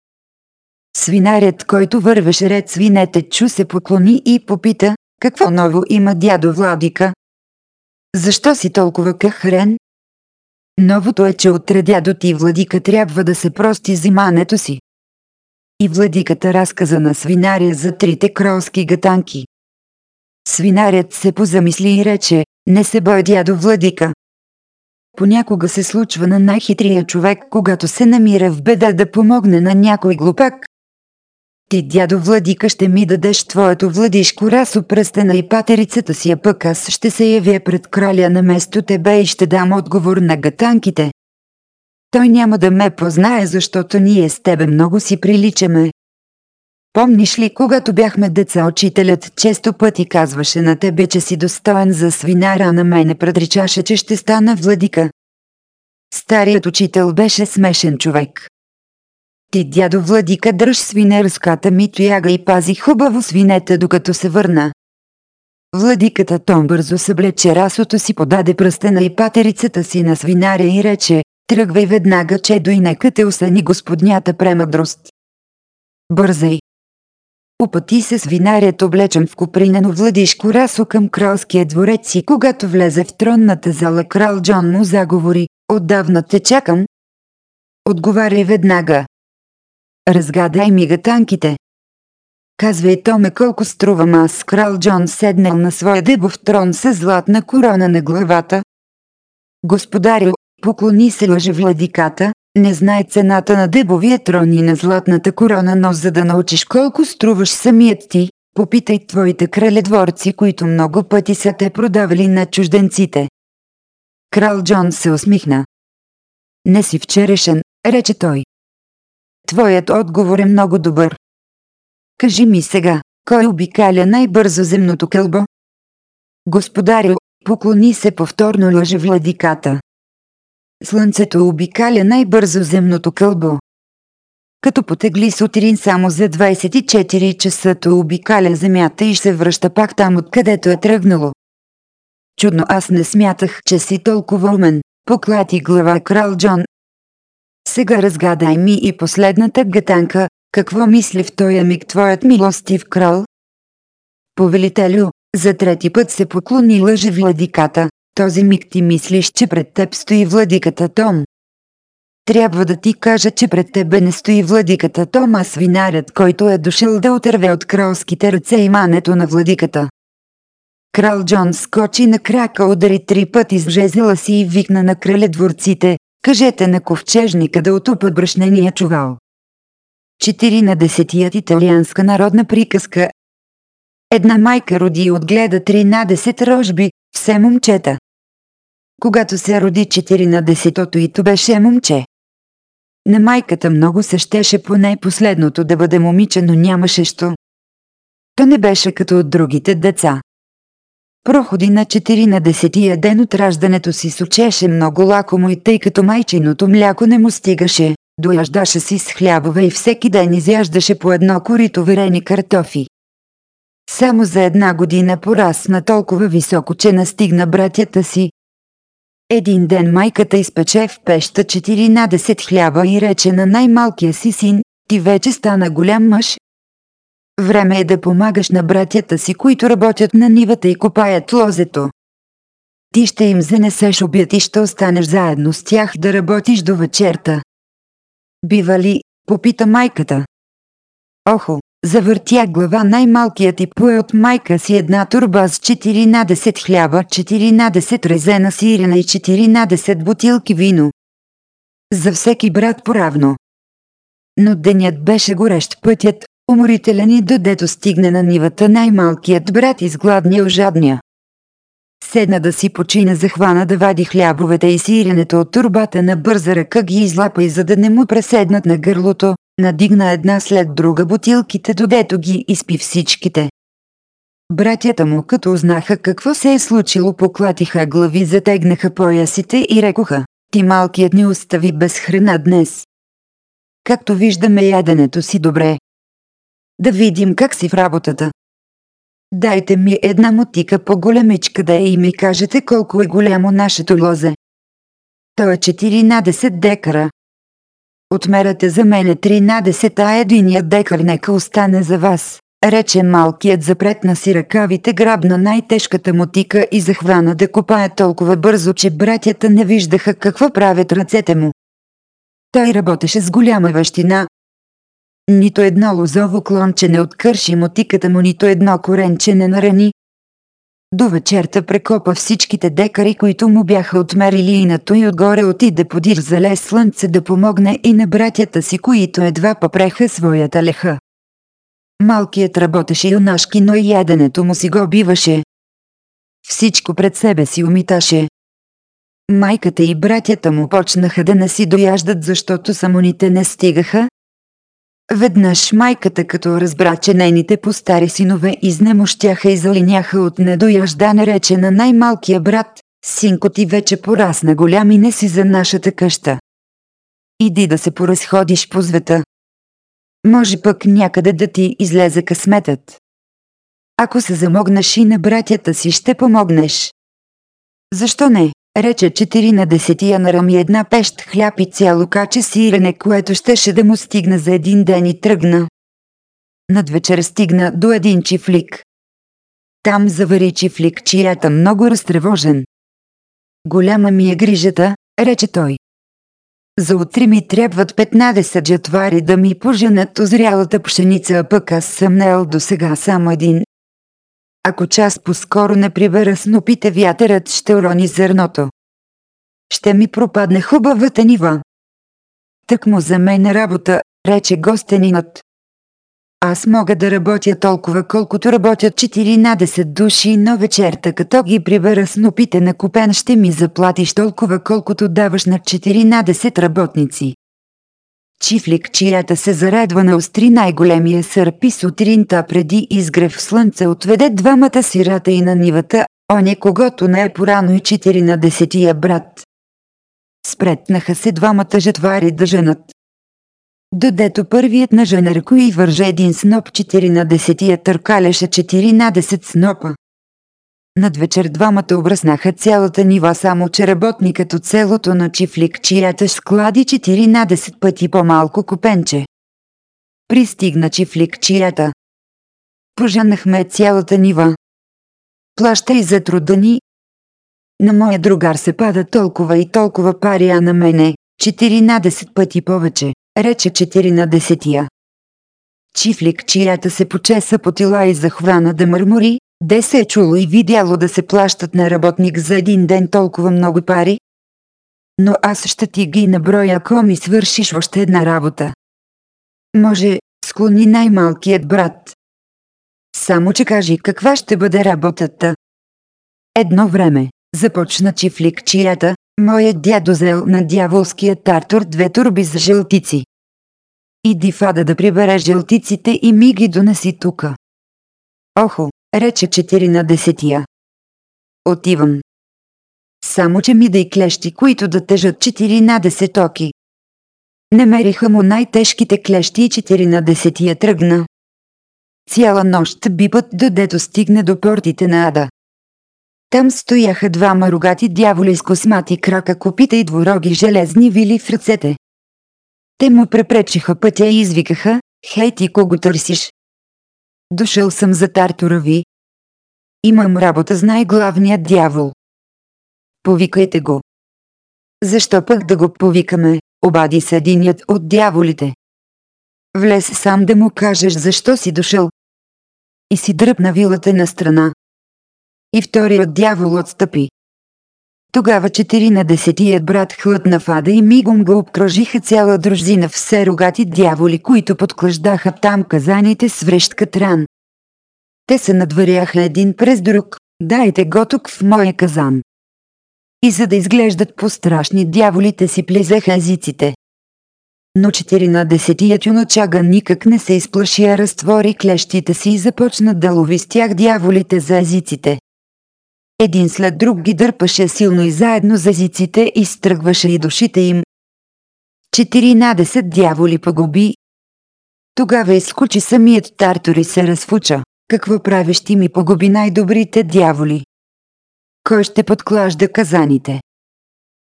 Свинарят, който вървеше ред свинете, чу се поклони и попита, какво ново има дядо Владика? Защо си толкова къхрен? Новото е, че утре дядо ти Владика трябва да се прости взимането си. И Владиката разказа на свинаря за трите кралски гатанки. Свинарят се позамисли и рече, не се бой дядо Владика. Понякога се случва на най-хитрия човек, когато се намира в беда да помогне на някой глупак. Ти, дядо Владика, ще ми дадеш твоето владишко расо пръстена и патерицата си, а пък аз ще се явя пред краля на место тебе и ще дам отговор на гатанките. Той няма да ме познае, защото ние с тебе много си приличаме. Помниш ли, когато бяхме деца, учителят често пъти казваше на тебе, че си достоен за свинара, на мене предричаше, че ще стана владика. Старият учител беше смешен човек. Ти, дядо Владика, дръж свинерската ми тояга и пази хубаво свинете, докато се върна. Владиката Том бързо съблече расото си, подаде пръстена и патерицата си на свинаря и рече, тръгвай веднага, чедо и нека те осъни господнята премъдрост. Бързай! Опъти се свинарят облечен в купринено владишко расо към кралския дворец и когато влезе в тронната зала крал Джон му заговори, отдавна те чакам. Отговаряй веднага. Разгадай ми гатанките. Казвай Томе колко струвам аз, крал Джон седнал на своя дебов трон с златна корона на главата. Господарю, поклони се лъже владиката, не знае цената на дебовия трон и на златната корона, но за да научиш колко струваш самият ти, попитай твоите краледворци, които много пъти са те продавали на чужденците. Крал Джон се усмихна. Не си вчерешен, рече той. Твоят отговор е много добър. Кажи ми сега, кой обикаля най-бързо земното кълбо? Господарю, поклони се повторно лъже владиката. Слънцето обикаля най-бързо земното кълбо. Като потегли сутрин само за 24 часа, то обикаля земята и се връща пак там, откъдето е тръгнало. Чудно аз не смятах, че си толкова умен, поклати глава крал Джон. Сега разгадай ми и последната гатанка, какво мисли в този миг твоят милостив крал? Повелителю, за трети път се поклони лъже владиката, този миг ти мислиш, че пред теб стои владиката Том. Трябва да ти кажа, че пред тебе не стои владиката Том, а свинарят, който е дошъл да отърве от кралските ръце имането на владиката. Крал Джон скочи на крака, удари три пъти с жезела си и викна на краледворците, кажете на ковчежника да отупа брашнения чувал. 4 на десетият италианска народна приказка. Една майка роди и отгледа 13 рожби, все момчета. Когато се роди 4 на десетото и то беше момче. На майката много се щеше поне последното да бъде момиче, но нямаше що. То не беше като от другите деца. Проходи на 4 на десетия ден от раждането си сочеше много лакомо и тъй като майчиното мляко не му стигаше, дояждаше си с хлябове и всеки ден изяждаше по едно корито варени картофи. Само за една година порасна толкова високо, че настигна братята си. Един ден майката изпече в пеща 14 хляба и рече на най-малкия си син, ти вече стана голям мъж. Време е да помагаш на братята си, които работят на нивата и копаят лозето. Ти ще им занесеш обяд и ще останеш заедно с тях да работиш до вечерта. Бива ли, попита майката. Охо, завъртя глава най-малкият и пое от майка си една турба с 14 хляба, 14 резена сирена и 14 бутилки вино. За всеки брат поравно. Но денят беше горещ пътят, уморителен и додето стигне на нивата най-малкият брат изгладня ожадня. Седна да си почина захвана да вади хлябовете и сиренето от турбата на бърза ръка ги излапа и за да не му преседнат на гърлото, надигна една след друга бутилките, додето ги изпи всичките. Братята му, като узнаха какво се е случило, поклатиха глави, затегнаха поясите и рекоха, ти малкият ни остави без храна днес. Както виждаме яденето си добре. Да видим как си в работата. Дайте ми една мотика по-големичка да е и ми кажете колко е голямо нашето лозе. То е 14 декара. Отмерате за мене 13, а единият декар нека остане за вас. Рече малкият запретна си ръкавите, грабна най-тежката мотика и захвана да копае толкова бързо, че братята не виждаха какво правят ръцете му. Той работеше с голяма вещина, нито едно лозово клонче не откърши мотиката му, нито едно коренче не нарани. До вечерта прекопа всичките декари, които му бяха отмерили и на той отгоре отиде подир залез слънце да помогне и на братята си, които едва попреха своята леха. Малкият работеше юнашки, но и яденето му си го биваше. Всичко пред себе си умиташе. Майката и братята му почнаха да не си дояждат, защото самоните не стигаха, Веднъж майката като разбра, че нейните постари синове изнемощяха и залиняха от недояждане рече на най-малкия брат, синко ти вече порасна голям и не си за нашата къща. Иди да се поразходиш по света, Може пък някъде да ти излезе късметът. Ако се замогнеш и на братята си ще помогнеш. Защо не? Рече четири на десетия нарами една пещ хляб и цяло каче сирене, което щеше да му стигне за един ден и тръгна. Над вечер стигна до един чифлик. Там завари чифлик, чията много разтревожен. Голяма ми е грижата, рече той. За утре ми трябват 15 жатвари да ми поженат озрялата пшеница, а пък аз съм нел до сега само един. Ако час по-скоро не прибера снопите, вятърът ще урони зърното. Ще ми пропадне хубавата нива. Тък му за мен работа, рече гостенинът. Аз мога да работя толкова колкото работят 14 души, но вечерта като ги прибера снопите на купен ще ми заплатиш толкова колкото даваш на 14 работници. Чифлик, чията се заредва на остри най-големия сърпи сутринта преди изгрев слънце отведе двамата сирата и на нивата, оня когото не е порано и 14 брат. Спретнаха се двамата жетвари да женат. Додето първият на женерко и върже един сноп 4 на десетия търкаляше 14 снопа. Над вечер двамата обръснаха цялата нива, само че работникът от селото на Чифлик, чията склади 14 пъти по-малко копенче. Пристигна Чифлик, чията. Пожанахме цялата нива. Плаща и за труда ни. На моя другар се пада толкова и толкова пари, а на мене 14 пъти повече рече 4 на десетия. Чифлик, чията се почеса по тила и захвана да мърмори, де се е чуло и видяло да се плащат на работник за един ден толкова много пари? Но аз ще ти ги наброя, ако ми свършиш още една работа. Може, склони най-малкият брат. Само че кажи каква ще бъде работата. Едно време, започна чифлик чията, моят дядо взел на дяволския тартор две турби за жълтици. Иди фада да прибере жълтиците и ми ги донеси тука. Охо, рече четири на десетия. Отивам. Само че ми дай клещи, които да тежат 14 оки. Намериха му най-тежките клещи и 4 на десетия тръгна. Цяла нощ бипът додето стигне до портите на Ада. Там стояха двама рогати дяволи с космати крака, копита и двороги железни вили в ръцете. Те му препречиха пътя и извикаха, хей ти кого търсиш? Дошъл съм за Тартура ви. Имам работа с най-главният дявол. Повикайте го. Защо пък да го повикаме, обади се единият от дяволите. Влез сам да му кажеш защо си дошъл. И си дръпна вилата на страна. И вторият дявол отстъпи. Тогава четири на десетият брат хлътна фада и мигом го обкружиха цяла дружина все рогати дяволи, които подклаждаха там казаните с врещ катран. Те се надваряха един през друг, дайте го тук в моя казан. И за да изглеждат по-страшни дяволите си плезеха езиците. Но четири на десетият юначага никак не се изплаши, а разтвори клещите си и започна да лови с тях дяволите за езиците. Един след друг ги дърпаше силно и заедно за езиците и стръгваше и душите им. 14 дяволи погуби. Тогава изкучи самият Тартор и се разфуча. Какво правиш ти ми погуби най-добрите дяволи? Кой ще подклажда казаните?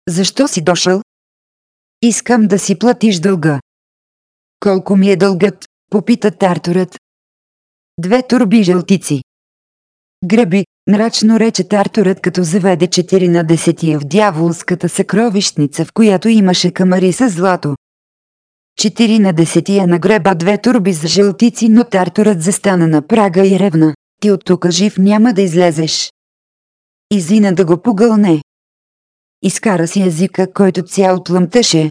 Защо си дошъл? Искам да си платиш дълга. Колко ми е дългът? Попита Тарторът. Две турби жълтици. Греби, мрачно рече Тарторът като заведе 4 на десетия в дяволската съкровищница, в която имаше камари с злато. Четири на десетия нагреба две турби за жълтици, но Тарторът застана на прага и ревна. Ти от тук жив няма да излезеш. Изина да го погълне. Изкара си езика, който цял плъмтеше.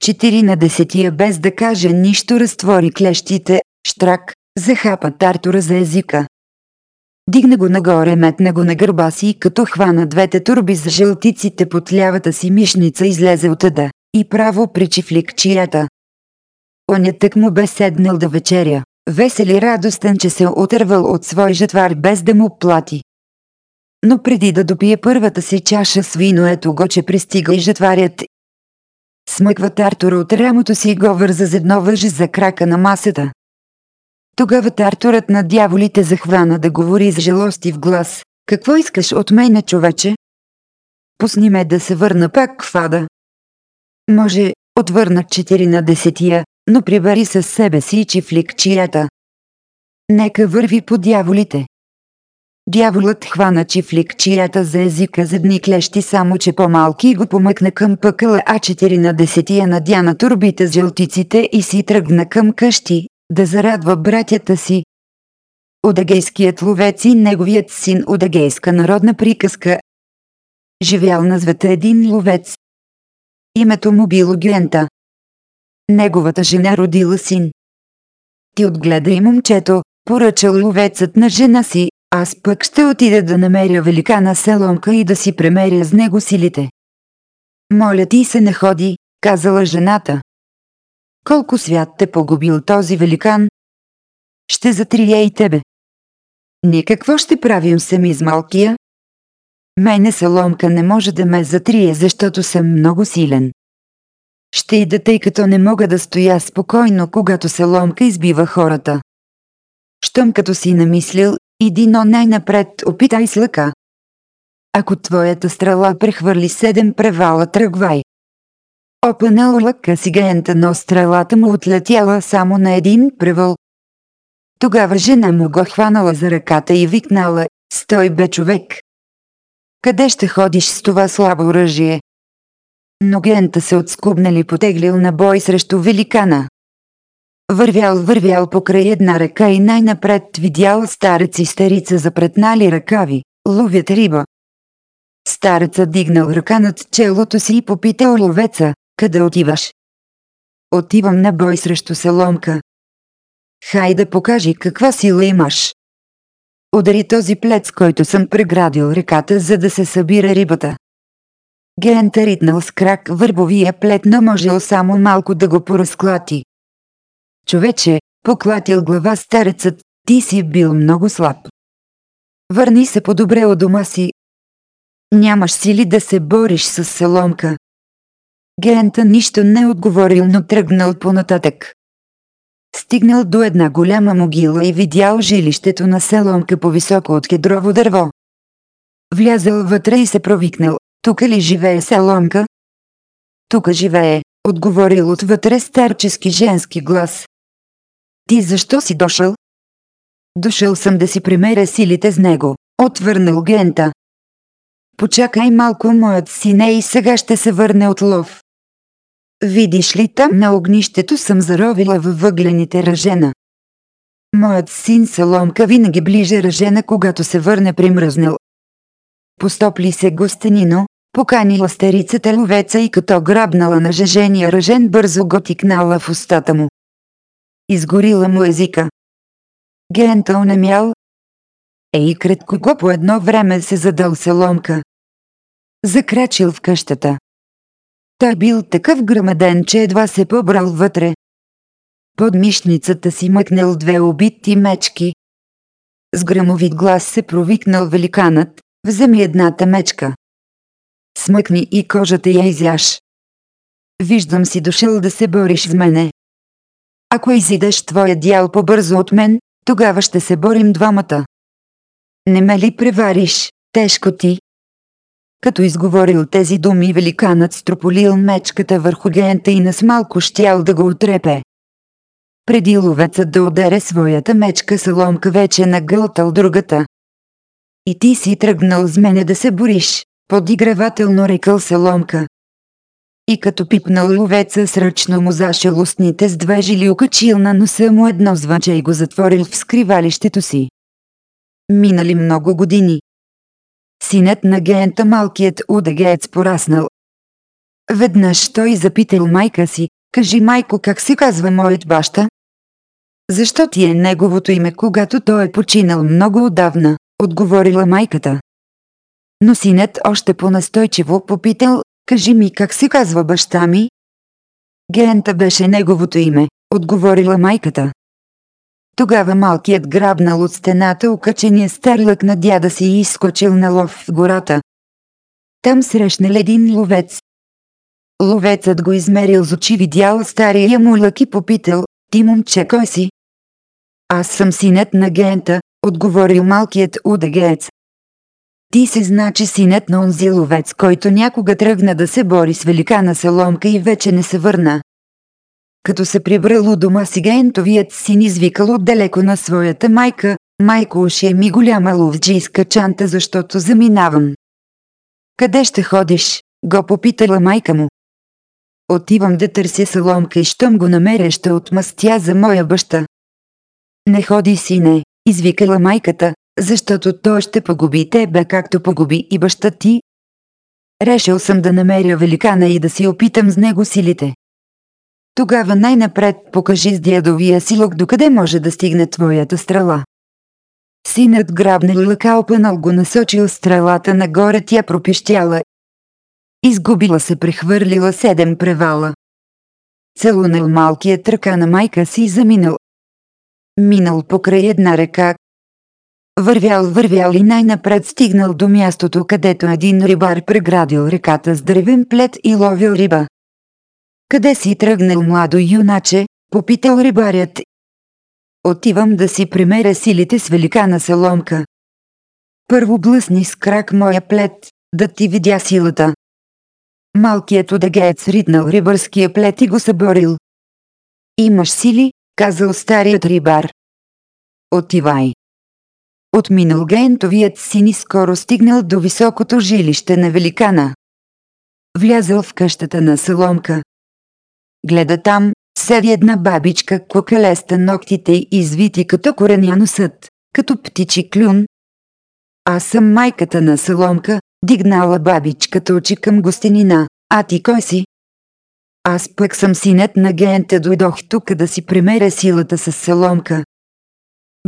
Четири на десетия без да каже нищо разтвори клещите, штрак, захапа Тартора за езика. Дигна го нагоре, метна го на гърба си и като хвана двете турби за жълтиците под лявата си мишница излезе от ада и право причифлик чията. Оня тък му бе седнал да вечеря, весел и радостен, че се отървал от свой жетвар без да му плати. Но преди да допие първата си чаша с вино, ето го, че пристига и жетварят. Смъкват Артура от рамото си и го върза за едно въже за крака на масата. Тогава Тартурът на дяволите захвана да говори с жалости в глас. Какво искаш от мене, човече? Пусни ме да се върна пак в ада. Може, отвърна четири на десетия, но прибари със себе си чифлик чията. Нека върви по дяволите. Дяволът хвана чифлик чията за езика за дни клещи само че по-малки и го помъкна към пъкъла А4 на десетия надя на турбите с жълтиците и си тръгна към къщи, да зарадва братята си. Одагейският ловец и неговият син Одагейска народна приказка. Живял на света един ловец. Името му било Гюента. Неговата жена родила син. Ти отгледа и момчето, поръчал ловецът на жена си, аз пък ще отида да намеря великана селонка и да си премеря с него силите. Моля ти се не ходи, казала жената. Колко свят те погубил този великан? Ще затрие и тебе. Ние какво ще правим сами с малкия? Мене Саломка не може да ме затрие, защото съм много силен. Ще ида, тъй като не мога да стоя спокойно, когато Саломка избива хората. Щом като си намислил, иди, но най-напред опитай с лъка. Ако твоята стрела прехвърли седем превала, тръгвай. Опънал лъка си гента, но стрелата му отлетяла само на един превал. Тогава жена му го хванала за ръката и викнала, стой бе човек. Къде ще ходиш с това слабо оръжие? Но гента се отскубнали потеглил на бой срещу великана. Вървял, вървял покрай една ръка и най-напред видял старец и старица запретнали ръкави, ловят риба. Старецът дигнал ръка над челото си и попитал ловеца, къде отиваш? Отивам на бой срещу Саломка. Хайде покажи каква сила имаш. Удари този плец, който съм преградил реката, за да се събира рибата. Гента ритнал с крак върбовия плет, но можел само малко да го поразклати. Човече, поклатил глава старецът, ти си бил много слаб. Върни се по-добре от дома си. Нямаш сили да се бориш с Саломка. Гента нищо не отговорил, но тръгнал понататък. Стигнал до една голяма могила и видял жилището на селомка по-високо от кедрово дърво. Влязал вътре и се провикнал. Тук ли живее селомка? Тук живее, отговорил отвътре старчески женски глас. Ти защо си дошъл? Дошъл съм да си примеря силите с него, отвърнал Гента. Почакай малко моят сине и сега ще се върне от лов. Видиш ли там на огнището съм заровила във въглените ръжена. Моят син Саломка винаги ближе ръжена, когато се върне примръзнал. Постопли се гостенино, поканила старицата ловеца и като грабнала на жежения ръжен бързо го тикнала в устата му. Изгорила му езика. Гента онемял. Ей, кратко го по едно време се задал Саломка. Закрачил в къщата. Той бил такъв грамаден, че едва се побрал вътре. Под мишницата си мъкнал две убити мечки. С грамовит глас се провикнал великанът, вземи едната мечка. Смъкни и кожата я изяш. Виждам си дошъл да се бориш с мене. Ако изидеш твоя дял по-бързо от мен, тогава ще се борим двамата. Не ме ли превариш, тежко ти? Като изговорил тези думи, великанът строполил мечката върху гента и нас малко щял да го отрепе. Преди ловецът да ударе своята мечка, Саломка вече нагълтал другата. И ти си тръгнал с мене да се бориш, подигравателно рекал Саломка. И като пипнал ловеца сръчно му зашел устните с две жили окачил на носа му едно звънче и го затворил в скривалището си. Минали много години, Синът на гента малкият удагеец пораснал. Веднъж той запитал майка си, кажи майко как се казва моят баща? Защо ти е неговото име, когато той е починал много отдавна, отговорила майката. Но синът още по-настойчиво попитал, кажи ми как се казва баща ми? Гента беше неговото име, отговорила майката. Тогава малкият грабнал от стената окачения старлък на дяда си и изскочил на лов в гората. Там срещнал един ловец. Ловецът го измерил с очи видял стария му лък и попитал, ти момче кой си? Аз съм синет на гента, отговорил малкият удагец. Ти си значи синет на онзи ловец, който някога тръгна да се бори с великана Саломка и вече не се върна. Като се прибрал у дома си гентовият син извикал отдалеко на своята майка, майко уши ми голяма ловджийска чанта, защото заминавам. Къде ще ходиш? го попитала майка му. Отивам да търся Саломка и щом го намеря ще отмъстя за моя баща. Не ходи, сине, извикала майката, защото той ще погуби тебе, както погуби и баща ти. Решил съм да намеря великана и да си опитам с него силите. Тогава най-напред покажи с дядовия си лук докъде може да стигне твоята стрела. Синът грабнал лъка опънал го насочил стрелата нагоре тя пропищяла. Изгубила се прехвърлила седем превала. Целунал малкият ръка на майка си и заминал. Минал покрай една река. Вървял, вървял и най-напред стигнал до мястото, където един рибар преградил реката с древен плет и ловил риба. Къде си тръгнал, младо юначе? Попитал рибарят. Отивам да си примеря силите с великана Саломка. Първо блъсни с крак моя плет, да ти видя силата. Малкият одегеец ритнал рибърския плет и го съборил. Имаш сили, казал старият рибар. Отивай. Отминал гентовият син и скоро стигнал до високото жилище на великана. Влязъл в къщата на Саломка. Гледа там, седи една бабичка, кокалеста ногтите и извити като кореня носът, като птичи клюн. Аз съм майката на Саломка, дигнала бабичката очи към гостенина. А ти кой си? Аз пък съм синет на гента, дойдох тук да си премеря силата с Саломка.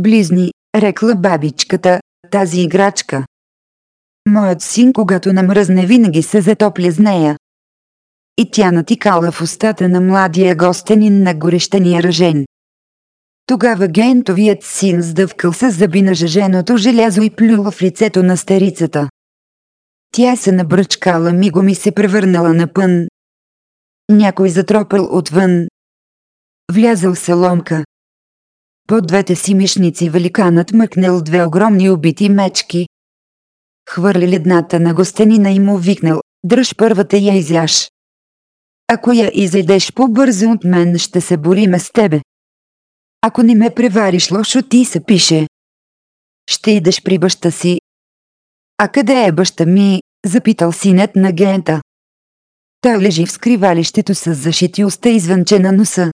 Близни, рекла бабичката, тази играчка. Моят син, когато намръзне, винаги се затопля с нея и тя натикала в устата на младия гостенин на горещения ръжен. Тогава гентовият син сдъвкал с зъби на жеженото желязо и плюла в лицето на старицата. Тя се набръчкала, мигом и се превърнала на пън. Някой затропал отвън. Влязал саломка. По двете си мишници великанът мъкнал две огромни убити мечки. Хвърли едната на гостенина и му викнал, дръж първата я изяш. Ако я изедеш по-бързо от мен, ще се бориме с тебе. Ако не ме превариш лошо, ти се пише. Ще идеш при баща си. А къде е баща ми? Запитал синет на гента. Той лежи в скривалището с зашити уста и звънче на носа.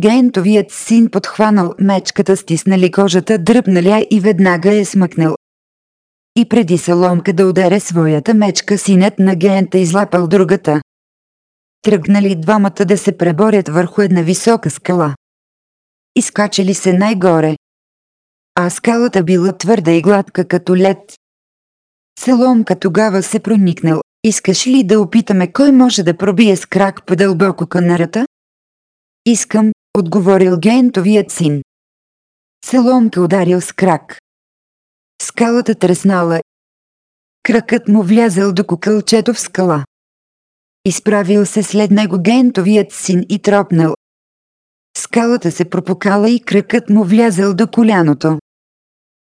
Гентовият син подхванал мечката, стиснали кожата, дръпналя и веднага е смъкнал. И преди саломка да ударе своята мечка, синет на гента излапал другата тръгнали двамата да се преборят върху една висока скала. Изкачали се най-горе. А скалата била твърда и гладка като лед. Селомка тогава се проникнал. Искаш ли да опитаме кой може да пробие с крак по-дълбоко канарата? Искам, отговорил гентовият син. Селомка ударил с крак. Скалата треснала. Кракът му влязал до кукълчето в скала. Изправил се след него гентовият син и тропнал. Скалата се пропукала и кръкът му влязал до коляното.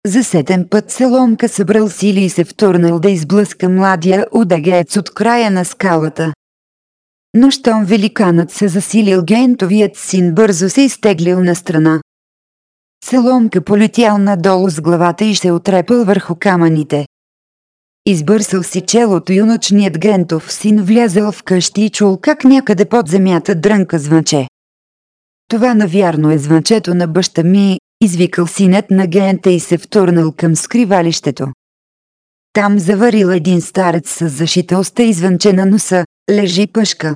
За сетен път Саломка събрал сили и се втурнал да изблъска младия удагец от края на скалата. Но щом великанът се засилил гентовият син бързо се изтеглил на страна. Саломка полетял надолу с главата и се отрепал върху камъните. Избърсал си челото юночният Гентов син влязъл в къщи и чул как някъде под земята дрънка звънче. Това навярно е звънчето на баща ми, извикал синет на Гента и се втурнал към скривалището. Там заварил един старец с зашита уста и звънче на носа, лежи пъшка.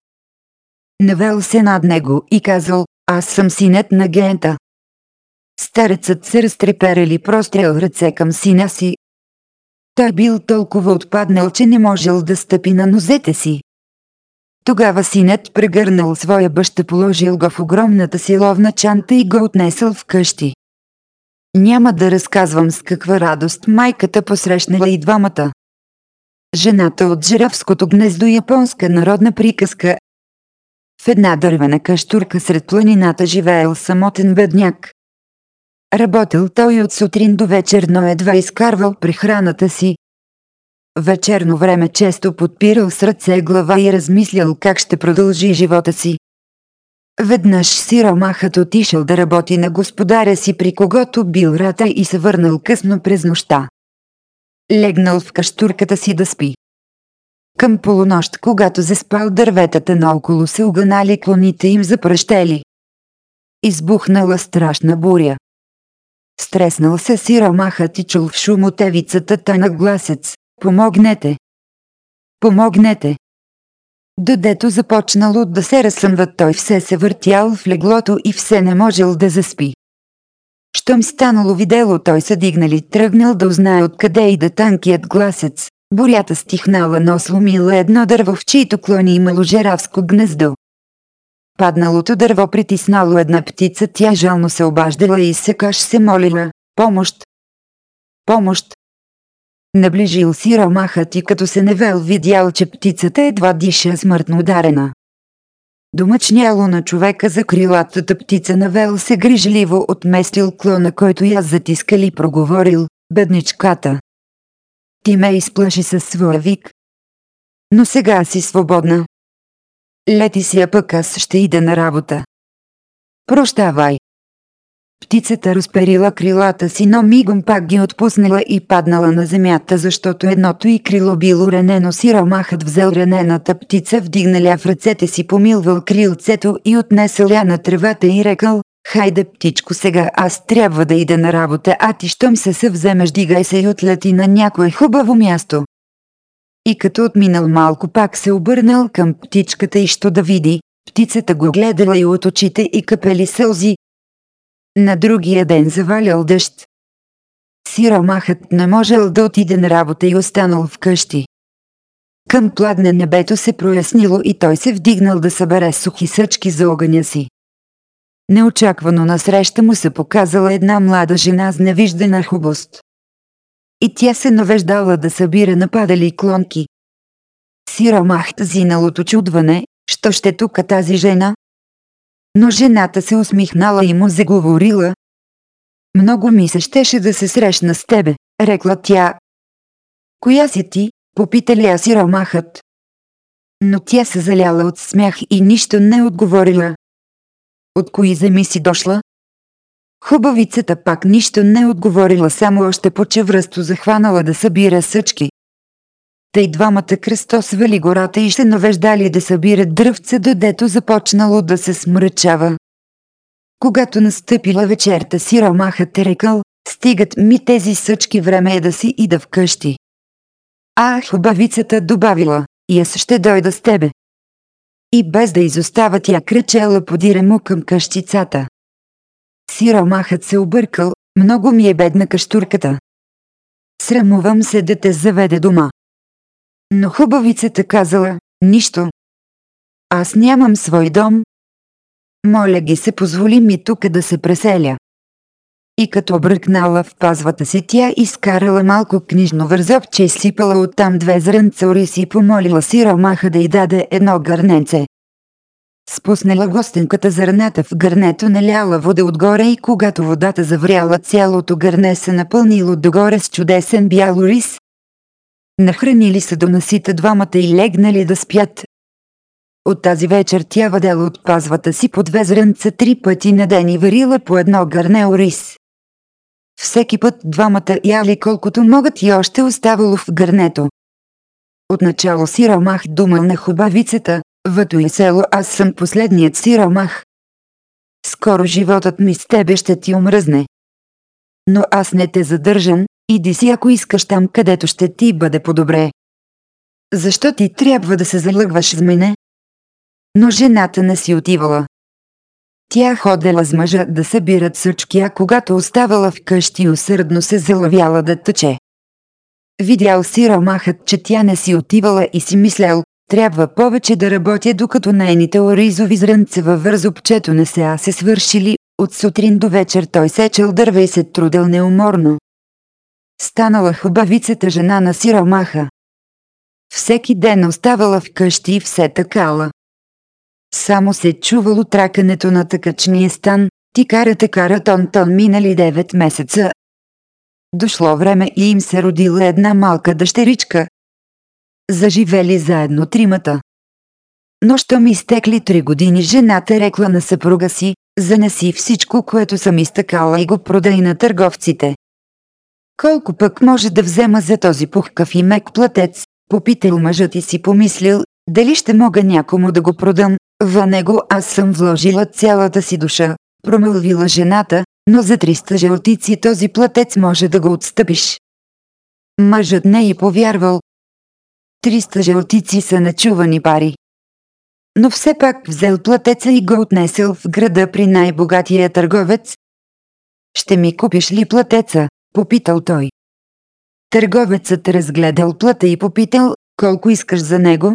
Навел се над него и казал, аз съм синет на Гента. Старецът се разтреперели прострял ръце към сина си, той бил толкова отпаднал, че не можел да стъпи на нозете си. Тогава синът прегърнал своя баща, положил го в огромната си ловна чанта и го отнесъл в къщи. Няма да разказвам с каква радост майката посрещнала и двамата. Жената от Жирафското гнездо японска народна приказка. В една дървена каштурка сред планината живеел самотен бедняк. Работил той от сутрин до вечер, но едва изкарвал прехраната си. Вечерно време често подпирал с ръце глава и размислял как ще продължи живота си. Веднъж сиромахът отишъл да работи на господаря си при когото бил рата и се върнал късно през нощта. Легнал в каштурката си да спи. Към полунощ, когато заспал дърветата наоколо се оганали клоните им запръщели. Избухнала страшна буря. Стреснал се сиромахът и чул в шумотевицата тънък гласец. Помогнете! Помогнете! Додето започнало да се разсъмва, той все се въртял в леглото и все не можел да заспи. Щом станало видело, той се дигнали, тръгнал да узнае откъде и да танкият гласец. Бурята стихнала, но сломила едно дърво, в чието клони имало жеравско гнездо. Падналото дърво притиснало една птица, тя жално се обаждала и секаш се молила. Помощ! Помощ! Наближил си ромахът и като се невел видял, че птицата едва диша смъртно ударена. Домъчняло на човека за крилатата птица навел се грижливо отместил клона, който я затискали проговорил, бедничката. Ти ме изплаши със своя вик. Но сега си свободна. Лети си, а пък аз ще ида на работа. Прощавай. Птицата разперила крилата си, но мигом пак ги отпуснала и паднала на земята, защото едното и крило било ранено. Сиромахът взел ранената птица, вдигналя в ръцете си, помилвал крилцето и отнесъл я на тревата и рекал, Хайде, птичко, сега аз трябва да ида на работа, а ти щом се съвземеш, дигай се и отлети на някое хубаво място. И като отминал малко, пак се обърнал към птичката и що да види, птицата го гледала и от очите и капели сълзи, на другия ден завалял дъжд. Сиромахът не можел да отиде на работа и останал вкъщи. Към пладне небето се прояснило и той се вдигнал да събере сухи съчки за огъня си. Неочаквано насреща му се показала една млада жена с невиждана хубост. И тя се навеждала да събира нападали клонки. Сиромахт зинал от очудване, що ще тука тази жена, но жената се усмихнала и му заговорила. Много ми се щеше да се срещна с тебе, рекла тя. Коя си ти, попита ли ромахът. Но тя се заляла от смях и нищо не отговорила. От кои земи си дошла? Хубавицата пак нищо не отговорила, само още по-чевръсто захванала да събира съчки. Тъй двамата кръстосвали гората и ще навеждали да събират дръвце, додето започнало да се смръчава. Когато настъпила вечерта си ромахът е рекал, стигат ми тези съчки, време е да си ида вкъщи. А хубавицата добавила, и аз ще дойда с тебе. И без да изостава тя кръчела подире му към къщицата. Сиромахът се объркал, много ми е бедна каштурката. Срамувам се да те заведе дома. Но хубавицата казала, нищо. Аз нямам свой дом. Моля ги се позволи ми тук да се преселя. И като бръкнала в пазвата си, тя изкарала малко книжно вързопче и сипала оттам две зрънца ориз и помолила си ромаха да й даде едно гърненце. Спуснала гостенката зърната в гърнето, наляла вода отгоре и когато водата завряла цялото гърне се напълнило догоре с чудесен бял ориз, Нахранили се до насита двамата и легнали да спят. От тази вечер тя въдела от пазвата си по две зрънца три пъти на ден и варила по едно гърне ориз. Всеки път двамата яли колкото могат и още оставало в гърнето. Отначало си ромах думал на хубавицата, въто и село аз съм последният си ромах. Скоро животът ми с тебе ще ти омръзне. Но аз не те задържам, Иди си ако искаш там, където ще ти бъде по-добре. Защо ти трябва да се залъгваш в мене? Но жената не си отивала. Тя ходела с мъжа да събират съчки, а когато оставала вкъщи усърдно се залавяла да тъче. Видял си ромахът, че тя не си отивала и си мислял, трябва повече да работя, докато нейните оризови зрънца във вързопчето не се а се свършили, от сутрин до вечер той сечел дърва и се трудил неуморно станала хубавицата жена на сиромаха. всеки ден оставала вкъщи и все такала. Само се чувало тракането на тъкачния стан, ти карате кара тон-тон минали 9 месеца. Дошло време и им се родила една малка дъщеричка. Заживели заедно тримата. Но що ми изтекли три години, жената рекла на съпруга си, занеси всичко, което съм изтъкала и го продай на търговците. Колко пък може да взема за този пухкав и мек платец, попитал мъжът и си помислил, дали ще мога някому да го продам, в него аз съм вложила цялата си душа, промълвила жената, но за 300 жълтици този платец може да го отстъпиш. Мъжът не е повярвал. 300 жълтици са начувани пари. Но все пак взел платеца и го отнесел в града при най-богатия търговец. Ще ми купиш ли платеца? попитал той. Търговецът разгледал плата и попитал, колко искаш за него?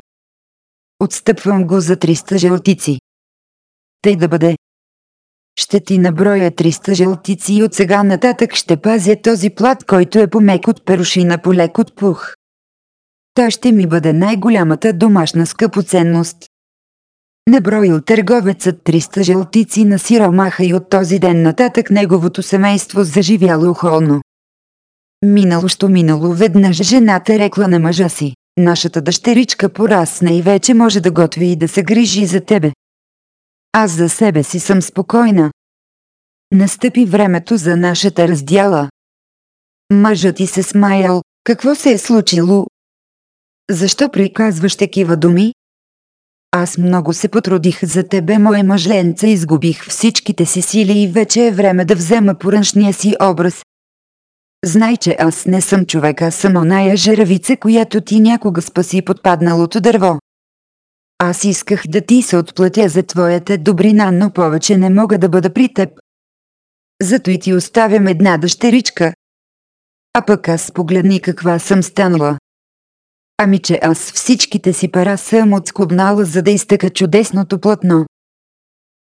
Отстъпвам го за 300 жълтици. Тъй да бъде. Ще ти наброя 300 жълтици и от сега нататък ще пазя този плат, който е помек от перушина полек от пух. Той ще ми бъде най-голямата домашна скъпоценност. Наброил търговецът 300 жълтици на сиромаха и от този ден нататък неговото семейство заживяло охолно. Минало що минало веднъж жената рекла на мъжа си. Нашата дъщеричка порасна и вече може да готви и да се грижи за тебе. Аз за себе си съм спокойна. Настъпи времето за нашата раздяла. Мъжът ти се смаял. Какво се е случило? Защо приказваш такива думи? Аз много се потрудих за тебе, мое мъжленце, изгубих всичките си сили и вече е време да взема поръчния си образ. Знай, че аз не съм човека, съм оная жеравица, която ти някога спаси под падналото дърво. Аз исках да ти се отплатя за твоята добрина, но повече не мога да бъда при теб. Зато и ти оставям една дъщеричка. А пък аз погледни каква съм станала. Ами че аз всичките си пара съм отскубнала, за да изтъка чудесното платно.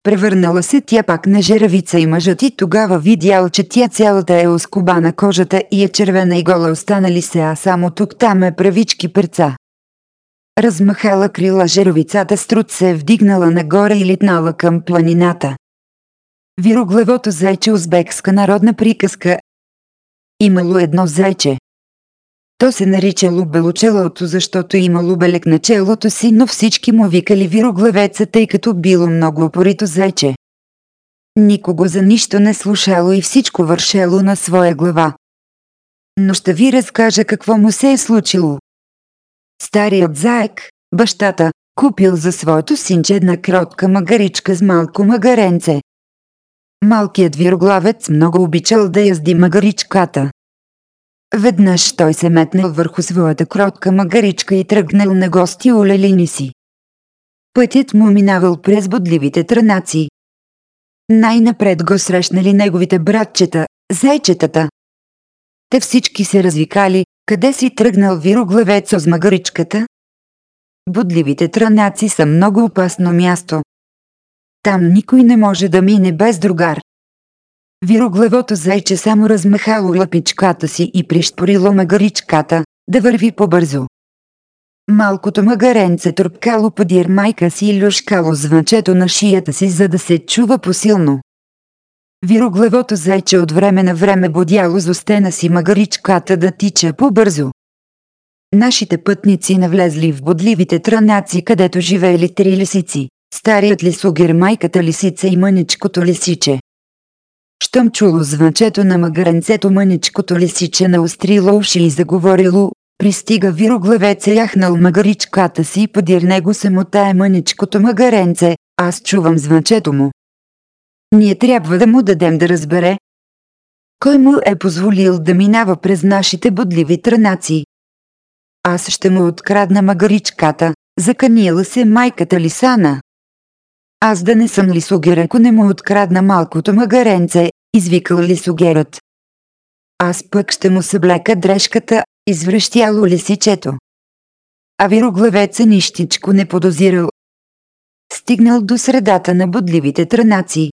Превърнала се тя пак на жеравица и мъжът и тогава видял, че тя цялата е оскубана кожата и е червена и гола останали се, а само тук там е правички перца. Размахала крила жеровицата струд се е вдигнала нагоре и литнала към планината. Вироглавото зайче узбекска народна приказка. Имало едно зайче. То се наричало белочелото, защото имало белек на челото си, но всички му викали вироглавеца, тъй като било много опорито зайче. Никого за нищо не слушало и всичко вършело на своя глава. Но ще ви разкажа какво му се е случило. Старият заек, бащата, купил за своето синче една кротка магаричка с малко магаренце. Малкият вироглавец много обичал да язди магаричката. Веднъж той се метнал върху своята кротка магаричка и тръгнал на гости у лелини си. Пътят му минавал през бодливите трънаци. Най-напред го срещнали неговите братчета, зайчетата. Те всички се развикали, къде си тръгнал вироглавец с магаричката? Бодливите трънаци са много опасно място. Там никой не може да мине без другар. Вироглавото зайче само размахало лъпичката си и пришпорило магаричката, да върви побързо. Малкото магаренце тръпкало подир майка си и люшкало звънчето на шията си, за да се чува посилно. Вироглавото зайче от време на време бодяло з остена си магаричката да тича по-бързо. Нашите пътници навлезли в бодливите трънаци, където живеели три лисици. Старият лисогер, майката лисица и мъничкото лисиче. Щом чуло звънчето на магаренцето мъничкото лисиче наострило уши и заговорило, пристига вироглавец яхнал магаричката си и подир него се мотае мъничкото магаренце, аз чувам звънчето му. Ние трябва да му дадем да разбере. Кой му е позволил да минава през нашите бодливи трънаци? Аз ще му открадна магаричката, заканила се майката Лисана. Аз да не съм лисогер, ако не му открадна малкото магаренце, извикал лисогерът. Аз пък ще му съблека дрежката, извръщяло лисичето. А вироглавеца нищичко не подозирал. Стигнал до средата на бодливите трънаци.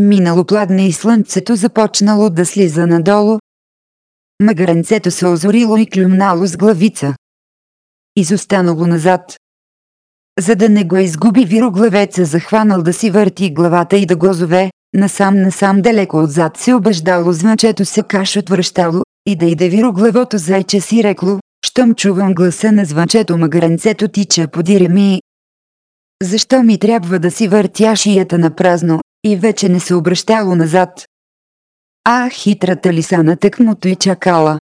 Минало пладне и слънцето започнало да слиза надолу. Магаренцето се озорило и клюмнало с главица. изостанало назад. За да не го изгуби вироглавеца захванал да си върти главата и да го зове, насам-насам далеко отзад се обеждало звънчето се каш отвръщало, и да иде вироглавото зайче си рекло, щом чувам гласа на звънчето магаренцето тича подире ми. Защо ми трябва да си въртя шията на празно, и вече не се обръщало назад. А, хитрата лиса на тъкмото и чакала.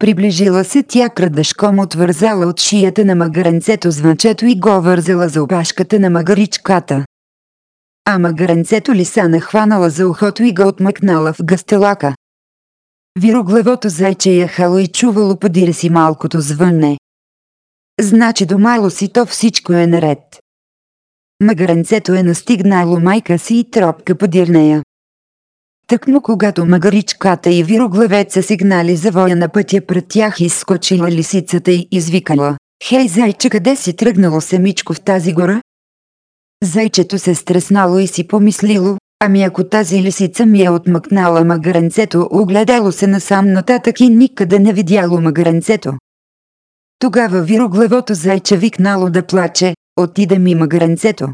Приближила се тя крадешком отвързала от шията на магаренцето звънчето и го вързала за опашката на магаричката. А магаренцето лиса нахванала за ухото и го отмъкнала в гастелака. Вироглавото зайче яхало и чувало подире си малкото звънне. Значи до мало си то всичко е наред. Магаренцето е настигнало майка си и тропка подир нея. Тъкмо когато магаричката и вироглавеца сигнали за воя на пътя пред тях изскочила лисицата и извикала. Хей, зайче, къде си тръгнало семичко в тази гора? Зайчето се стреснало и си помислило, ами ако тази лисица ми е отмъкнала магаренцето, огледало се насам нататък и никъде не видяло магаренцето. Тогава вироглавото зайче викнало да плаче, отиде ми магаренцето.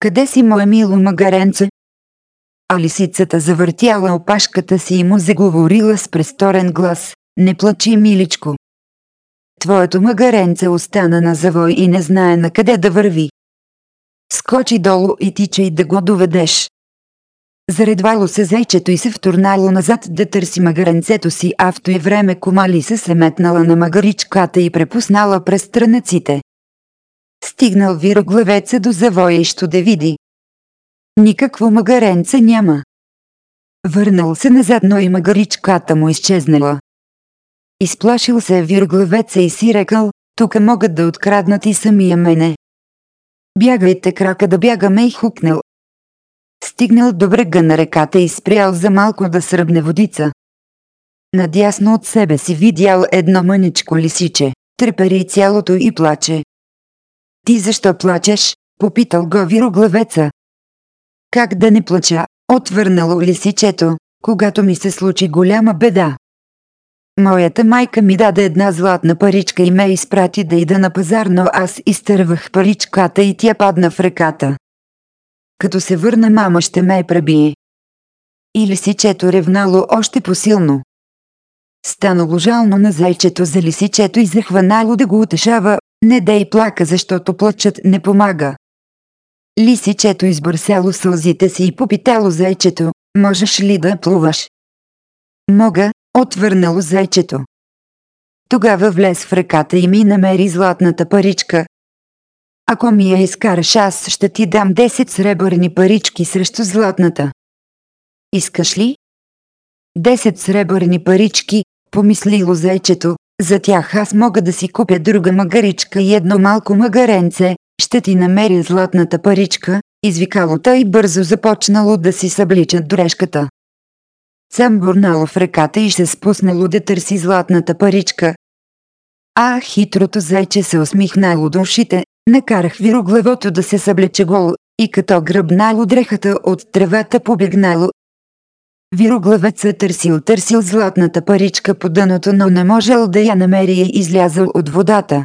Къде си, мое мило магаренце? А лисицата завъртяла опашката си и му заговорила с престорен глас. Не плачи, миличко. Твоето магаренце остана на завой и не знае на къде да върви. Скочи долу и тичай да го доведеш. Заредвало се зайчето и се втурнало назад да търси магаренцето си, а в той време комали се се метнала на магаричката и препуснала през странеците. Стигнал вироглавеца до завоя и що да види. Никакво магаренце няма. Върнал се назад, но и магаричката му изчезнала. Изплашил се вироглавеца и си рекал, тук могат да откраднат и самия мене. Бягайте крака да бягаме и хукнал. Стигнал до брега на реката и спрял за малко да сръбне водица. Надясно от себе си видял едно мъничко лисиче, трепери цялото и плаче. Ти защо плачеш? Попитал го вироглавеца. Как да не плача? Отвърнало лисичето, когато ми се случи голяма беда. Моята майка ми даде една златна паричка и ме изпрати да ида на пазар, но аз изтървах паричката и тя падна в реката. Като се върна мама ще ме пребие. И лисичето ревнало още посилно. Станало жално на зайчето за лисичето и захванало да го утешава, не дей плака, защото плачът не помага. Лисичето избърсяло сълзите си и попитало зайчето, можеш ли да плуваш? Мога, отвърнало зайчето. Тогава влез в ръката и ми намери златната паричка. Ако ми я изкараш, аз ще ти дам 10 сребърни парички срещу златната. Искаш ли? 10 сребърни парички, помислило зайчето, за тях аз мога да си купя друга магаричка и едно малко магаренце, ще ти намеря златната паричка, извикало той бързо започнало да си събличат дорешката. Сам бурнало в ръката и се спуснало да търси златната паричка. А хитрото зайче се усмихнало до ушите, накарах вироглавото да се съблече голо и като гръбнало дрехата от тревата побегнало. Вироглавецът търсил търсил златната паричка по дъното, но не можел да я намери и излязъл от водата.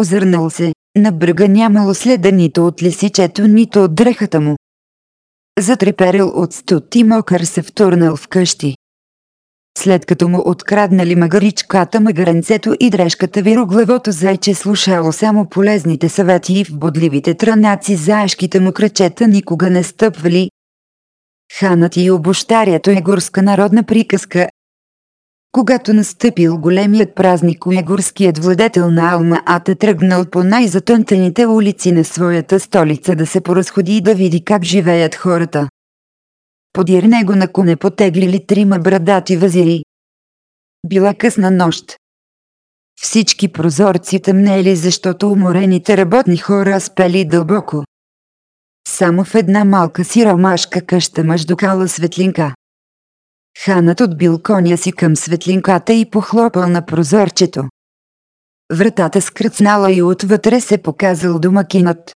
Озърнал се, на брега нямало следа нито от лисичето, нито от дрехата му. Затреперил от студ и мокър се втурнал в къщи. След като му откраднали магаричката, магаренцето и дрежката вироглавото зайче слушало само полезните съвети и в бодливите транаци заешките му кръчета никога не стъпвали. Ханът и обощарято е горска народна приказка, когато настъпил големият празник, уегурският владетел на Алма Ата тръгнал по най-затънтените улици на своята столица да се поразходи и да види как живеят хората. Подир него на коне потеглили трима брадати вазири. Била късна нощ. Всички прозорци тъмнели, защото уморените работни хора спели дълбоко. Само в една малка сиромашка къща мъждокала светлинка. Ханът отбил коня си към светлинката и похлопал на прозорчето. Вратата скръцнала и отвътре се показал домакинът.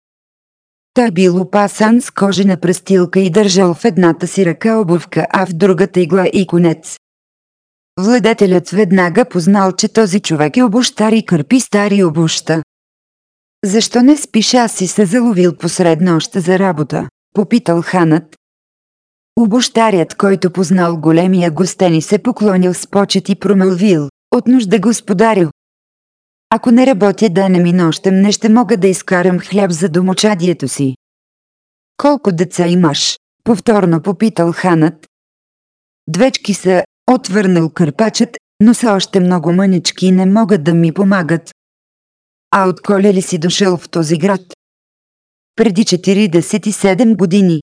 Той бил опасан с кожена престилка и държал в едната си ръка обувка, а в другата игла и конец. Владетелят веднага познал, че този човек е обощар и кърпи стари обуща. Защо не спиш, аз си се заловил посред нощ за работа? Попитал ханът. Обощарят, който познал големия гостени се поклонил с почет и промълвил. От нужда господарю. Ако не работя денем и нощем, не ще мога да изкарам хляб за домочадието си. Колко деца имаш? Повторно попитал ханът. Двечки са, отвърнал кърпачът, но са още много мънички и не могат да ми помагат. А отколя ли си дошъл в този град? Преди 47 години.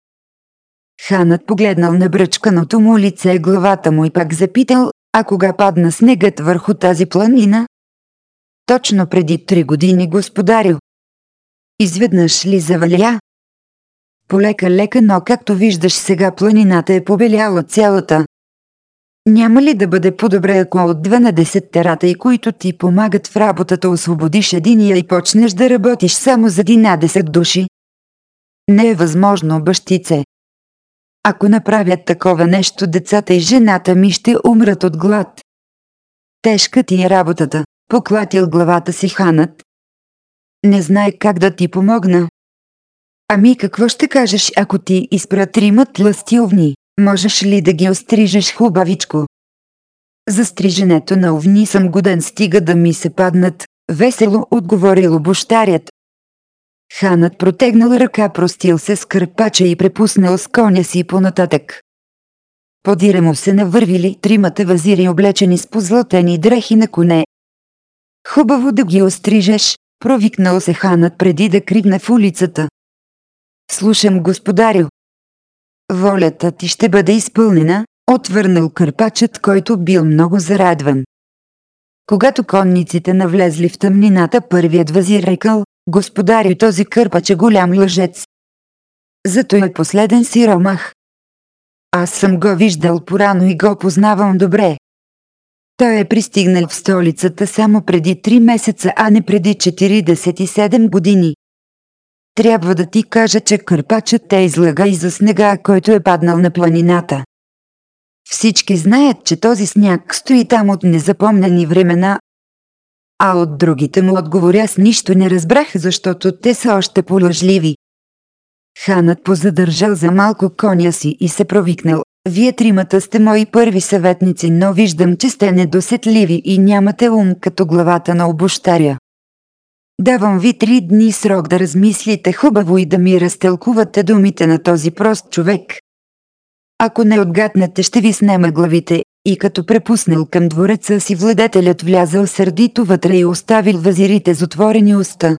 Ханът погледнал на бръчканото му лице главата му и пак запитал, а кога падна снегът върху тази планина? Точно преди три години, господарю. Изведнъж ли заваля? Полека-лека, но както виждаш сега планината е побеляла цялата. Няма ли да бъде по-добре, ако от 12 терата и които ти помагат в работата освободиш единия и почнеш да работиш само за 11 души? Не е възможно, бащице. Ако направят такова нещо, децата и жената ми ще умрат от глад. Тежка ти е работата, поклатил главата си ханът. Не знае как да ти помогна. Ами какво ще кажеш, ако ти изпра трима тлъсти овни? Можеш ли да ги острижеш хубавичко? За стриженето на овни съм годен стига да ми се паднат, весело отговорил обощарят. Ханът протегнал ръка, простил се с кърпача и препуснал с коня си понататък. Подире му се навървили тримата вазири облечени с позлатени дрехи на коне. Хубаво да ги острижеш, провикнал се ханът преди да кригне в улицата. Слушам, господарю. Волята ти ще бъде изпълнена, отвърнал кърпачът, който бил много зарадван. Когато конниците навлезли в тъмнината, първият вазир рекал, господарю този кърпач е голям лъжец. Зато е последен си ромах. Аз съм го виждал порано и го познавам добре. Той е пристигнал в столицата само преди 3 месеца, а не преди 47 години. Трябва да ти кажа, че кърпачът те излага и за снега, който е паднал на планината. Всички знаят, че този сняг стои там от незапомнени времена, а от другите му отговоря с нищо не разбрах, защото те са още полъжливи. Ханът позадържал за малко коня си и се провикнал. Вие тримата сте мои първи съветници, но виждам, че сте недосетливи и нямате ум като главата на обощаря. Давам ви три дни срок да размислите хубаво и да ми разтълкувате думите на този прост човек. Ако не отгаднете, ще ви снема главите, и като препуснал към двореца си владетелят влязал сърдито вътре и оставил вазирите с отворени уста.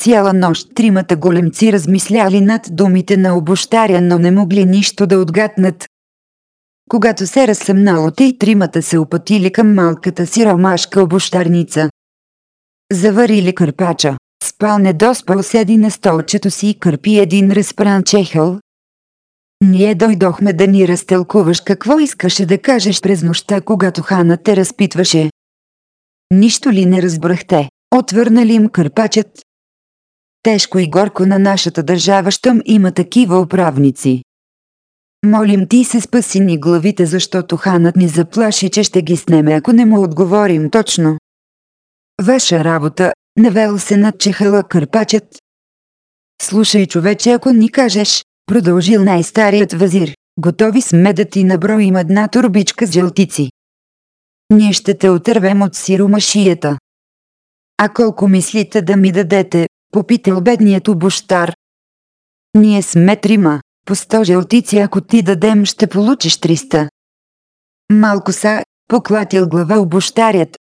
Цяла нощ тримата големци размисляли над думите на обощаря, но не могли нищо да отгаднат. Когато се разсъмнало, те тримата се опътили към малката си ромашка обощарница. Заварили кърпача. Спал недоспал седи на столчето си и кърпи един разпран чехъл. Ние дойдохме да ни разтълкуваш какво искаше да кажеш през нощта, когато хана те разпитваше. Нищо ли не разбрахте? Отвърнали им кърпачът. Тежко и горко на нашата държава, щом има такива управници. Молим ти се спаси ни главите, защото ханът ни заплаши, че ще ги снеме, ако не му отговорим точно. Ваша работа, навел се над чехала кърпачът. Слушай човече, ако ни кажеш, продължил най-старият вазир, готови сме да ти наброим една турбичка с жълтици. Ние ще те отървем от сиромашията. А колко мислите да ми дадете, попитал бедният обощар. Ние сме трима, по сто жълтици ако ти дадем ще получиш 300. Малко са, поклатил глава обощарят,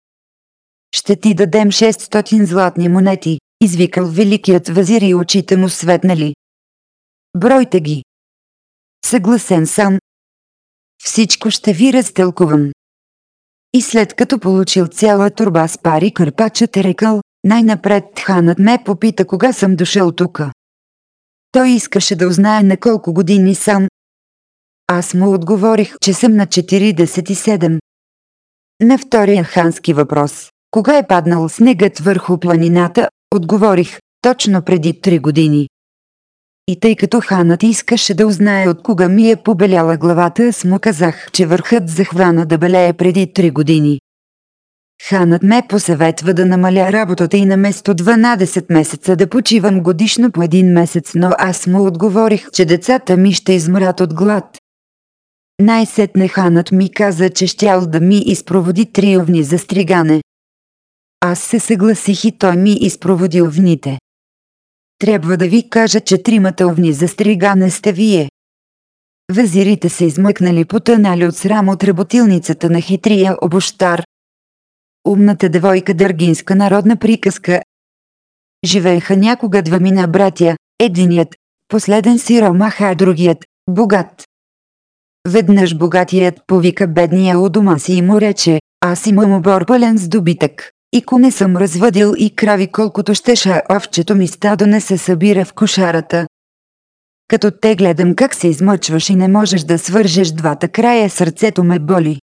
ще ти дадем 600 златни монети, извикал великият вазир и очите му светнали. Бройте ги. Съгласен съм. Всичко ще ви разтълкувам. И след като получил цяла турба с пари, кърпачът е рекал, най-напред ханът ме попита кога съм дошъл тука. Той искаше да узнае на колко години съм. Аз му отговорих, че съм на 47. На втория хански въпрос, кога е паднал снегът върху планината, отговорих, точно преди три години. И тъй като ханът искаше да узнае от кога ми е побеляла главата, аз му казах, че върхът захвана да белее преди три години. Ханът ме посъветва да намаля работата и на место 12 месеца да почивам годишно по един месец, но аз му отговорих, че децата ми ще измрат от глад. Най-сетне ханът ми каза, че щял да ми изпроводи три овни за стригане. Аз се съгласих и той ми изпроводи овните. Трябва да ви кажа, че тримата овни за стригане сте вие. Везирите се измъкнали потънали от срам от работилницата на хитрия обощар. Умната девойка Дъргинска народна приказка. Живееха някога двамина братя, единият, последен сиромах, а другият, богат. Веднъж богатият повика бедния у дома си и му рече, аз имам обор пълен с добитък. И коне съм развъдил и крави колкото щеша, овчето ми стадо не се събира в кошарата. Като те гледам как се измъчваш и не можеш да свържеш двата края, сърцето ме боли.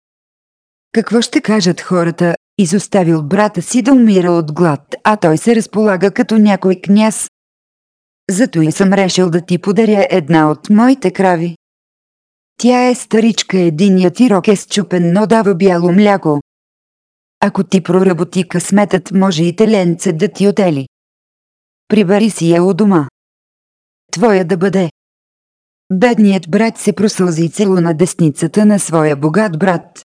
Какво ще кажат хората, изоставил брата си да умира от глад, а той се разполага като някой княз. Зато и съм решил да ти подаря една от моите крави. Тя е старичка, единият ти рок е счупен, но дава бяло мляко. Ако ти проработи късметът, може и теленце да ти отели. Прибари си я у дома. Твоя да бъде. Бедният брат се просълзи цело на десницата на своя богат брат.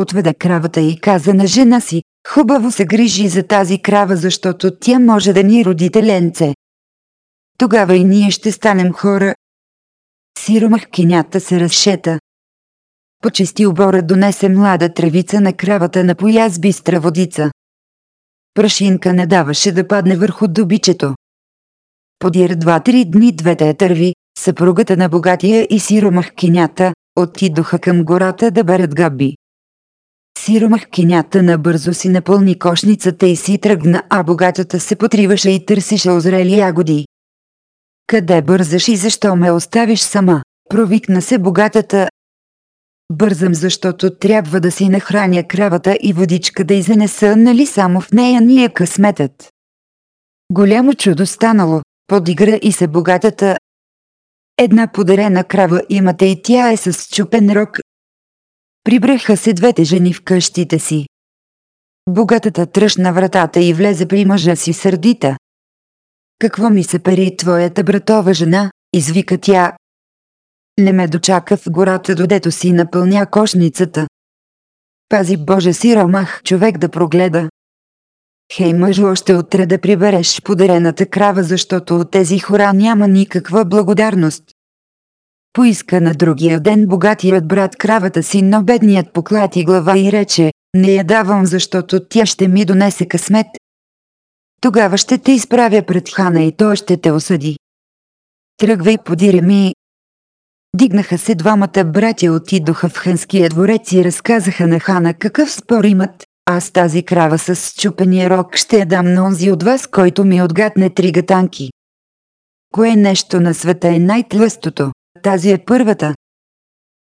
Отведе кравата и каза на жена си, хубаво се грижи за тази крава, защото тя може да ни роди теленце. Тогава и ние ще станем хора. Сиромахкинята се разшета. Почисти обора донесе млада тревица на кравата на поя с бистра водица. Прашинка не даваше да падне върху добичето. Подир два-три дни двете търви, съпругата на богатия и сиромахкинята, отидоха към гората да берат габи. Сиромахкинята набързо си напълни кошницата и си тръгна, а богатата се потриваше и търсише озрели ягоди. Къде бързаш и защо ме оставиш сама? Провикна се богатата. Бързам, защото трябва да си нахраня кравата и водичка да изнеса, нали само в нея ни е късметът. Голямо чудо станало, подигра и се богатата. Една подарена крава имате и тя е с чупен рок. Прибраха се двете жени в къщите си. Богатата тръщна вратата и влезе при мъжа си сърдита. Какво ми се пари твоята братова жена, извика тя. Не ме дочака в гората, додето си напълня кошницата. Пази Боже си ромах човек да прогледа. Хей мъжо, още утре да прибереш подарената крава, защото от тези хора няма никаква благодарност. Поиска на другия ден богатият брат кравата си, но бедният поклати глава и рече, не я давам, защото тя ще ми донесе късмет. Тогава ще те изправя пред хана и той ще те осъди. Тръгвай подире ми. Дигнаха се двамата братя, отидоха в ханския дворец и разказаха на хана какъв спор имат. Аз тази крава с чупения рок ще я дам на онзи от вас, който ми отгадне три гатанки. Кое нещо на света е най-тлъстото? Тази е първата.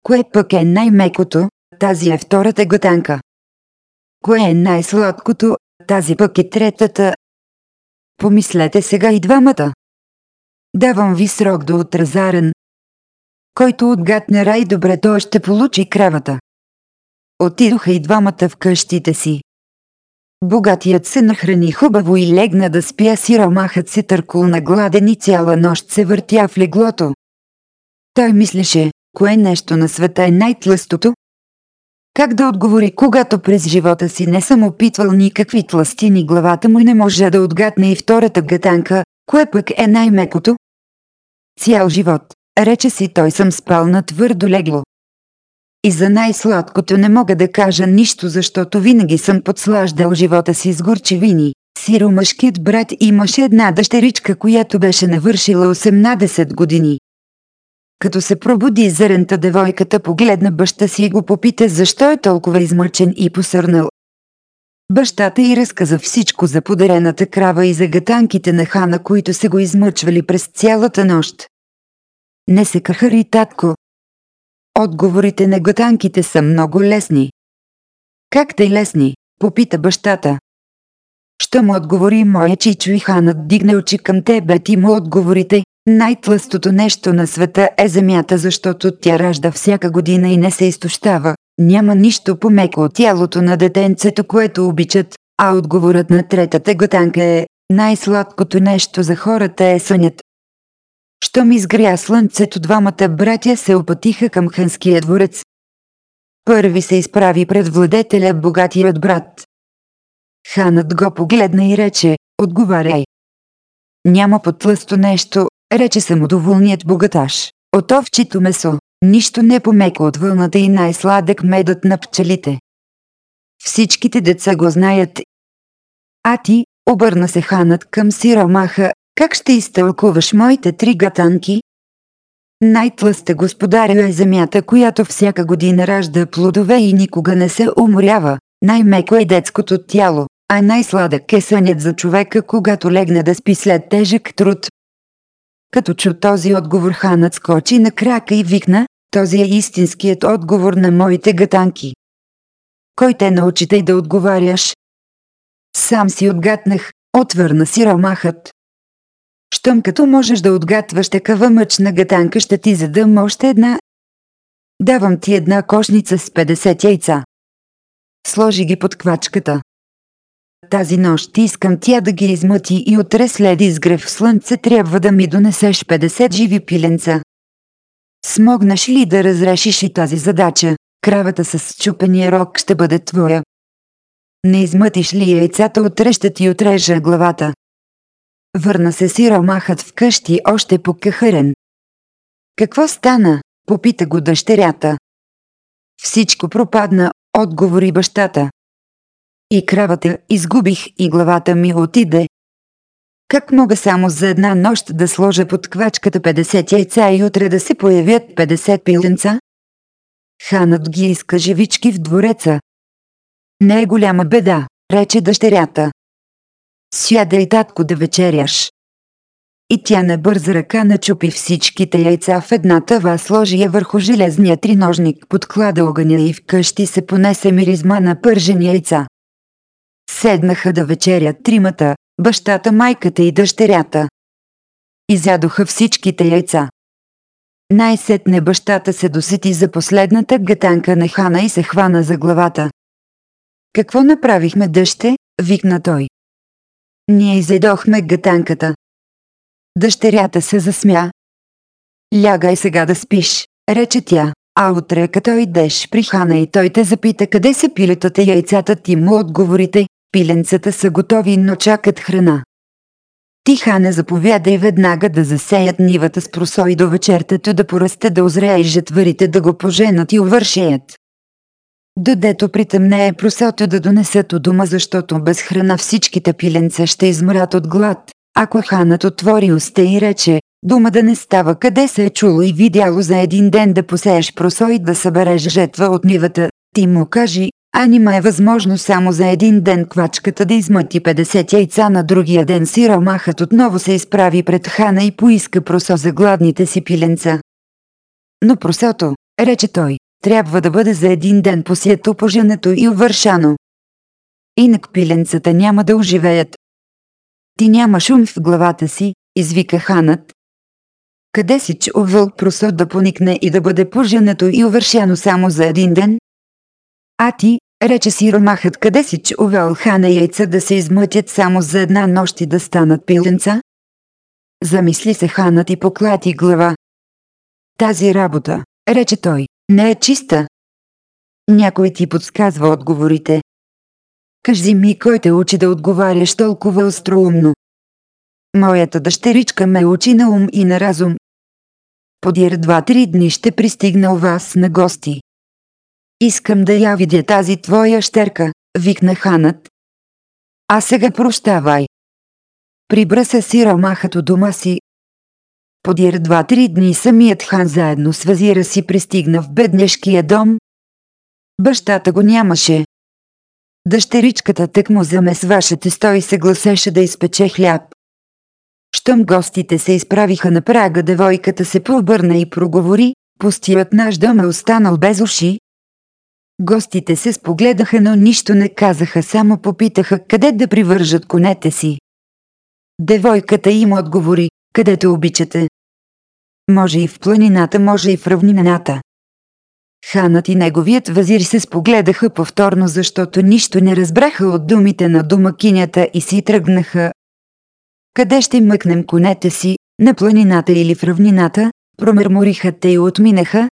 Кое пък е най-мекото? Тази е втората гатанка. Кое е най-сладкото? Тази пък е третата. Помислете сега и двамата. Давам ви срок до отразарен. Който отгадне рай добре, той ще получи кравата. Отидоха и двамата в къщите си. Богатият се нахрани хубаво и легна да спя сиромахът се търкул на гладен и цяла нощ се въртя в леглото. Той мислеше, кое нещо на света е най-тлъстото? Как да отговори, когато през живота си не съм опитвал никакви тластини, главата му не може да отгадне и втората гатанка, кое пък е най-мекото? Цял живот, рече си той съм спал на твърдо легло. И за най-сладкото не мога да кажа нищо, защото винаги съм подслаждал живота си с горчевини. Сиро мъжкият брат имаше една дъщеричка, която беше навършила 18 години. Като се пробуди зърента девойката погледна баща си и го попита защо е толкова измърчен и посърнал. Бащата й разказа всичко за подарената крава и за гатанките на хана, които се го измъчвали през цялата нощ. Не се кахари, татко. Отговорите на гатанките са много лесни. Как те лесни? Попита бащата. Що му отговори моя чичо и ханът дигне очи към тебе, ти му отговорите, Най-тлъстото нещо на света е земята, защото тя ражда всяка година и не се изтощава. Няма нищо по-меко от тялото на детенцето, което обичат, а отговорът на третата гатанка е най-сладкото нещо за хората е сънят. Щом изгря слънцето, двамата братя се опътиха към ханския дворец. Първи се изправи пред владетеля богатият брат. Ханът го погледна и рече, отговаряй. Няма потлъсто нещо, рече самодоволният богаташ. От овчито месо, нищо не помека от вълната и най-сладък медът на пчелите. Всичките деца го знаят. А ти, обърна се ханът към сиромаха, как ще изтълкуваш моите три гатанки? Най-тлъста господаря е земята, която всяка година ражда плодове и никога не се уморява. Най-меко е детското тяло, а най-сладък е сънят за човека, когато легне да спи след тежък труд. Като чу този отговор ханът скочи на крака и викна, този е истинският отговор на моите гатанки. Кой те научи да отговаряш? Сам си отгатнах, отвърна си ромахът. Щом като можеш да отгатваш такава мъчна гатанка, ще ти задам още една. Давам ти една кошница с 50 яйца. Сложи ги под квачката. Тази нощ искам тя да ги измъти и утре след изгрев слънце трябва да ми донесеш 50 живи пиленца. Смогнеш ли да разрешиш и тази задача, кравата с чупения рог ще бъде твоя. Не измътиш ли яйцата, утре ще ти отрежа главата. Върна се си ромахът вкъщи още покахарен. Какво стана? Попита го дъщерята. Всичко пропадна, отговори бащата. И кравата изгубих и главата ми отиде. Как мога само за една нощ да сложа под квачката 50 яйца и утре да се появят 50 пиленца? Ханът ги иска живички в двореца. Не е голяма беда, рече дъщерята. Сядай, татко, да вечеряш. И тя на бърза ръка начупи всичките яйца в една тъва, сложи я върху железния триножник, подклада огъня и вкъщи се понесе миризма на пържени яйца. Седнаха да вечерят тримата, бащата, майката и дъщерята. Изядоха всичките яйца. Най-сетне бащата се досети за последната гатанка на Хана и се хвана за главата. Какво направихме, дъще? викна той. Ние изедохме гатанката. Дъщерята се засмя. Лягай сега да спиш, рече тя, а утре като идеш при Хана и той те запита къде са пилетата яйцата ти му отговорите, пиленцата са готови, но чакат храна. Тихане заповяда и веднага да засеят нивата с просой до вечертето да порасте да озрее и жетварите да го поженат и увършеят. Додето притъмнее просото да донесат от дома, защото без храна всичките пиленца ще измрат от глад. Ако ханът отвори уста и рече, дума да не става къде се е чуло и видяло за един ден да посееш просой да събереш жетва от нивата, ти му кажи, а нима е възможно само за един ден квачката да измъти 50 яйца на другия ден сиромахът отново се изправи пред хана и поиска просо за гладните си пиленца. Но просото, рече той, трябва да бъде за един ден посието поженето и увършано. Инак пиленцата няма да оживеят. Ти няма шум в главата си, извика ханът. Къде си чувал просо да поникне и да бъде поженето и увършено само за един ден? А ти, рече си ромахът, къде си чувал хана яйца да се измътят само за една нощ и да станат пиленца? Замисли се ханът и поклати глава. Тази работа, рече той, не е чиста. Някой ти подсказва отговорите. Кажи ми кой те учи да отговаряш толкова остроумно. Моята дъщеричка ме учи на ум и на разум. Подир два-три дни ще пристигна у вас на гости. Искам да я видя тази твоя щерка, викна ханът. А сега прощавай. Прибра се си ромахът от дома си. Подир два-три дни самият хан заедно с вазира си пристигна в беднешкия дом. Бащата го нямаше. Дъщеричката тък му замесваше тесто и се гласеше да изпече хляб. Щом гостите се изправиха на прага, девойката се пообърна и проговори, пустият наш дом е останал без уши, Гостите се спогледаха, но нищо не казаха, само попитаха къде да привържат конете си. Девойката им отговори, където обичате. Може и в планината, може и в равнината. Ханът и неговият вазир се спогледаха повторно, защото нищо не разбраха от думите на домакинята и си тръгнаха. Къде ще мъкнем конете си, на планината или в равнината, промърмориха те и отминаха.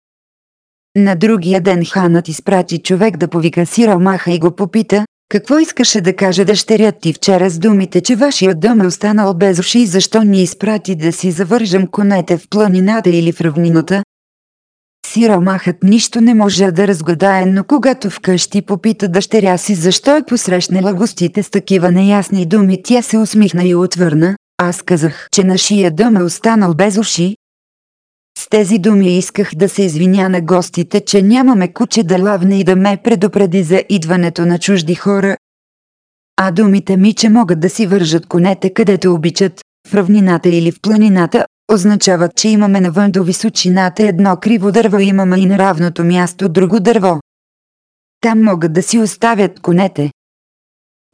На другия ден ханът изпрати човек да повика Сиромаха и го попита, какво искаше да каже дъщеря ти вчера с думите, че вашият дом е останал без уши и защо ни изпрати да си завържем конете в планината или в равнината? Сиромахът нищо не може да разгадае, но когато вкъщи попита дъщеря си защо е посрещнала гостите с такива неясни думи, тя се усмихна и отвърна. Аз казах, че нашия дом е останал без уши. С тези думи исках да се извиня на гостите, че нямаме куче да лавне и да ме предупреди за идването на чужди хора. А думите ми, че могат да си вържат конете където обичат, в равнината или в планината, означават, че имаме навън до височината едно криво дърво, имаме и на равното място друго дърво. Там могат да си оставят конете.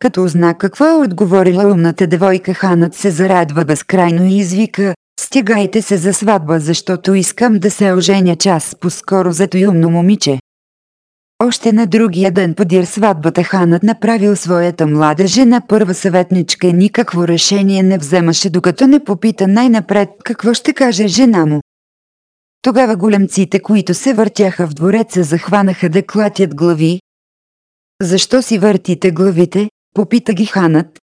Като узна какво е отговорила умната девойка, ханът се зарадва безкрайно и извика «Стигайте се за сватба, защото искам да се оженя час по-скоро за умно момиче». Още на другия ден подир сватбата ханът направил своята млада жена първа съветничка и никакво решение не вземаше докато не попита най-напред какво ще каже жена му. Тогава големците, които се въртяха в двореца, захванаха да клатят глави. Защо си въртите главите? Попита ги ханът.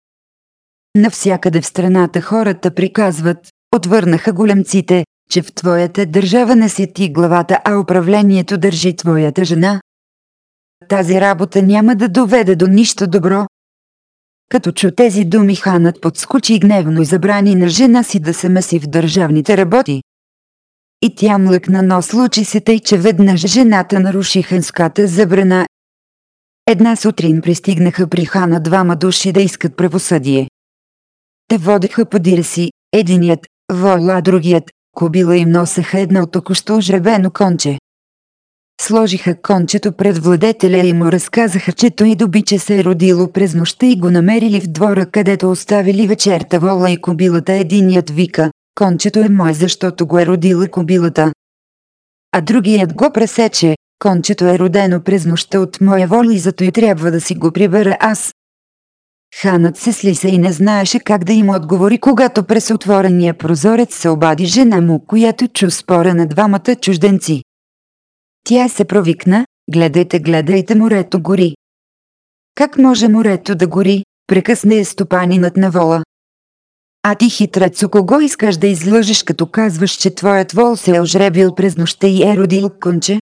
Навсякъде в страната хората приказват, отвърнаха големците, че в твоята държава не си ти главата, а управлението държи твоята жена. Тази работа няма да доведе до нищо добро. Като чу тези думи ханът подскочи гневно и забрани на жена си да се меси в държавните работи. И тя млъкна, но случи се тъй, че веднъж жената наруши ханската забрана. Една сутрин пристигнаха при хана двама души да искат правосъдие. Те водеха подира си, единият, вола, другият, кобила им носеха едно току-що ожребено конче. Сложиха кончето пред владетеля и му разказаха, че той доби, че се е родило през нощта и го намерили в двора, където оставили вечерта вола и кобилата. Единият вика, кончето е мое, защото го е родила кобилата. А другият го пресече, кончето е родено през нощта от моя воля и зато и трябва да си го прибера аз. Ханът се слиса и не знаеше как да им отговори, когато през отворения прозорец се обади жена му, която чу спора на двамата чужденци. Тя се провикна, гледайте, гледайте, морето гори. Как може морето да гори, прекъсне е стопанинът на вола. А ти хитрец, кого искаш да излъжеш, като казваш, че твоят вол се е ожребил през нощта и е родил конче?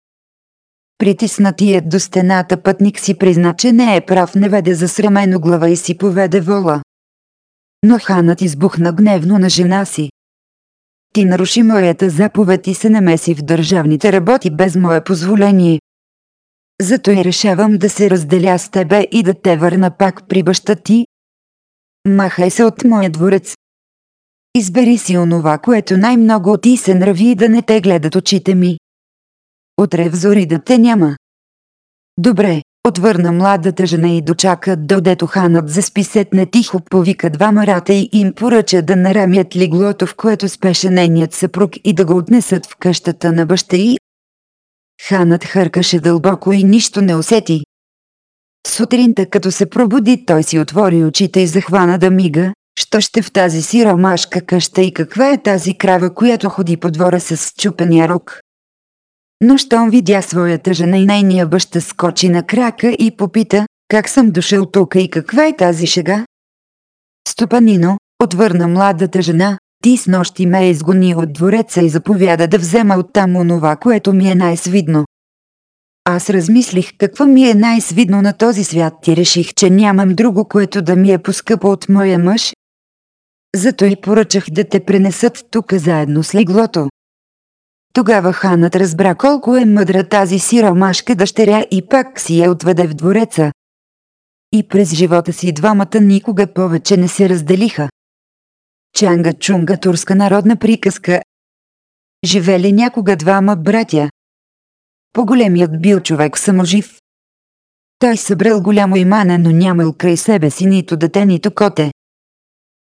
Притиснатият до стената пътник си призна, че не е прав, не веде засрамено глава и си поведе вола. Но ханът избухна гневно на жена си. Ти наруши моята заповед и се намеси в държавните работи без мое позволение. Зато и решавам да се разделя с тебе и да те върна пак при баща ти. Махай се от моя дворец. Избери си онова, което най-много ти се нрави да не те гледат очите ми. Утре в зори да те няма. Добре, отвърна младата жена и дочака, додето ханът заспи сетне тихо повика два марата и им поръча да нарамят леглото, в което спеше нейният съпруг и да го отнесат в къщата на баща й. Ханът хъркаше дълбоко и нищо не усети. Сутринта, като се пробуди, той си отвори очите и захвана да мига, що ще в тази си ромашка къща и каква е тази крава, която ходи по двора с счупения рук. Но щом видя своята жена и нейния баща скочи на крака и попита, как съм дошъл тук и каква е тази шега? Стопанино, отвърна младата жена, ти с нощи ме изгони от двореца и заповяда да взема оттам онова, което ми е най-свидно. Аз размислих какво ми е най-свидно на този свят и реших, че нямам друго, което да ми е поскъпо от моя мъж. Зато и поръчах да те пренесат тук заедно с леглото. Тогава ханът разбра колко е мъдра тази си ромашка дъщеря и пак си я отведе в двореца. И през живота си двамата никога повече не се разделиха. Чанга Чунга турска народна приказка. Живели някога двама братя. По-големият бил човек саможив. Той събрал голямо имане, но нямал край себе си нито дете, нито коте.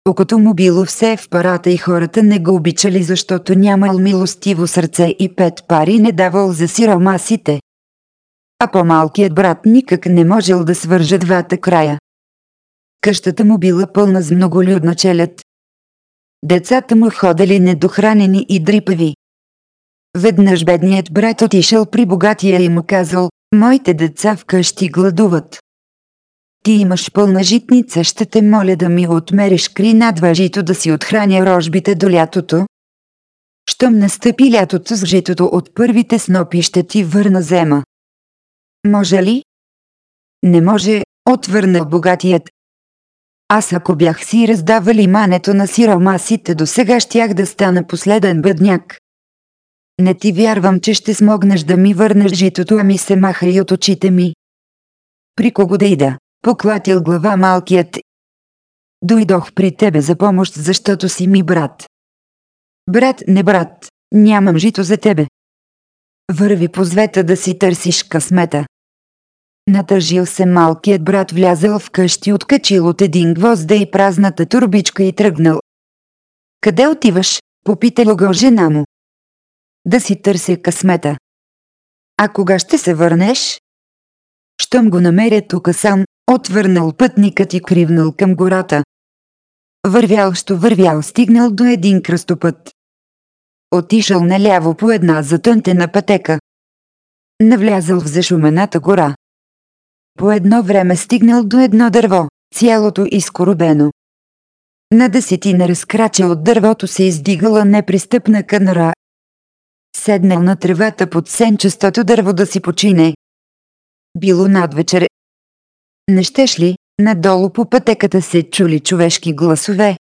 Окото му било все в парата и хората не го обичали, защото нямал милостиво сърце и пет пари не давал за сиромасите. А по-малкият брат никак не можел да свърже двата края. Къщата му била пълна с многолюдна челят. Децата му ходели недохранени и дрипави. Веднъж бедният брат отишъл при богатия и му казал, моите деца вкъщи гладуват. Ти имаш пълна житница, ще те моля да ми отмериш кри над въжито да си отхраня рожбите до лятото. Щом настъпи лятото с житото от първите снопи ще ти върна зема. Може ли? Не може, отвърна богатият. Аз ако бях си раздавали мането на сиромасите до сега щях да стана последен бъдняк. Не ти вярвам, че ще смогнеш да ми върнеш житото, ами се маха и от очите ми. При кого да ида? Поклатил глава малкият. Дойдох при тебе за помощ, защото си ми брат. Брат, не брат, нямам жито за тебе. Върви по звета да си търсиш късмета. Натъжил се малкият брат влязъл в къщи, откачил от един гвозда и празната турбичка и тръгнал. Къде отиваш? Попитал го жена му. Да си търся късмета. А кога ще се върнеш? Щом го намеря тук сам, отвърнал пътникът и кривнал към гората. Вървял, що вървял, стигнал до един кръстопът. Отишъл наляво по една затънтена пътека. Навлязал в зашумената гора. По едно време стигнал до едно дърво, цялото изкоробено. На десетина разкрача от дървото се издигала непристъпна канара. Седнал на тревата под сенчестото дърво да си почине. Било надвечер. Не щеш ли, надолу по пътеката се чули човешки гласове.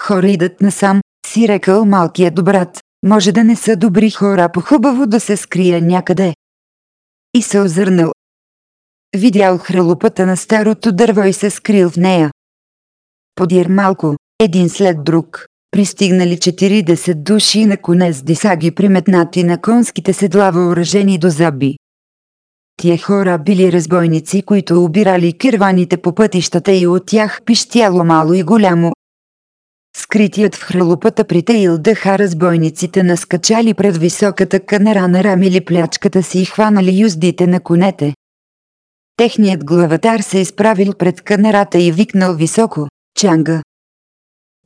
Хора идат насам, си рекал малкият добрат, може да не са добри хора, по-хубаво да се скрия някъде. И се озърнал, Видял хралупата на старото дърво и се скрил в нея. Подир малко, един след друг, пристигнали 40 души на коне с дисаги приметнати на конските седла въоръжени до заби. Тия хора били разбойници, които обирали кирваните по пътищата и от тях пищяло мало и голямо. Скритият в хралупата притеил дъха разбойниците наскачали пред високата канера нарамили плячката си и хванали юздите на конете. Техният главатар се изправил пред канерата и викнал високо «Чанга!».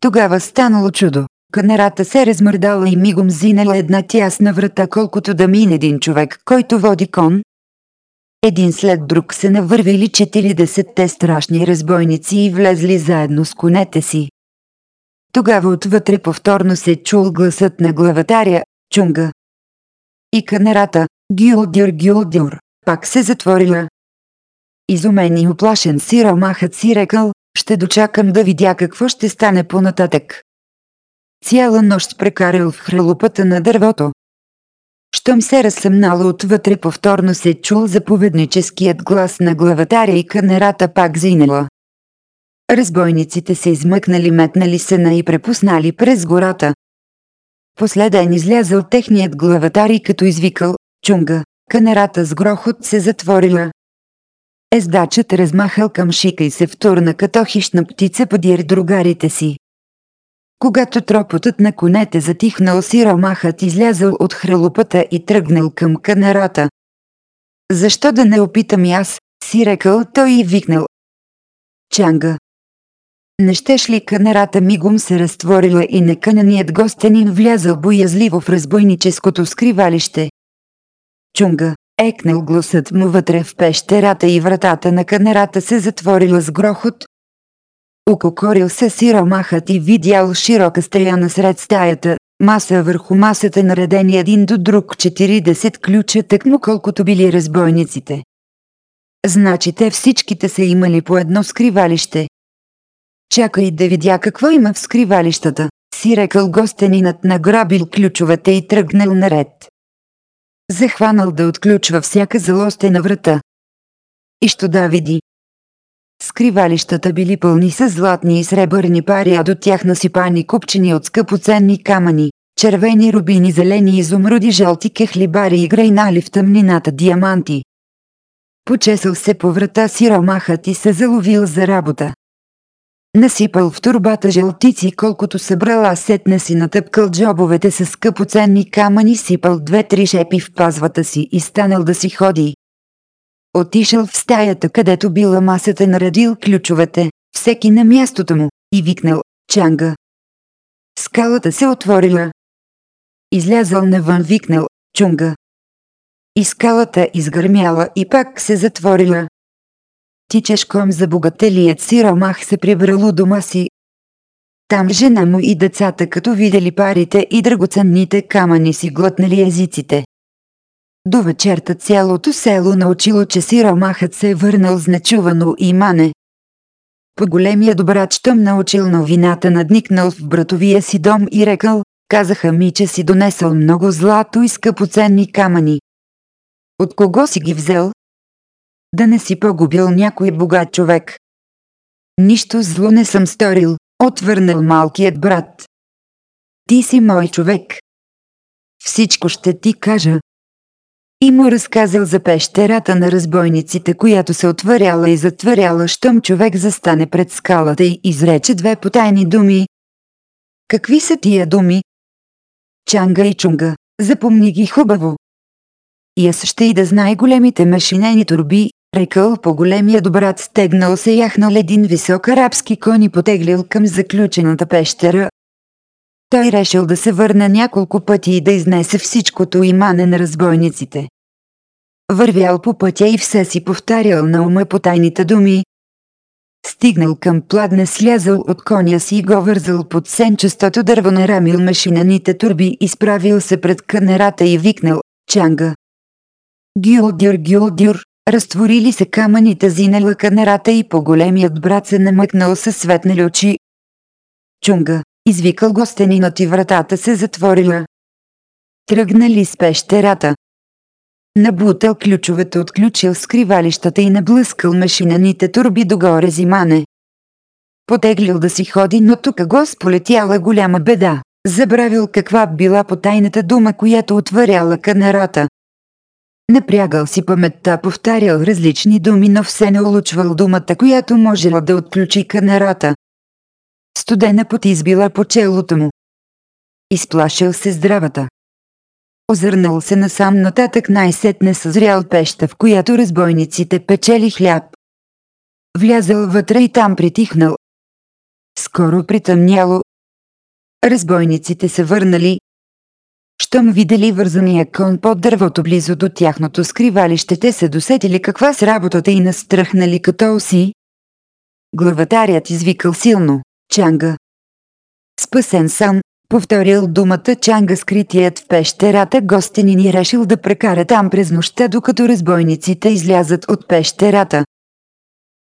Тогава станало чудо. Канерата се размърдала и мигом зинала една тясна врата, колкото да мине един човек, който води кон. Един след друг се навървили 40-те страшни разбойници и влезли заедно с конете си. Тогава отвътре повторно се чул гласът на главатаря «Чунга!». И канерата «Гюлдюр, Гюлдюр!» пак се затворила, Изумен и оплашен сиромахът си рекал, ще дочакам да видя какво ще стане понататък. Цяла нощ прекарал в хралупата на дървото. Щом се разсъмнало отвътре повторно се чул заповедническият глас на главатаря и канерата пак зинела. Разбойниците се измъкнали, метнали се на и препуснали през гората. Последен излязъл техният главатар като извикал «Чунга», канерата с грохот се затворила, Ездачът размахал към шика и се втурна като хищна птица подир другарите си. Когато тропотът на конете затихнал сиромахът излязъл от хралупата и тръгнал към канарата. Защо да не опитам и аз, си рекал той и викнал. Чанга. Не щеш ли канарата мигом се разтворила и некананият гостенин влязъл боязливо в разбойническото скривалище? Чунга. Екнал гласът му вътре в пещерата и вратата на канерата се затворила с грохот. Укокорил се сиромахът и видял широка стея сред стаята, маса върху масата наредени един до друг 40 ключа тъкмо колкото били разбойниците. Значи те всичките са имали по едно скривалище. Чакай да видя какво има в скривалищата, си рекал гостенинът награбил ключовете и тръгнал наред захванал да отключва всяка залостена врата. И що да види. Скривалищата били пълни с златни и сребърни пари, а до тях насипани купчени от скъпоценни камъни, червени рубини, зелени изумруди, жълти кехлибари и грейнали в тъмнината диаманти. Почесал се по врата си ромахът и се заловил за работа. насипал в турбата жълтици колкото събрала сетне си натъпкал джобовете с скъпоценни камъни сипал две-три шепи в пазвата си и станал да си ходи. Отишъл в стаята където била масата наредил ключовете, всеки на мястото му, и викнал «Чанга». Скалата се отворила. Излязъл навън викнал «Чунга». И скалата изгърмяла и пак се затворила. Тичешком за богателият си ромах се прибрал у дома си. Там жена му и децата като видели парите и драгоценните камъни си глътнали езиците. До вечерта цялото село научило, че си ромахът се е върнал с нечувано имане. По големия добрач щом научил новината надникнал в братовия си дом и рекал, казаха ми, че си донесъл много злато и скъпоценни камъни. От кого си ги взел? Да не си погубил някой богат човек. Нищо зло не съм сторил, отвърнал малкият брат. Ти си мой човек. Всичко ще ти кажа. И му разказал за пещерата на разбойниците, която се отваряла и затваряла, щом човек застане пред скалата и изрече две потайни думи. Какви са тия думи? Чанга и чунга, запомни ги хубаво. И аз ще и да знае големите машинени турби, рекал по големия добрат стегнал се яхнал един висок арабски кон и потеглил към заключената пещера. Той решил да се върне няколко пъти и да изнесе всичкото имане на разбойниците. Вървял по пътя и все си повтарял на ума по тайните думи. Стигнал към пладне слязал от коня си и го вързал под сенчестото дърво нарамил машинените турби, изправил се пред канерата и викнал «Чанга!» Гюлдюр, гюлдюр, разтворили се камъните зинела канерата и по големият брат се намъкнал със светнали очи. Чунга, извикал гостенинът и вратата се затворила. Тръгнали с пещерата. Набутал ключовете, отключил скривалищата и наблъскал машинените турби догоре зимане. Потеглил да си ходи, но тук го сполетяла голяма беда. Забравил каква била по тайната дума, която отваряла канерата. Напрягал си паметта, повтарял различни думи, но все не улучвал думата, която можела да отключи канерата. Студена пот избила по челото му. Изплашил се здравата. Озърнал се насам нататък най-сетне съзрял пеща, в която разбойниците печели хляб. Влязал вътре и там притихнал. Скоро притъмняло. Разбойниците се върнали, щом видели вързания кон под дървото близо до тяхното скривалище, те се досетили каква с работата и настръхнали като оси. Главатарят извикал силно «Чанга!» Спасен сам, повторил думата Чанга скритият в пещерата гостенин и решил да прекара там през нощта, докато разбойниците излязат от пещерата.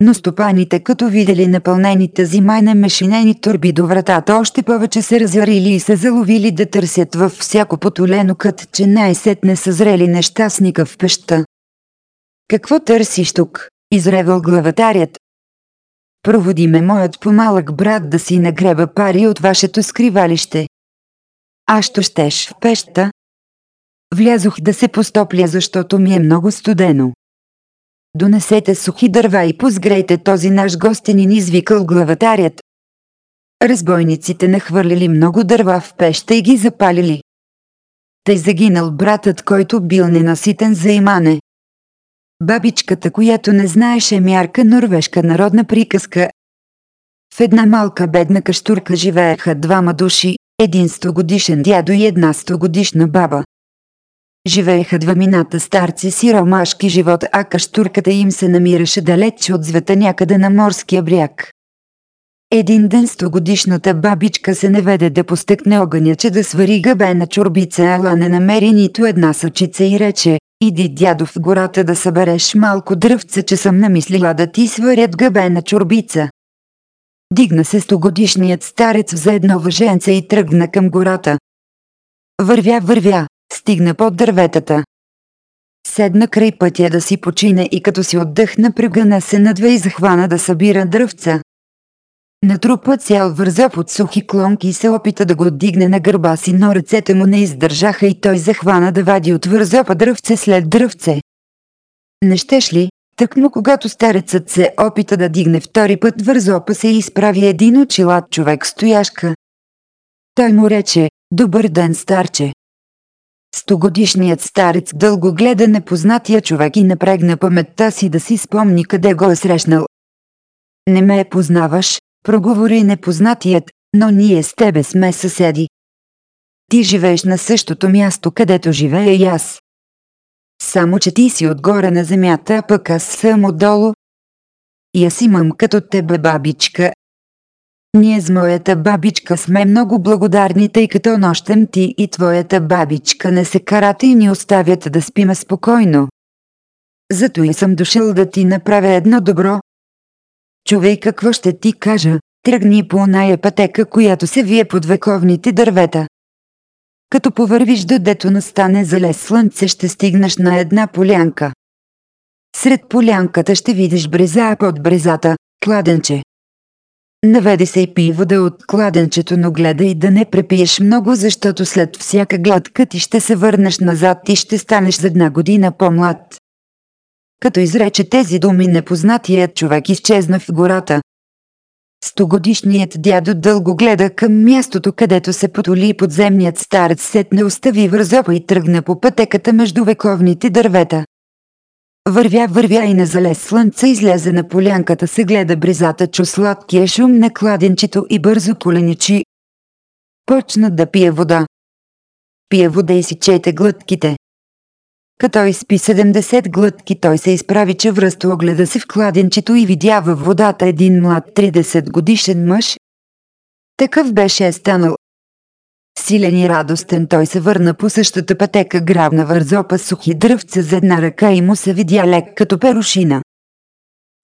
Но стопаните като видели напълнените зимайна мешинени турби до вратата още повече се разярили и се заловили да търсят във всяко потолено кът, че най-сетне съзрели нещастника в пеща. Какво търсиш тук? изревал главатарят. Проводи ме моят помалък брат да си нагреба пари от вашето скривалище. А що щеш в пеща? Влязох да се постопля, защото ми е много студено. Донесете сухи дърва и позгрейте този наш гостенин, извикал главатарят. Разбойниците нахвърлили много дърва в пеща и ги запалили. Тъй загинал братът, който бил ненаситен за имане. Бабичката, която не знаеше мярка норвежка народна приказка. В една малка бедна каштурка живееха двама души, един 100 годишен дядо и една 100 годишна баба. Живееха двамината старци си ромашки живот, а каштурката им се намираше далеч от звета някъде на морския бряг. Един ден стогодишната бабичка се наведе да постъкне огъня, че да свари гъбена чорбица, ала не намери нито една съчица и рече, иди дядо в гората да събереш малко дръвце, че съм намислила да ти сварят гъбена чорбица. Дигна се стогодишният старец за едно въженце и тръгна към гората. Вървя, вървя, стигна под дърветата. Седна край пътя да си почине и като си отдъхна прегъна се надве и захвана да събира дръвца. Натрупа цял вързап от сухи клонки и се опита да го дигне на гърба си, но ръцете му не издържаха и той захвана да вади от вързапа дръвце след дръвце. Не щеш ли, Тъкмо когато старецът се опита да дигне втори път вързопа се и изправи един очилат човек стояшка. Той му рече, добър ден старче. Стогодишният старец дълго гледа непознатия човек и напрегна паметта си да си спомни къде го е срещнал. Не ме познаваш, проговори непознатият, но ние с тебе сме съседи. Ти живееш на същото място, където живея и аз. Само, че ти си отгоре на земята, а пък аз съм отдолу. И аз имам като тебе бабичка. Ние с моята бабичка сме много благодарни, тъй като нощем ти и твоята бабичка не се карат и ни оставят да спиме спокойно. Зато и съм дошъл да ти направя едно добро. Човей какво ще ти кажа, тръгни по оная пътека, която се вие под вековните дървета. Като повървиш до дето настане залез слънце, ще стигнеш на една полянка. Сред полянката ще видиш бреза, а под брезата – кладенче. Наведи се и пи вода от кладенчето, но гледай да не препиеш много, защото след всяка гладка ти ще се върнеш назад и ще станеш за една година по-млад. Като изрече тези думи, непознатият човек изчезна в гората. Стогодишният дядо дълго гледа към мястото, където се потоли подземният старец сет не остави вързопа и тръгна по пътеката между вековните дървета. Вървя, вървя и на залез слънце излезе на полянката се гледа бризата, чу сладкия шум на кладенчето и бързо коленичи. Почна да пие вода. Пие вода и си чете глътките. Като изпи 70 глътки, той се изправи чевръсто, огледа се в кладенчето и видя във водата един млад 30 годишен мъж. Такъв беше станал. Силен и радостен той се върна по същата пътека, грабна вързопа сухи дръвца за една ръка и му се видя лек като перушина.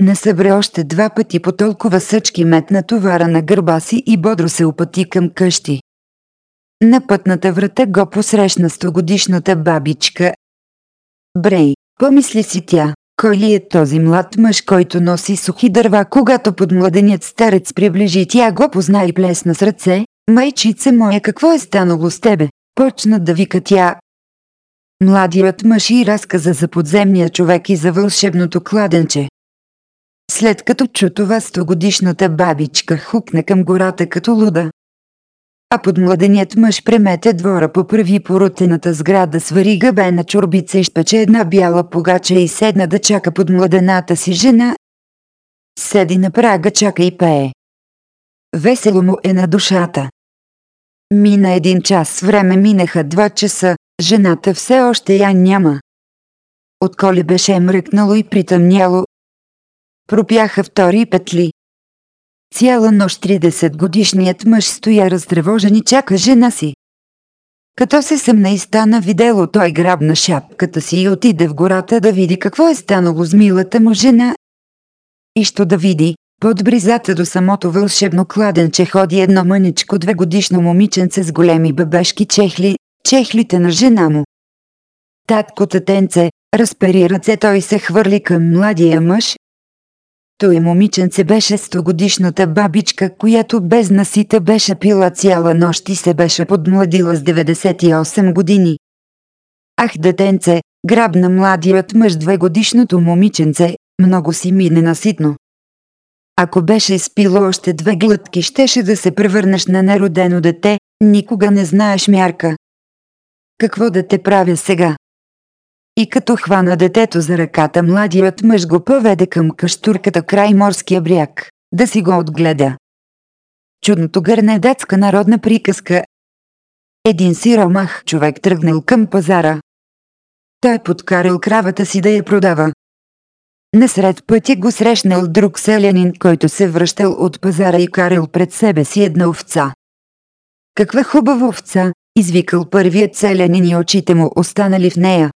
Насъбре още два пъти по толкова съчки метна товара на гърба си и бодро се опъти към къщи. На пътната врата го посрещна стогодишната бабичка, Брей, помисли си тя, кой ли е този млад мъж, който носи сухи дърва, когато подмладеният старец приближи тя го позна и плесна с ръце, майчице моя какво е станало с тебе? Почна да вика тя. Младият мъж и разказа за подземния човек и за вълшебното кладенче. След като чу това стогодишната бабичка хукна към гората като луда, а подмладеният мъж премете двора поправи порутената сграда, свари гъбена чорбица и шпече една бяла погача и седна да чака под младената си жена. Седи на прага, чака и пее. Весело му е на душата. Мина един час, време минаха два часа, жената все още я няма. Отколи беше мръкнало и притъмняло. Пропяха втори петли. Цяла нощ 30 годишният мъж стоя разтревожен и чака жена си. Като се съмна и стана видело, той грабна шапката си и отиде в гората да види какво е станало с милата му жена. И що да види, под бризата до самото вълшебно кладенче ходи едно мъничко две годишно момиченце с големи бебешки чехли, чехлите на жена му. Татко татенце, разпери ръце той се хвърли към младия мъж, той момиченце беше стогодишната бабичка, която без насита беше пила цяла нощ и се беше подмладила с 98 години. Ах, детенце, грабна младият мъж двегодишното момиченце, много си ми ненаситно. Ако беше изпило още две глътки, щеше да се превърнеш на неродено дете, никога не знаеш мярка. Какво да те правя сега? И като хвана детето за ръката, младият мъж го поведе към каштурката край морския бряг, да си го отгледа. Чудното гърне детска народна приказка. Един сиромах човек тръгнал към пазара. Той подкарал кравата си да я продава. Насред пътя го срещнал друг селянин, който се връщал от пазара и карал пред себе си една овца. Каква хубава овца, извикал първият селянин и очите му останали в нея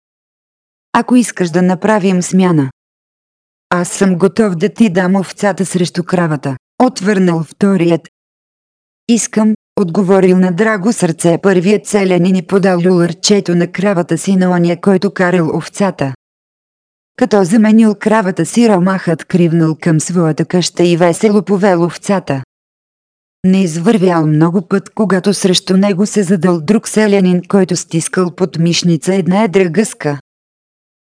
ако искаш да направим смяна. Аз съм готов да ти дам овцата срещу кравата, отвърнал вторият. Искам, отговорил на драго сърце първият селянин и подал люлърчето на кравата си на ония, който карал овцата. Като заменил кравата си, ромахът кривнал към своята къща и весело повел овцата. Не извървял много път, когато срещу него се задал друг селянин, който стискал под мишница една едра гъска.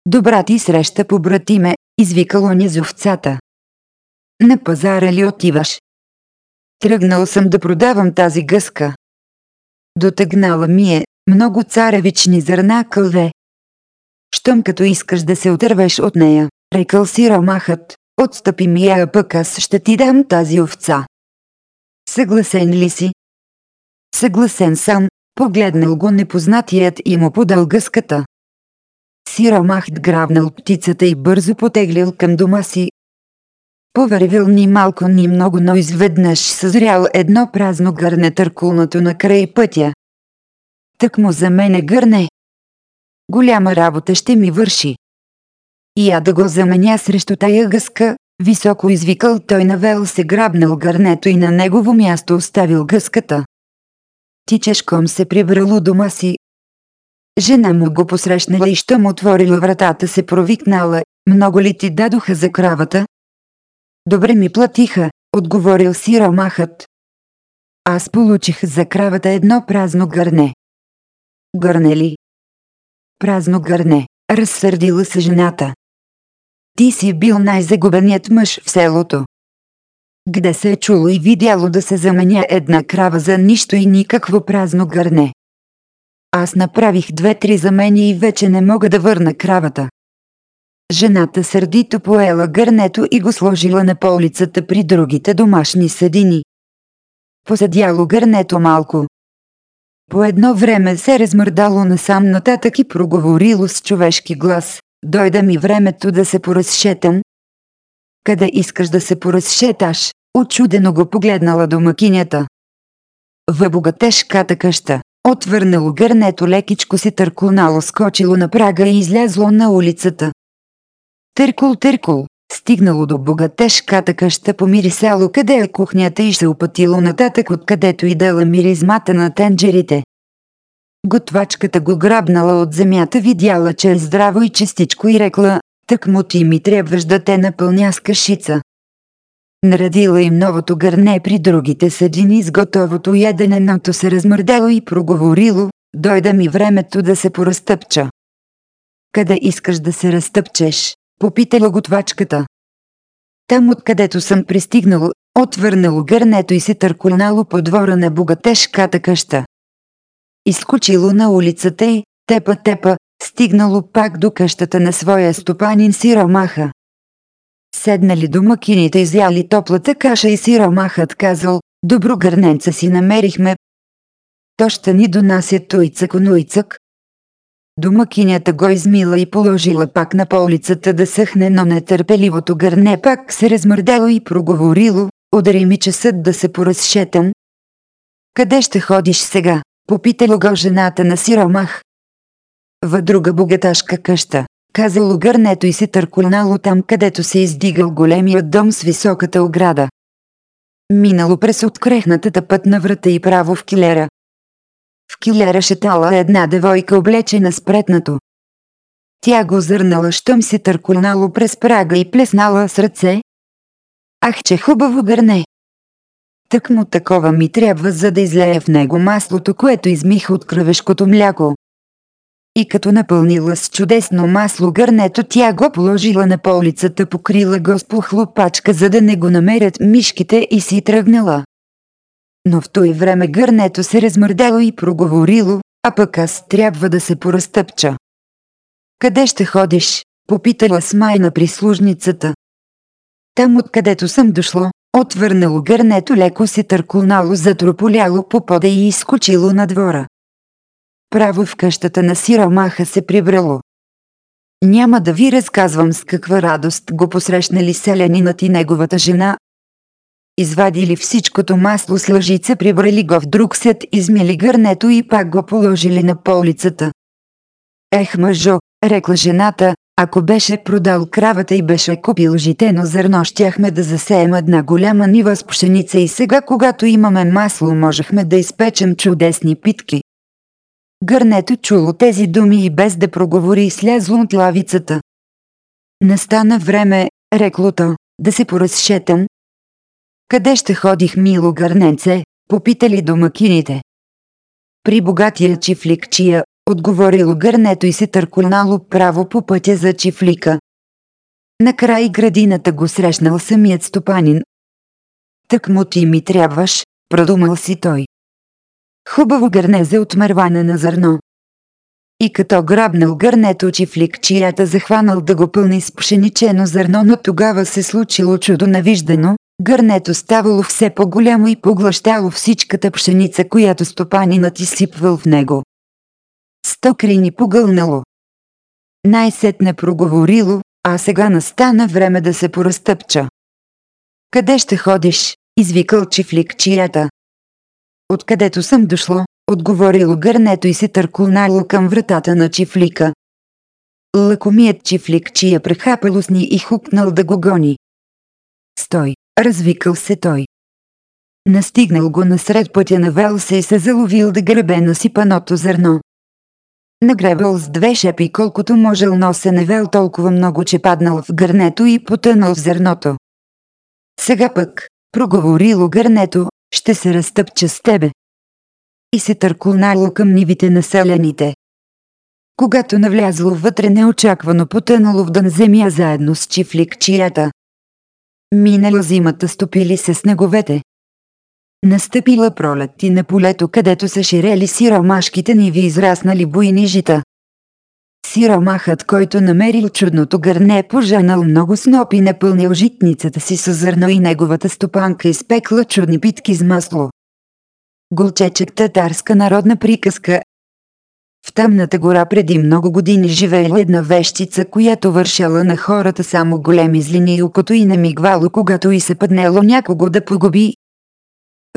Добра ти среща, побратиме, извикало ни овцата. На пазара ли отиваш? Тръгнал съм да продавам тази гъска. Дотъгнала ми е много царевични зърна кълве. Щом като искаш да се отървеш от нея, рекал си ромахът, отстъпи ми я, пък аз ще ти дам тази овца. Съгласен ли си? Съгласен съм, погледнал го непознатият и му подал гъската. Сиромахт грабнал птицата и бързо потеглил към дома си. Повървил ни малко ни много, но изведнъж съзрял едно празно гърне търкулнато на край пътя. Тък му за мене гърне. Голяма работа ще ми върши. И я да го заменя срещу тая гъска, високо извикал той навел се грабнал гърнето и на негово място оставил гъската. Тичешком се прибрало дома си. Жена му го посрещнала и щом отворила вратата се провикнала, много ли ти дадоха за кравата? Добре ми платиха, отговорил си ромахът. Аз получих за кравата едно празно гърне. Гърне ли? Празно гърне, разсърдила се жената. Ти си бил най-загубеният мъж в селото. Где се е чуло и видяло да се заменя една крава за нищо и никакво празно гърне. Аз направих две-три замени и вече не мога да върна кравата. Жената сърдито поела гърнето и го сложила на полицата при другите домашни седини. Поседяло гърнето малко. По едно време се размърдало насам нататък и проговорило с човешки глас. Дойде ми времето да се поразшетам. Къде искаш да се поразшеташ? Очудено го погледнала домакинята. В богатешката къща. Отвърнало гърнето лекичко си търкунало скочило на прага и излязло на улицата. Търкул, търкул, стигнало до богатешката къща помирисало къде е кухнята и се опътило нататък откъдето и дала миризмата на тенджерите. Готвачката го грабнала от земята, видяла, че е здраво и чистичко и рекла, так му ти ми трябваш да те напълня с кашица. Наредила им новото гърне при другите седини с готовото ядене, ното се размърдело и проговорило, дойда ми времето да се поразтъпча. Къде искаш да се разтъпчеш? Попитала готвачката. Там откъдето съм пристигнало, отвърнало гърнето и се търкулнало по двора на богатешката къща. Изкочило на улицата и, тепа-тепа, стигнало пак до къщата на своя стопанин сиромаха. Седнали домакините изяли топлата каша и сиромахът казал, добро гърненца си намерихме. То ще ни донася туйцък онуйцък. Домакинята го измила и положила пак на полицата да съхне, но нетърпеливото гърне пак се размърдело и проговорило, удари ми часът да се поразшетам. Къде ще ходиш сега? Попитало го жената на сиромах. В друга богаташка къща, казало гърнето и се търкулнало там, където се издигал големият дом с високата ограда. Минало през открехнатата пътна врата и право в килера. В килера шетала една девойка облечена спретнато. Тя го зърнала, щом се търкулнало през прага и плеснала с ръце. Ах, че хубаво гърне! Так му такова ми трябва, за да излея в него маслото, което измих от кръвешкото мляко. И като напълнила с чудесно масло гърнето, тя го положила на полицата, покрила го с похлопачка, за да не го намерят мишките и си тръгнала. Но в той време гърнето се размърдело и проговорило, а пък аз трябва да се поразтъпча. Къде ще ходиш? Попитала смайна прислужницата. Там откъдето съм дошло, отвърнало гърнето леко се търкулнало, затрополяло по пода и изкочило на двора. Право в къщата на сиромаха се прибрало. Няма да ви разказвам с каква радост го посрещнали селянинът и неговата жена. Извадили всичкото масло с лъжица, прибрали го в друг сет, измили гърнето и пак го положили на полицата. Ех мъжо, рекла жената, ако беше продал кравата и беше купил житено зърно, щяхме да засеем една голяма нива с пшеница и сега, когато имаме масло, можехме да изпечем чудесни питки. Гърнето чуло тези думи и без да проговори слязло от лавицата. Настана време, рекло то, да се поразшетам. Къде ще ходих, мило гърненце, попитали домакините. При богатия чифлик, чия, отговорило гърнето и се търкунало право по пътя за чифлика. Накрай градината го срещнал самият стопанин. Так му ти ми трябваш, продумал си той. Хубаво гърне за отмърване на зърно. И като грабнал гърнето чифлик, чията захванал да го пълни с пшеничено зърно, но тогава се случило чудо навиждано, гърнето ставало все по-голямо и поглъщало всичката пшеница, която стопанинът изсипвал в него. Сто крини погълнало. Най-сетне проговорило, а сега настана време да се поразтъпча. Къде ще ходиш? извикал чифлик чията. Откъдето съм дошло, отговорило гърнето и се търкулнало към вратата на чифлика. Лакомият чифлик, чия прехапало сни и хукнал да го гони. Стой, развикал се той. Настигнал го насред пътя, навел се и се заловил да гребе насипаното зърно. Нагребал с две шепи колкото можел, но се навел толкова много, че паднал в гърнето и потънал в зърното. Сега пък, проговорило гърнето, ще се разтъпча с тебе. И се търкулнало към нивите на селяните. Когато навлязло вътре неочаквано потънало в дън земя заедно с чифлик чията. Минала зимата стопили се снеговете. Настъпила пролет и на полето, където са ширели сиромашките ниви израснали буйни жита. Сиромахът, който намерил чудното гърне, пожанал много снопи, напълнил житницата си с зърно и неговата стопанка изпекла чудни питки с масло. Голчечек татарска народна приказка в тъмната гора преди много години живеела една вещица, която вършала на хората само големи злини и окото и намигвало, когато и се паднело някого да погуби.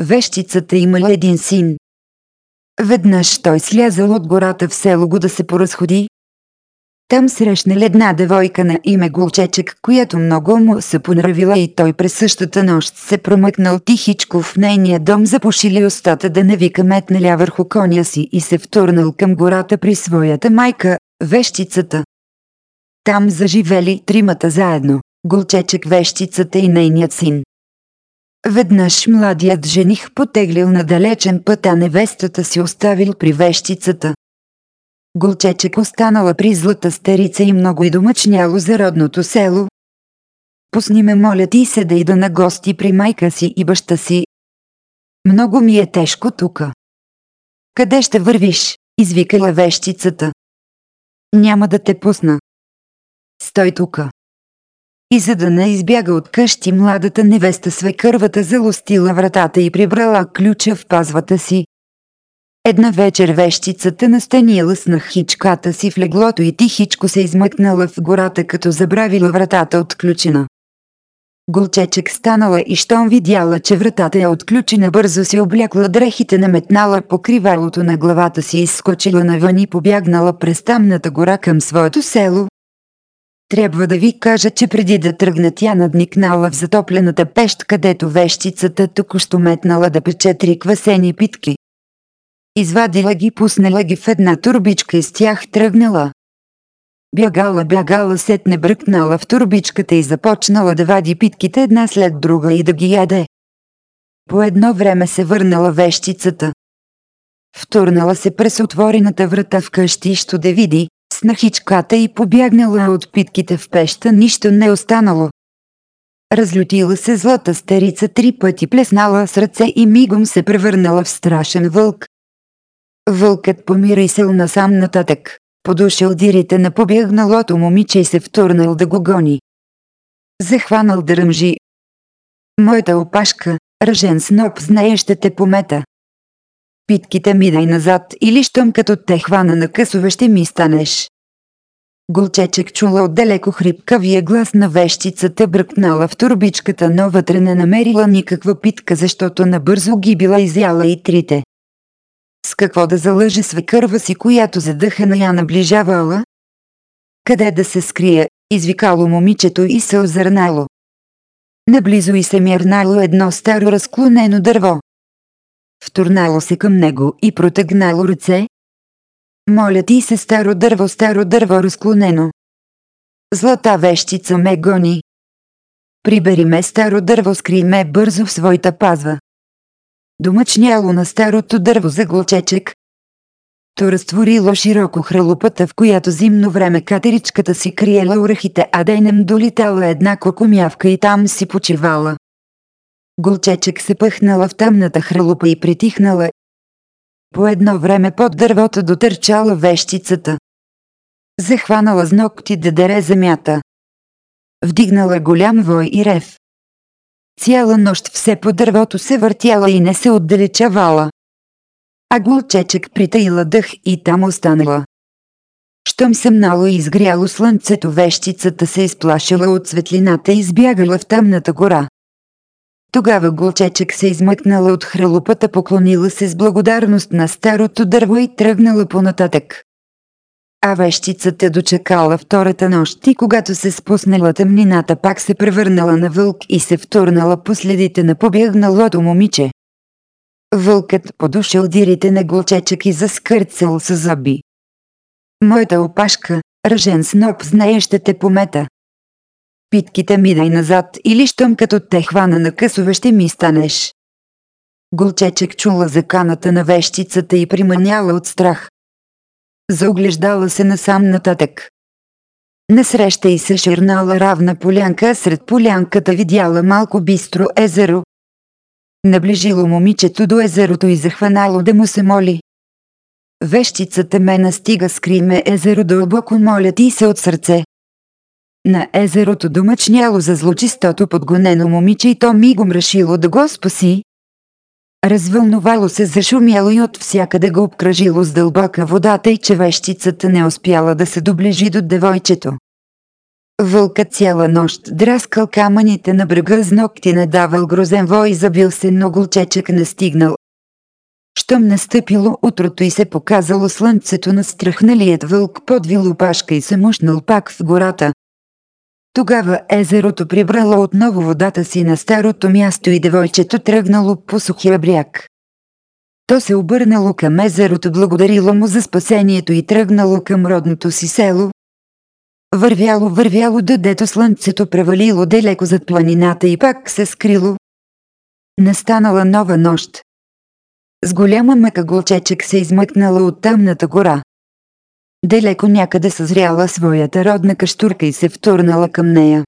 Вещицата имала един син. Веднъж той слязал от гората в село го да се поразходи, там срещнал една девойка на име Голчечек, която много му се понравила и той през същата нощ се промъкнал тихичко в нейния дом, запушили устата да не вика метналя върху коня си и се втурнал към гората при своята майка, вещицата. Там заживели тримата заедно, Голчечек вещицата и нейният син. Веднъж младият жених потеглил на далечен път, а невестата си оставил при вещицата. Голчечек останала при злата старица и много и домъчняло за родното село. Пусни ме, моля ти се да ида на гости при майка си и баща си. Много ми е тежко тука. Къде ще вървиш? Извикала вещицата. Няма да те пусна. Стой тука. И за да не избяга от къщи, младата невеста свекървата залостила вратата и прибрала ключа в пазвата си. Една вечер вещицата настанила с нахичката си в леглото и тихичко се измъкнала в гората, като забравила вратата отключена. Голчечек станала и щом видяла, че вратата е отключена, бързо си облякла дрехите, наметнала покривалото на главата си, изскочила навън и побягнала през тамната гора към своето село. Трябва да ви кажа, че преди да тръгна тя надникнала в затоплената пещ, където вещицата току-що метнала да пече три квасени питки. Извадила ги, пуснала ги в една турбичка и с тях тръгнала. Бягала, бягала, сетне бръкнала в турбичката и започнала да вади питките една след друга и да ги яде. По едно време се върнала вещицата. Втурнала се през отворената врата в къщи, що да види, с нахичката и побягнала от питките в пеща, нищо не останало. Разлютила се злата старица три пъти плеснала с ръце и мигом се превърнала в страшен вълк. Вълкът помира и сел насам нататък. Подушил дирите на побягналото момиче и се втурнал да го гони. Захванал да ръмжи. Моята опашка, ръжен сноп, знае ще те помета. Питките ми дай назад или щом като те хвана на късове ще ми станеш. Голчечек чула отдалеко хрипкавия глас на вещицата бръкнала в турбичката, но вътре не намерила никаква питка, защото набързо ги била изяла и трите. С какво да залъже свекърва си, която задъхана я наближавала? Къде да се скрие, извикало момичето и се озърнало. Наблизо и се мирнало едно старо разклонено дърво. Втурнало се към него и протегнало ръце. Моля ти се старо дърво, старо дърво разклонено. Злата вещица ме гони. Прибери ме старо дърво, скри ме бързо в своята пазва домъчняло на старото дърво за глочечек. То разтворило широко хралупата, в която зимно време катеричката си криела орехите, а дейнем долитала една кокомявка и там си почивала. Голчечек се пъхнала в тъмната хралупа и притихнала. По едно време под дървото дотърчала вещицата. Захванала с ногти да дере земята. Вдигнала голям вой и рев. Цяла нощ все по дървото се въртяла и не се отдалечавала. А голчечек притаила дъх и там останала. Щом съмнало и изгряло слънцето, вещицата се изплашила от светлината и избягала в тъмната гора. Тогава голчечек се измъкнала от хралупата, поклонила се с благодарност на старото дърво и тръгнала понататък. А вещицата дочекала втората нощ и когато се спуснала тъмнината пак се превърнала на вълк и се втурнала по следите на побягналото момиче. Вълкът подушил дирите на голчечък и заскърцал с зъби. Моята опашка, ръжен сноп, знае ще те помета. Питките ми дай назад или щом като те хвана на късове ще ми станеш. Голчечек чула заканата на вещицата и приманяла от страх. Заоглеждала се насам нататък. Насреща и се ширнала равна полянка, сред полянката видяла малко бистро езеро. Наближило момичето до езерото и захванало да му се моли. Вещицата ме настига с криме езеро дълбоко моля ти се от сърце. На езерото домъчняло за злочистото подгонено момиче и то мигом решило да го спаси. Развълнувало се зашумяло и от всякъде го обкръжило с дълбока водата и че вещицата не успяла да се доближи до девойчето. Вълкът цяла нощ драскал камъните на брега с ногти не давал грозен вой забил се, но голчечък не стигнал. Щом настъпило утрото и се показало слънцето на страхналият вълк подвил опашка и се мушнал пак в гората. Тогава езерото прибрало отново водата си на старото място и девойчето тръгнало по сухия бряг. То се обърнало към езерото, благодарило му за спасението и тръгнало към родното си село. Вървяло, вървяло, дедето слънцето превалило далеко зад планината и пак се скрило. Настанала нова нощ. С голяма мъка голчечек се измъкнала от тъмната гора. Далеко някъде съзряла своята родна каштурка и се втурнала към нея.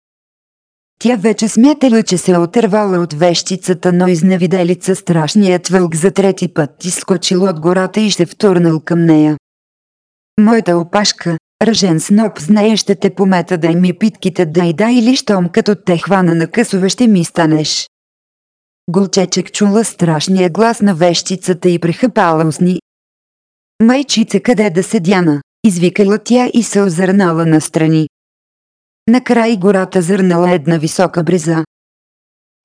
Тя вече смятала, че се е отървала от вещицата, но изневиделица страшният вълк за трети път изскочил от гората и ще втурнал към нея. Моята опашка, ръжен сноп, знае ще те помета дай ми питките дай да или щом като те хвана на късове ще ми станеш. Голчечек чула страшния глас на вещицата и прехъпала устни. Майчица къде да седяна? Извикала тя и се озърнала настрани. Накрай гората зърнала една висока бриза.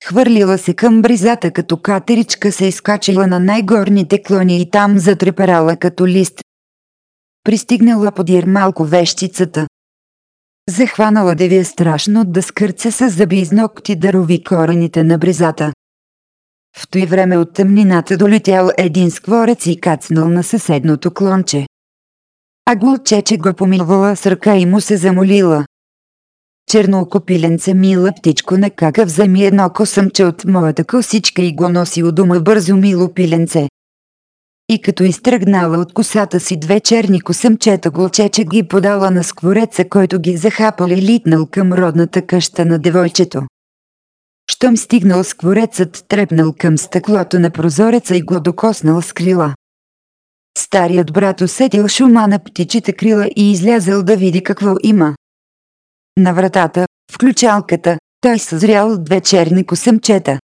Хвърлила се към бризата като катеричка се изкачила на най-горните клони и там затреперала като лист. Пристигнала подир малко вещицата. Захванала девия страшно да скърце с зъби из ногти да рови корените на бризата. В той време от тъмнината долетял един скворец и кацнал на съседното клонче. А голчече го помилвала с ръка и му се замолила. Черноко пиленце мила птичко на какъв вземи едно косъмче от моята косичка и го носи у дома бързо мило пиленце. И като изтръгнала от косата си две черни косъмчета голчече ги подала на сквореца, който ги захапал и литнал към родната къща на девойчето. Щом стигнал скворецът, трепнал към стъклото на прозореца и го докоснал с крила. Старият брат усетил шума на птичите крила и излязъл да види какво има. На вратата, в ключалката, той съзрял две черни косъмчета.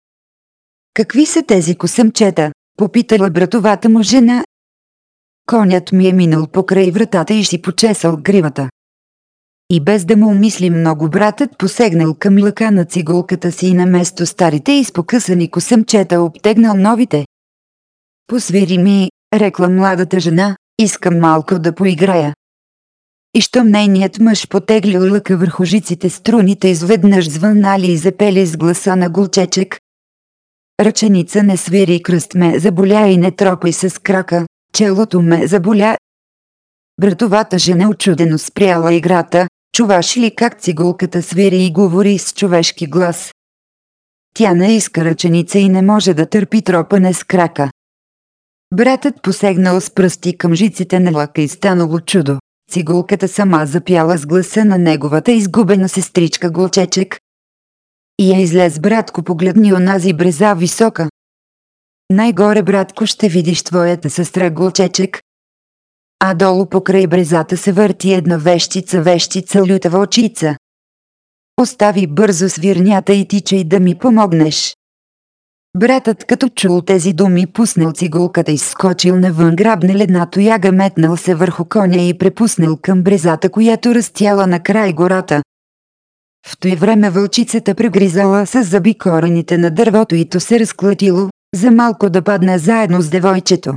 Какви са тези косъмчета? Попитала братовата му жена. Конят ми е минал покрай вратата и си почесал гривата. И без да му умисли много братът посегнал към лъка на цигулката си и на место старите изпокъсани косъмчета обтегнал новите. Посвири ми, рекла младата жена, искам малко да поиграя. И щом нейният мъж потеглил лъка върху жиците струните изведнъж звънали и запели с гласа на голчечек. Ръченица не свири кръст ме заболя и не тропай с крака, челото ме заболя. Братовата жена очудено спряла играта, чуваш ли как цигулката свири и говори с човешки глас. Тя не иска ръченица и не може да търпи тропане с крака. Братът посегнал с пръсти към жиците на лъка и станало чудо. Цигулката сама запяла с гласа на неговата изгубена сестричка Голчечек. И я излез братко погледни онази бреза висока. Най-горе братко ще видиш твоята сестра Голчечек. А долу покрай брезата се върти една вещица, вещица лютава очица. Остави бързо свирнята и тичай да ми помогнеш. Братът като чул тези думи пуснал цигулката и скочил навън грабне ледна тояга метнал се върху коня и препуснал към брезата, която растяла на край гората. В той време вълчицата прегризала с зъби корените на дървото и то се разклатило, за малко да падне заедно с девойчето.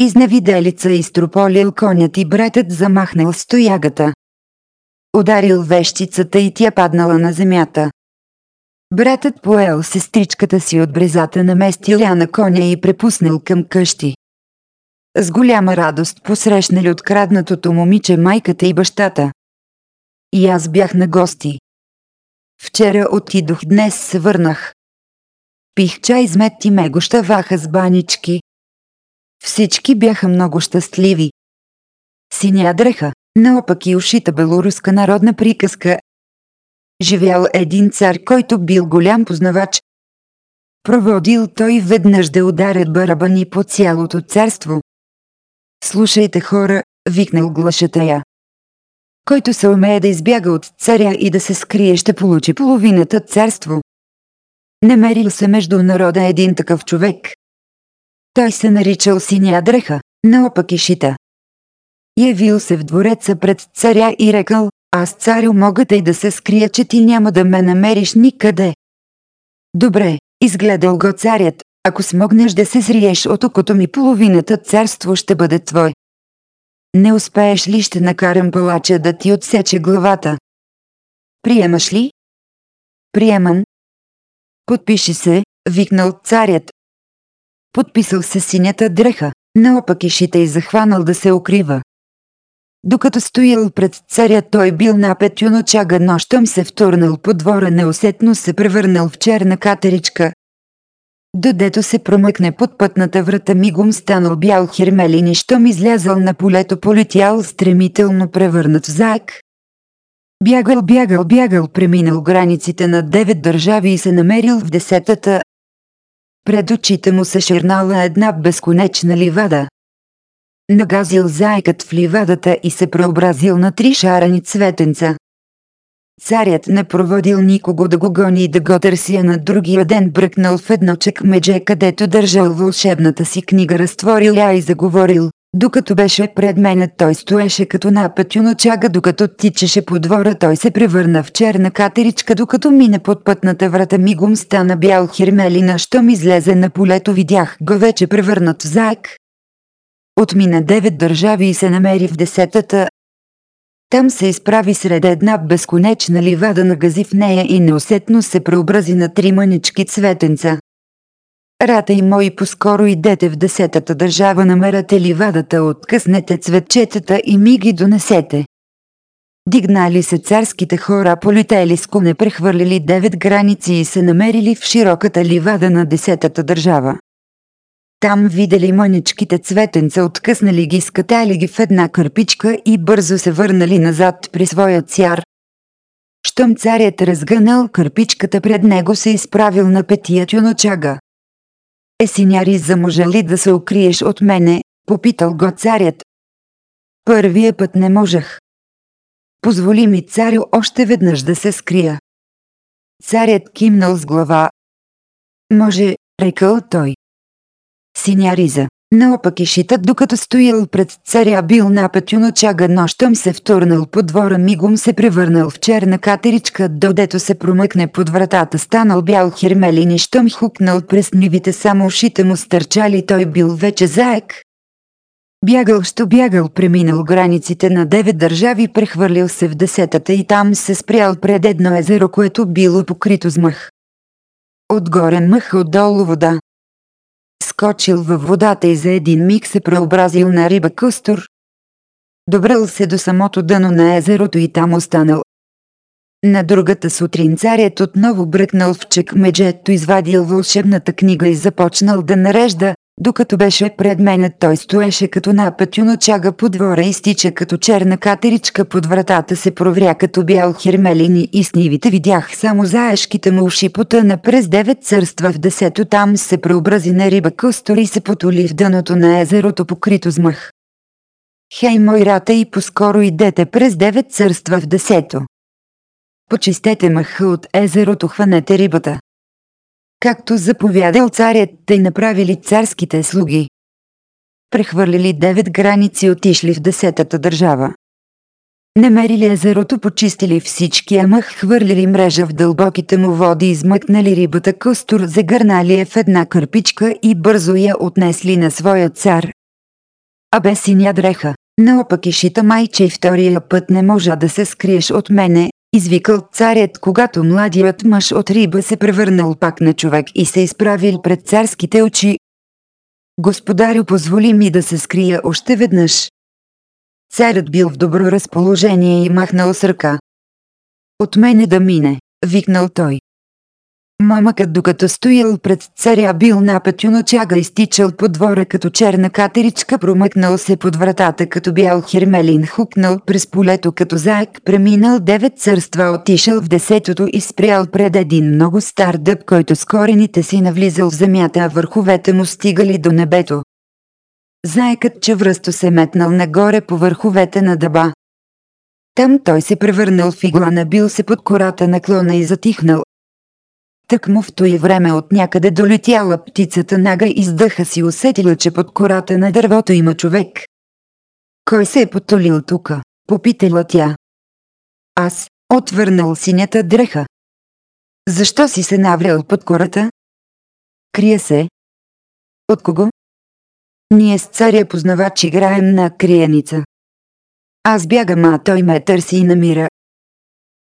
Изневиделица изтрополил конят и братът замахнал стоягата. Ударил вещицата и тя паднала на земята. Братът поел сестричката си от брезата, наместил я на коня и препуснал към къщи. С голяма радост посрещнали откраднатото момиче майката и бащата. И аз бях на гости. Вчера отидох, днес се върнах. Пих чай с и ме гощаваха с банички. Всички бяха много щастливи. Синя дреха, наопак и ушита белоруска народна приказка. Живял един цар, който бил голям познавач. Проводил той веднъж да ударят барабани по цялото царство. Слушайте хора, викнал глашата я. Който се умее да избяга от царя и да се скрие, ще получи половината царство. Намерил се между народа един такъв човек. Той се наричал синя дреха, наопак и шита. Явил се в двореца пред царя и рекал, аз царю мога и да се скрия, че ти няма да ме намериш никъде. Добре, изгледал го царят, ако смогнеш да се зриеш от окото ми половината царство ще бъде твой. Не успееш ли ще накарам палача да ти отсече главата? Приемаш ли? Приемам. Подпиши се, викнал царят. Подписал се синята дреха, наопак и шита и захванал да се укрива. Докато стоял пред царя, той бил напет юночага, но щом се втурнал по двора, неусетно се превърнал в черна катеричка. Додето се промъкне под пътната врата мигом станал бял хермелин и щом излязал на полето полетял стремително превърнат в заек. Бягал, бягал, бягал, преминал границите на девет държави и се намерил в десетата. Пред очите му се шернала една безконечна ливада. Нагазил заекът в ливадата и се преобразил на три шарани цветенца. Царят не проводил никого да го гони и да го търся на другия ден бръкнал в едно чекмедже, където държал вълшебната си книга, разтворил я и заговорил. Докато беше пред мене, той стоеше като напът юночага, докато тичеше по двора, той се превърна в черна катеричка, докато мине под пътната врата мигом стана бял хермелина, щом излезе на полето видях го вече превърнат в заек. Отмина девет държави и се намери в десетата. Там се изправи сред една безконечна ливада на гази в нея и неусетно се преобрази на три мънички цветенца. Рата и мои поскоро идете в десетата държава, намерате ливадата, откъснете цветчетата и ми ги донесете. Дигнали се царските хора, полетели с коне, прехвърлили девет граници и се намерили в широката ливада на десетата държава. Там видели мъничките цветенца, откъснали ги, скатали ги в една кърпичка и бързо се върнали назад при своя цяр. Щом царят разгънал кърпичката пред него се изправил на петия тюночага. Есиняри заможа ли да се укриеш от мене, попитал го царят. Първия път не можех. Позволи ми царю още веднъж да се скрия. Царят кимнал с глава. Може, рекал той синя риза. Наопак и шитът, докато стоял пред царя бил напът юночага, но щом се втурнал по двора мигом се превърнал в черна катеричка, додето се промъкне под вратата станал бял хермелин и щом хукнал през нивите само ушите му стърчали той бил вече заек. Бягал, що бягал, преминал границите на девет държави, прехвърлил се в десетата и там се спрял пред едно езеро, което било покрито с мъх. Отгоре мъх, отдолу вода скочил във водата и за един миг се преобразил на риба кустор. Добрал се до самото дъно на езерото и там останал. На другата сутрин царят отново бръкнал в чекмеджето, извадил вълшебната книга и започнал да нарежда Докато беше пред мене, той стоеше като напътюна чага по двора и стича като черна катеричка под вратата се провря като бял хермелин и с нивите видях само заешките му уши потъна през девет църства в десето там се преобрази на риба костор и се потоли в дъното на езерото покрито с мъх. Хей, мой рата и поскоро идете през девет църства в десето. Почистете мъха от езерото, хванете рибата. Както заповядал царят, тъй направили царските слуги. Прехвърлили девет граници отишли в десетата държава. Намерили езерото, почистили всички амъх, хвърлили мрежа в дълбоките му води, измъкнали рибата костур, загърнали я в една кърпичка и бързо я отнесли на своя цар. А бе синя дреха, наопак и шита майче и втория път не можа да се скриеш от мене, извикал царят, когато младият мъж от риба се превърнал пак на човек и се изправил пред царските очи. Господарю, позволи ми да се скрия още веднъж. Царят бил в добро разположение и махнал с ръка. От мене да мине, викнал той. Момъкът докато стоял пред царя бил на на чага изтичал по двора като черна катеричка, промъкнал се под вратата като бял хермелин, хукнал през полето като заек, преминал девет църства, отишъл в десетото и спрял пред един много стар дъб, който с корените си навлизал в земята, а върховете му стигали до небето. Заекът чевръсто се метнал нагоре по върховете на дъба. Там той се превърнал в игла, набил се под кората на клона и затихнал, Тък му в той време от някъде долетяла птицата нага издъха си усетила, че под кората на дървото има човек. Кой се е потолил тука? Попитала тя. Аз, отвърнал синята дреха. Защо си се наврял под кората? Крие се. От кого? Ние с царя познавач играем на криеница. Аз бягам, а той ме търси и намира.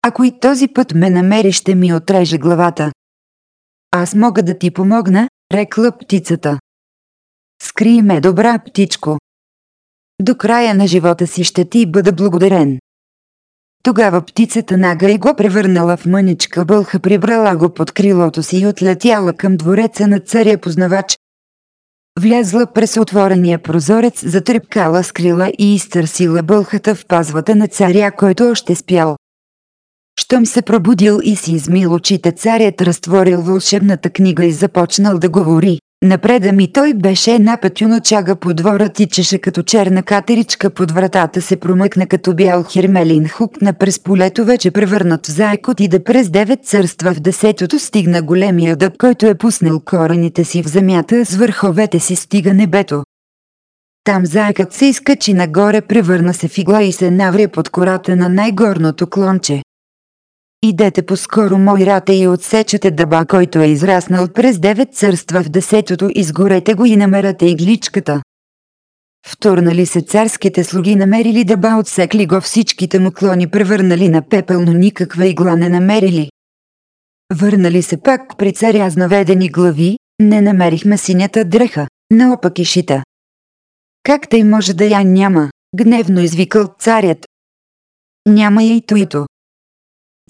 Ако и този път ме намери, ще ми отреже главата. Аз мога да ти помогна, рекла птицата. Скри ме, добра птичко. До края на живота си ще ти бъда благодарен. Тогава птицата нага и го превърнала в мъничка бълха, прибрала го под крилото си и отлетяла към двореца на царя познавач. Влязла през отворения прозорец, затрепкала с крила и изтърсила бълхата в пазвата на царя, който още спял. Щом се пробудил и си измил очите, царят разтворил вълшебната книга и започнал да говори. Напреда ми той беше една петюна чага по двора тичеше като черна катеричка под вратата се промъкна като бял хермелин хукна през полето вече превърнат в заек отида през девет църства в десетото стигна големия дъб, който е пуснал корените си в земята с върховете си стига небето. Там заекът се изкачи нагоре, превърна се в игла и се навря под кората на най-горното клонче. Идете по-скоро, мой рате, и отсечете дъба, който е израснал през девет църства в десетото, изгорете го и намерате игличката. Втурнали се царските слуги, намерили дъба, отсекли го всичките му клони, превърнали на пепел, но никаква игла не намерили. Върнали се пак при царя с наведени глави, не намерихме синята дреха, наопак и шита. Как тъй може да я няма? Гневно извикал царят. Няма я и тоито.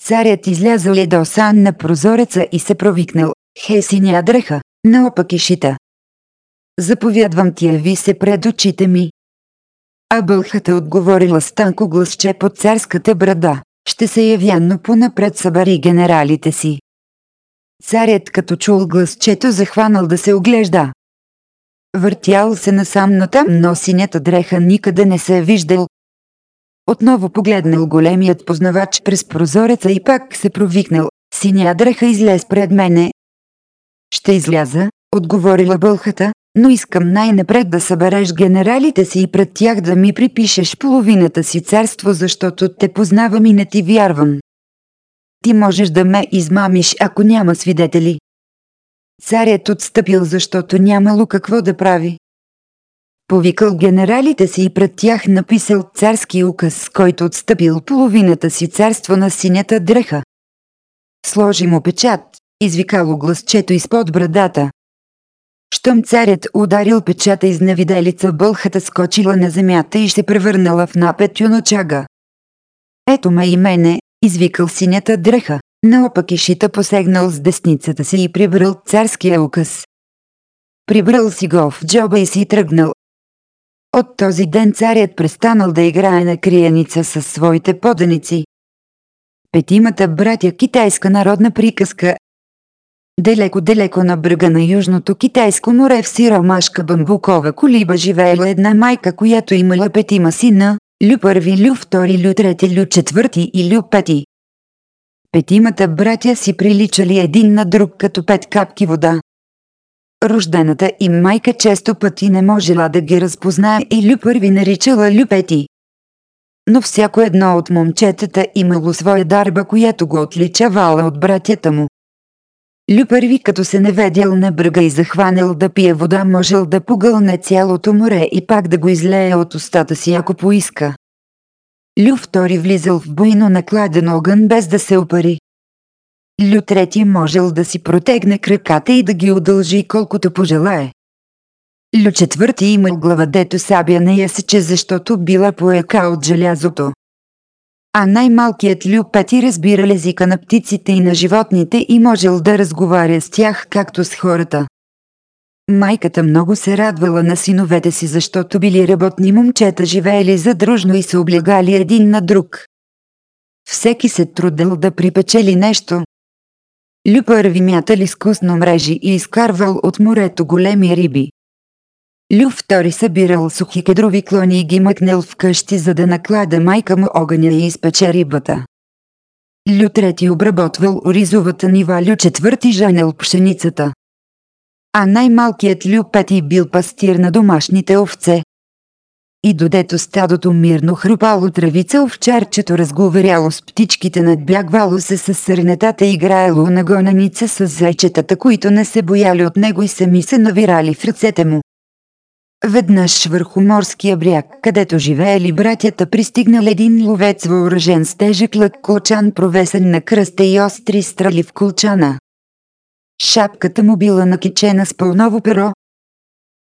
Царят излязъл ядосан на прозореца и се провикнал. Хей синя дреха, наопак шита. Заповядвам ти, ви се пред очите ми. А бълхата отговорила с танко гласче под царската брада. Ще се явя, но понапред събари генералите си. Царят като чул гласчето захванал да се оглежда. Въртял се насам, но там но синята дреха никъде не се е виждал, отново погледнал големият познавач през прозореца и пак се провикнал. Синя дреха излез пред мене. Ще изляза, отговорила бълхата, но искам най-напред да събереш генералите си и пред тях да ми припишеш половината си царство, защото те познавам и не ти вярвам. Ти можеш да ме измамиш, ако няма свидетели. Царят отстъпил, защото нямало какво да прави повикал генералите си и пред тях написал царски указ, който отстъпил половината си царство на синята дреха. Сложи му печат, извикало гласчето изпод брадата. Щом царят ударил печата изневиделица бълхата скочила на земята и се превърнала в напет юночага. Ето ме и мене, извикал синята дреха, наопак и шита посегнал с десницата си и прибрал царския указ. Прибрал си го в джоба и си тръгнал. От този ден царят престанал да играе на криеница със своите поданици. Петимата братя китайска народна приказка Далеко-далеко на брега на Южното Китайско море в сиромашка бамбукова колиба живеела една майка, която имала петима сина, Лю първи, Лю втори, Лю трети, Лю четвърти и Лю пети. Петимата братя си приличали един на друг като пет капки вода. Рождената им майка често пъти не можела да ги разпознае и Лю първи наричала Лю пети. Но всяко едно от момчетата имало своя дарба, която го отличавала от братята му. Лю първи като се наведял на брега и захванал да пие вода можел да погълне цялото море и пак да го излее от устата си ако поиска. Лю втори влизал в буйно накладен огън без да се опари. Лю трети можел да си протегне краката и да ги удължи колкото пожелае. Лю четвърти имал глава дето сабя не я сече защото била поека от желязото. А най-малкият Лю Пети разбирал езика на птиците и на животните и можел да разговаря с тях както с хората. Майката много се радвала на синовете си, защото били работни момчета, живеели задружно и се облягали един на друг. Всеки се трудел да припечели нещо. Лю първи мятали скусно мрежи и изкарвал от морето големи риби. Лю втори събирал сухи кедрови клони и ги мъкнал в къщи, за да наклада майка му огъня и изпече рибата. Лю трети обработвал оризовата нива, Лю четвърти жанел пшеницата. А най-малкият Лю пети бил пастир на домашните овце. И додето стадото мирно хрупало травица овчарчето разговаряло с птичките, надбягвало се с сърнетата играело на гоненица с зайчетата, които не се бояли от него и сами се навирали в ръцете му. Веднъж върху морския бряг, където живеели братята, пристигнал един ловец въоръжен с тежък лък колчан провесен на кръста и остри стрели в колчана. Шапката му била накичена с пълново перо.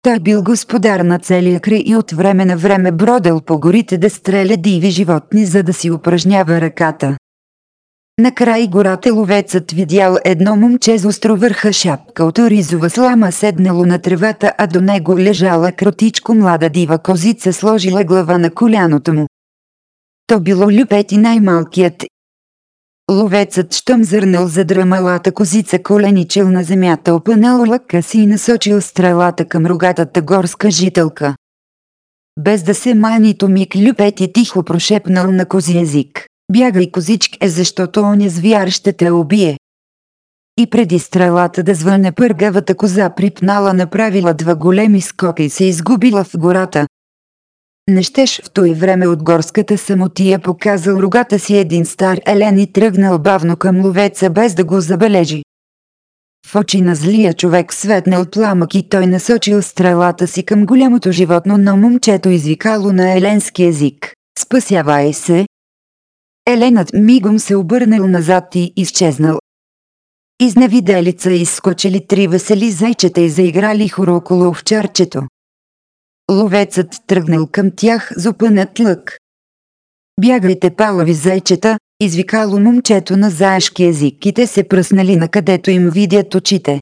Той бил господар на целия край и от време на време бродел по горите да стреля диви животни, за да си упражнява ръката. Накрай гората ловецът видял едно момче с островърха шапка от оризова слама седнало на тревата, а до него лежала кротичко млада дива козица сложила глава на коляното му. То било люпет и най-малкият. Ловецът, щом зърнал за драмалата козица коленичил на земята, опънал лъка си и насочил стрелата към рогатата горска жителка. Без да се манито миг люпет и тихо прошепнал на кози език. Бягай козичке, защото оня звяр ще те убие. И преди стрелата да звъне пъргавата коза припнала направила два големи скока и се изгубила в гората. Не щеш в той време от горската самотия показал рогата си един стар елен и тръгнал бавно към ловеца без да го забележи. В очи на злия човек светнал пламък и той насочил стрелата си към голямото животно, но момчето извикало на еленски език. Спасявай се, Еленът мигом се обърнал назад и изчезнал. Изневиделица изскочили три весели зайчета и заиграли хора около овчарчето. Ловецът тръгнал към тях с опънат лък. Бягайте палави зайчета, извикало момчето на заешки език и те се пръснали на където им видят очите.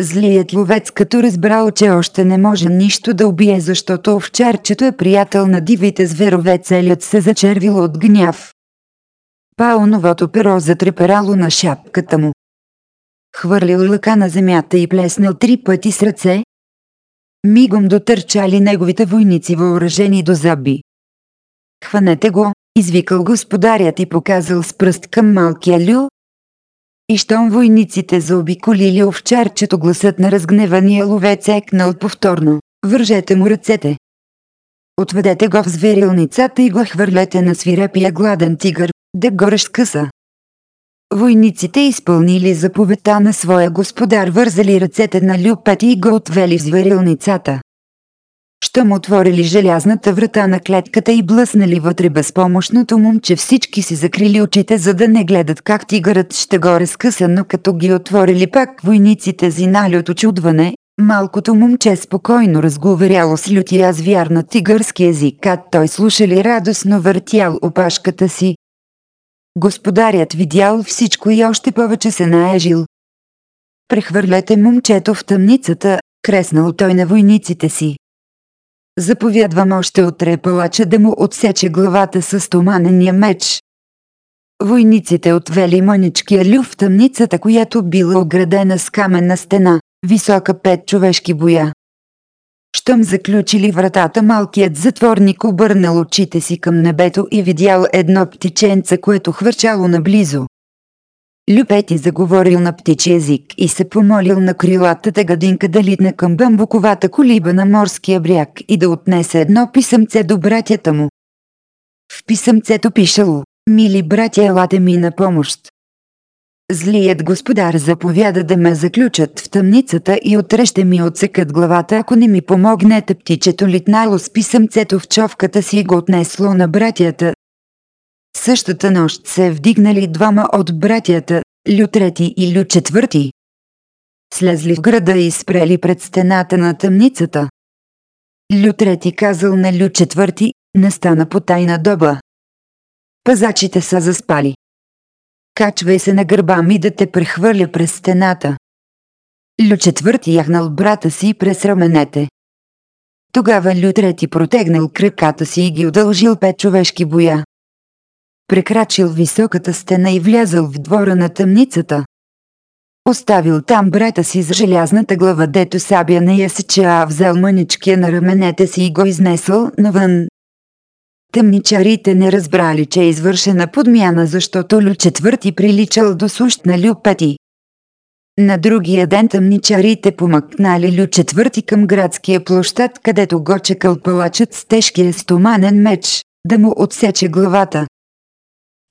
Злият ловец като разбрал, че още не може нищо да убие, защото овчарчето е приятел на дивите зверове, целият се зачервил от гняв. Пауновото перо затреперало на шапката му. Хвърлил лъка на земята и плеснал три пъти с ръце. Мигом дотърчали неговите войници въоръжени до заби. Хванете го, извикал господарят и показал с пръст към малкия Лю. И щом войниците заобиколили овчарчето гласът на разгневания ловец екнал повторно. Вържете му ръцете. Отведете го в зверилницата и го хвърлете на свирепия гладен тигър, да го разкъса. Войниците изпълнили заповедта на своя господар, вързали ръцете на Люпет и го отвели в зверилницата. Щом отворили желязната врата на клетката и блъснали вътре безпомощното момче, всички си закрили очите, за да не гледат как тигърът ще го разкъса, но като ги отворили пак войниците зинали от очудване, малкото момче спокойно разговаряло с лютия звяр на тигърски език, а той слушали радостно въртял опашката си, Господарят видял всичко и още повече се наежил. Прехвърлете момчето в тъмницата, креснал той на войниците си. Заповядвам още утре палача да му отсече главата с туманения меч. Войниците отвели мъничкия люв в тъмницата, която била оградена с каменна стена, висока пет човешки боя. Щом заключили вратата, малкият затворник обърнал очите си към небето и видял едно птиченце, което хвърчало наблизо. Люпети заговорил на птичи език и се помолил на крилатата гадинка да литне към бамбуковата колиба на морския бряг и да отнесе едно писъмце до братята му. В писъмцето пишало «Мили братя, елате ми на помощ». Злият господар заповяда да ме заключат в тъмницата и утре ще ми отсекат главата, ако не ми помогнете. Птичето литнало с писъмцето в човката си и го отнесло на братята. Същата нощ се вдигнали двама от братята, Лю трети и Лю четвърти. Слезли в града и спрели пред стената на тъмницата. Лю трети казал на Лю четвърти, не стана по тайна доба. Пазачите са заспали. Качвай се на гърба ми да те прехвърля през стената. Лю четвърти яхнал брата си през раменете. Тогава Лю трети протегнал краката си и ги удължил пет човешки боя. Прекрачил високата стена и влязъл в двора на тъмницата. Оставил там брата си за желязната глава, дето сабя не я сече, а взел мъничкия на раменете си и го изнесъл навън. Тъмничарите не разбрали, че е извършена подмяна, защото Лю четвърти приличал до сущ на Лю пети. На другия ден тъмничарите помъкнали Лю четвърти към градския площад, където го чекал палачът с тежкия стоманен меч, да му отсече главата.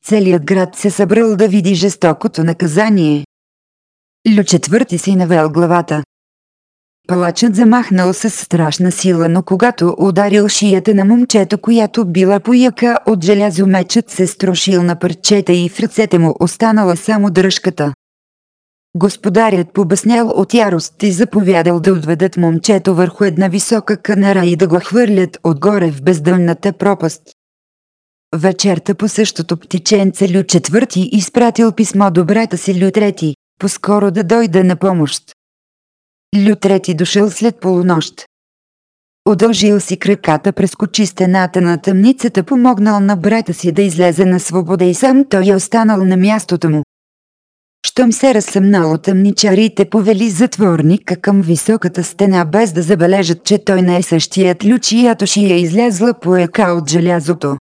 Целият град се събрал да види жестокото наказание. Лю четвърти си навел главата. Палачът замахнал с страшна сила, но когато ударил шията на момчето, която била пояка от желязо, мечът се струшил на парчета и в ръцете му останала само дръжката. Господарят побеснял от ярост и заповядал да отведат момчето върху една висока канара и да го хвърлят отгоре в бездънната пропаст. Вечерта по същото птиченце Лю четвърти изпратил писмо до брата си Лю трети, поскоро да дойде на помощ. Лю трети дошъл след полунощ. Удължил си краката, прескочи стената на тъмницата, помогнал на брата си да излезе на свобода и сам той е останал на мястото му. Щом се разсъмнало тъмничарите повели затворника към високата стена без да забележат, че той не е същият лю, чиято шия е излязла по ека от желязото.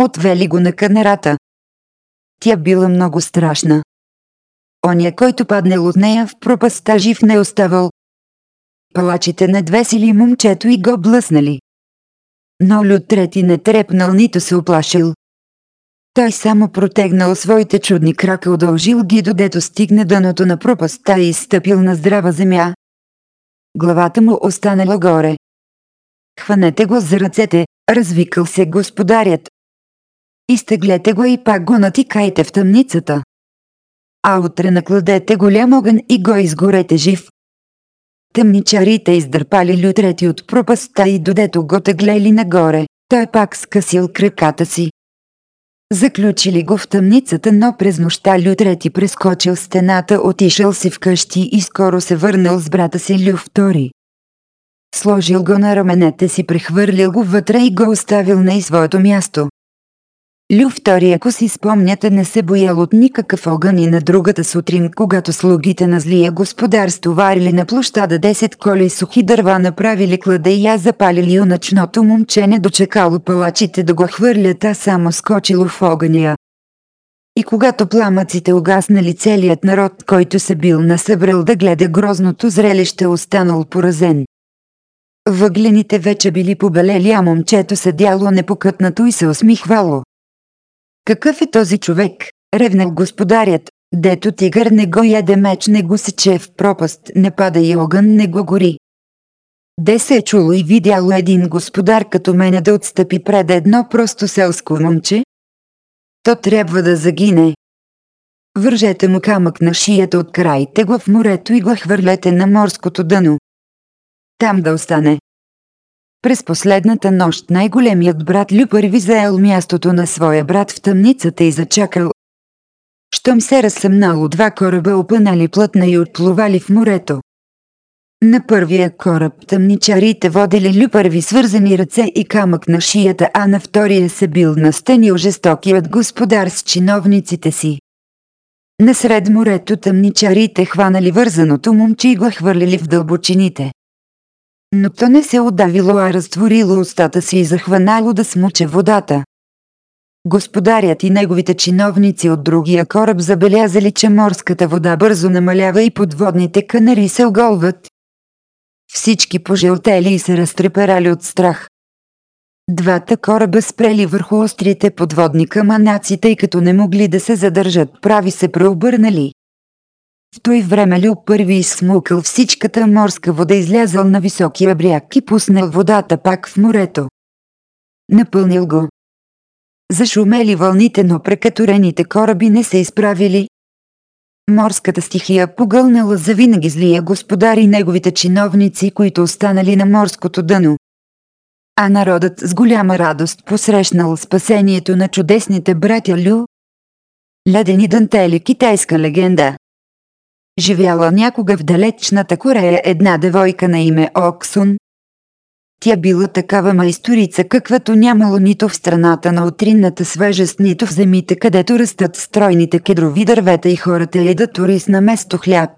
Отвели го на канерата. Тя била много страшна. Оня, който паднал от нея в пропаста жив не оставал. Палачите надвесили момчето и го блъснали. Но Лют трети не трепнал нито се оплашил. Той само протегнал своите чудни крака, удължил ги додето стигне дъното на пропаста и стъпил на здрава земя. Главата му останала горе. Хванете го за ръцете, развикал се господарят. Изтеглете го и пак го натикайте в тъмницата. А утре накладете голям огън и го изгорете жив. Тъмничарите издърпали лютрети от пропаста и додето го теглели нагоре, той пак скъсил краката си. Заключили го в тъмницата, но през нощта лютрети прескочил стената, отишъл си вкъщи и скоро се върнал с брата си Лю втори. Сложил го на раменете си, прехвърлил го вътре и го оставил на своето място. Лю втори, ако си спомняте, не се боял от никакъв огън и на другата сутрин, когато слугите на злия господар стоварили на площада 10 коли сухи дърва, направили клада и я запалили юначното момче не дочекало палачите да го хвърлят, а само скочило в огъня. И когато пламъците угаснали целият народ, който се бил насъбрал да гледа грозното зрелище, останал поразен. Въглените вече били побелели, а момчето седяло непокътнато и се усмихвало. Какъв е този човек? Ревнал господарят, дето тигър не го яде меч, не го сече в пропаст, не пада и огън, не го гори. Де се е чуло и видяло един господар като мене да отстъпи пред едно просто селско момче? То трябва да загине. Вържете му камък на шията, откарайте го в морето и го хвърлете на морското дъно. Там да остане. През последната нощ най-големият брат Лю първи заел мястото на своя брат в тъмницата и зачакал. Щом се разсъмнало два кораба опънали плътна и отплували в морето. На първия кораб тъмничарите водили люпърви свързани ръце и камък на шията, а на втория се бил настанил жестокият господар с чиновниците си. Насред морето тъмничарите хванали вързаното момче и го хвърлили в дълбочините. Но то не се удавило, а разтворило устата си и захванало да смуче водата. Господарят и неговите чиновници от другия кораб забелязали, че морската вода бързо намалява и подводните канари се оголват. Всички пожелтели и се разтреперали от страх. Двата кораба спрели върху острите подводни каманаци, тъй като не могли да се задържат, прави се преобърнали. В той време Люб първи изсмукал всичката морска вода, излязъл на високия бряг и пуснал водата пак в морето. Напълнил го. Зашумели вълните, но прекаторените кораби не се изправили. Морската стихия погълнала завинаги злия господар и неговите чиновници, които останали на морското дъно. А народът с голяма радост посрещнал спасението на чудесните братя Лю. Ледени дантели китайска легенда Живяла някога в далечната Корея една девойка на име Оксун. Тя била такава майсторица, каквато нямало нито в страната на утринната свежест, нито в земите, където растат стройните кедрови дървета и хората ядат турист на место хляб.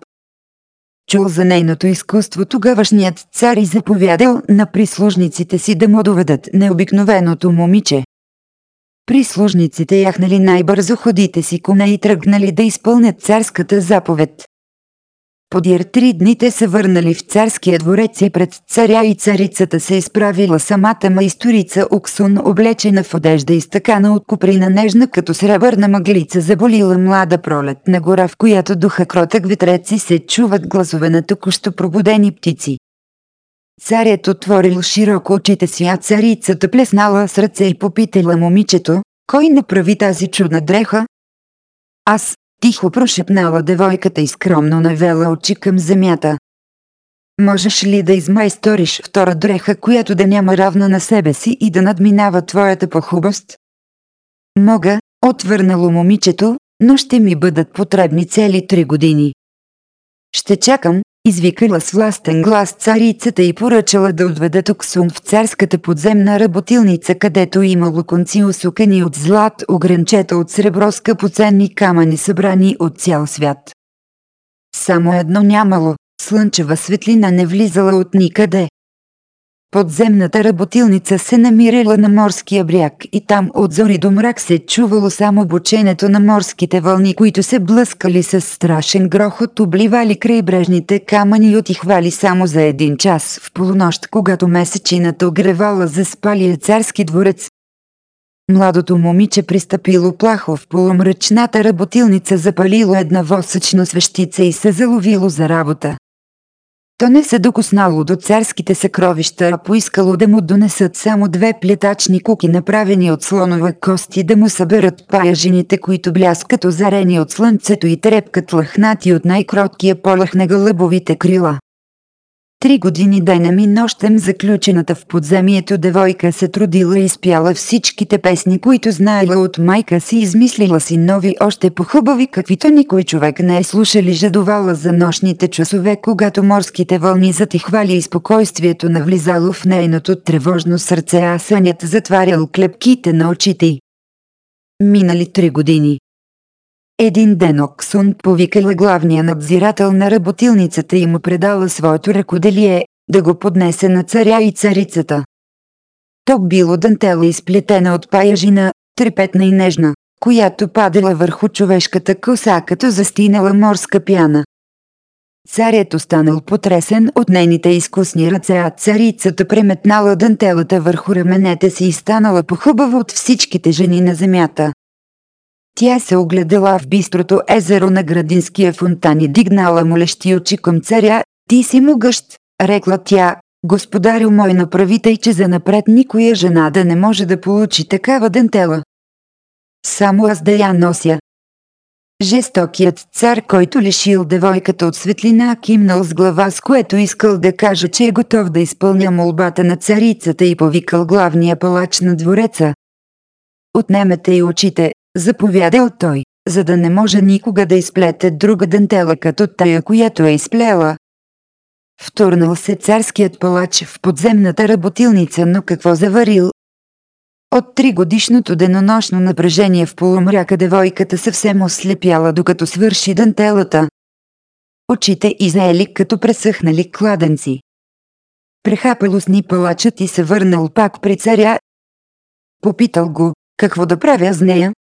Чул за нейното изкуство тогавашният цар и заповядал на прислужниците си да му доведат необикновеното момиче. Прислужниците яхнали най-бързо ходите си коне и тръгнали да изпълнят царската заповед. Подир три дни те се върнали в царския дворец и пред царя и царицата се изправила самата майсторица Уксун, облечена в одежда и стакана от куприна нежна като сребърна мъглица заболила млада пролет на гора, в която духа кротък ветрец и се чуват гласове на току-що пробудени птици. Царят отворил широко очите си, а царицата плеснала с ръце и попитала момичето, кой направи тази чудна дреха? Аз, Тихо прошепнала девойката и скромно навела очи към земята. Можеш ли да измайсториш втора дреха, която да няма равна на себе си и да надминава твоята похубост? Мога, отвърнало момичето, но ще ми бъдат потребни цели три години. Ще чакам, извикала с властен глас царицата и поръчала да отведат Оксун в царската подземна работилница, където имало конци усукани от злат, огранчета от сребро скъпоценни камъни събрани от цял свят. Само едно нямало, слънчева светлина не влизала от никъде. Подземната работилница се намирала на морския бряг и там от зори до мрак се чувало само бученето на морските вълни, които се блъскали с страшен грохот, обливали крайбрежните камъни и отихвали само за един час в полунощ, когато месечината огревала за спалия царски дворец. Младото момиче пристъпило плахо в полумръчната работилница, запалило една восъчна свещица и се заловило за работа. То не се докоснало до царските съкровища, а поискало да му донесат само две плетачни куки, направени от слонова кости, да му съберат паяжините, които бляскат озарени от слънцето и трепкат лъхнати от най-кроткия полъх на гълъбовите крила. Три години денем и нощем заключената в подземието девойка се трудила и изпяла всичките песни, които знаела от майка си, измислила си нови още по-хубави, каквито никой човек не е слушали, жадувала за нощните часове, когато морските вълни затихвали и спокойствието навлизало в нейното тревожно сърце, а сънят затварял клепките на очите й. Минали три години. Един ден Оксун повикала главния надзирател на работилницата и му предала своето ръкоделие, да го поднесе на царя и царицата. То било дантела изплетена от паяжина, трепетна и нежна, която падала върху човешката коса като застинала морска пяна. Царят останал потресен от нейните изкусни ръце, а царицата преметнала дантелата върху раменете си и станала похубава от всичките жени на земята. Тя се огледала в бистрото езеро на градинския фонтан и дигнала молещи очи към царя. Ти си могъщ, рекла тя, господарю мой направи че занапред никоя жена да не може да получи такава дентела. Само аз да я нося. Жестокият цар, който лишил девойката от светлина, кимнал с глава, с което искал да каже, че е готов да изпълня молбата на царицата и повикал главния палач на двореца. Отнемете и очите, заповядал той, за да не може никога да изплете друга дентела като тая, която е изплела. Втурнал се царският палач в подземната работилница, но какво заварил? От тригодишното денонощно напрежение в полумряка девойката съвсем ослепяла докато свърши дантелата. Очите изели като пресъхнали кладенци. Прехапало сни палачът и се върнал пак при царя. Попитал го, какво да правя с нея?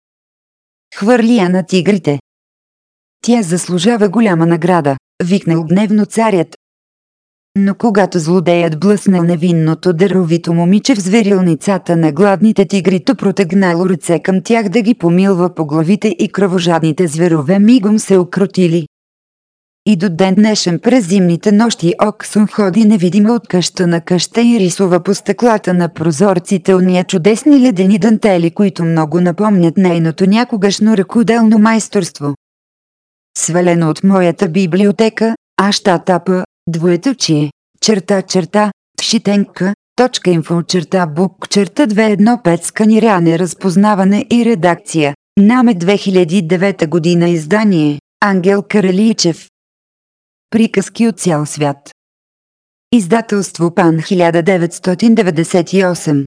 Хвърли я на тигрите. Тя заслужава голяма награда, викнал гневно царят. Но когато злодеят блъснал невинното даровито момиче в зверилницата на гладните тигри, то протегнало ръце към тях да ги помилва по главите и кръвожадните зверове мигом се окротили. И до ден днешен през зимните нощи Оксун ходи невидима от къща на къща и рисува по стъклата на прозорците уния чудесни ледени дантели, които много напомнят нейното някогашно ръкоделно майсторство. Свалено от моята библиотека, Аштатапа, двоеточие, черта черта, тшитенка, точка инфо черта бук черта 215 сканиране разпознаване и редакция. Наме 2009 година издание. Ангел Караличев. Приказки от цял свят. Издателство Пан 1998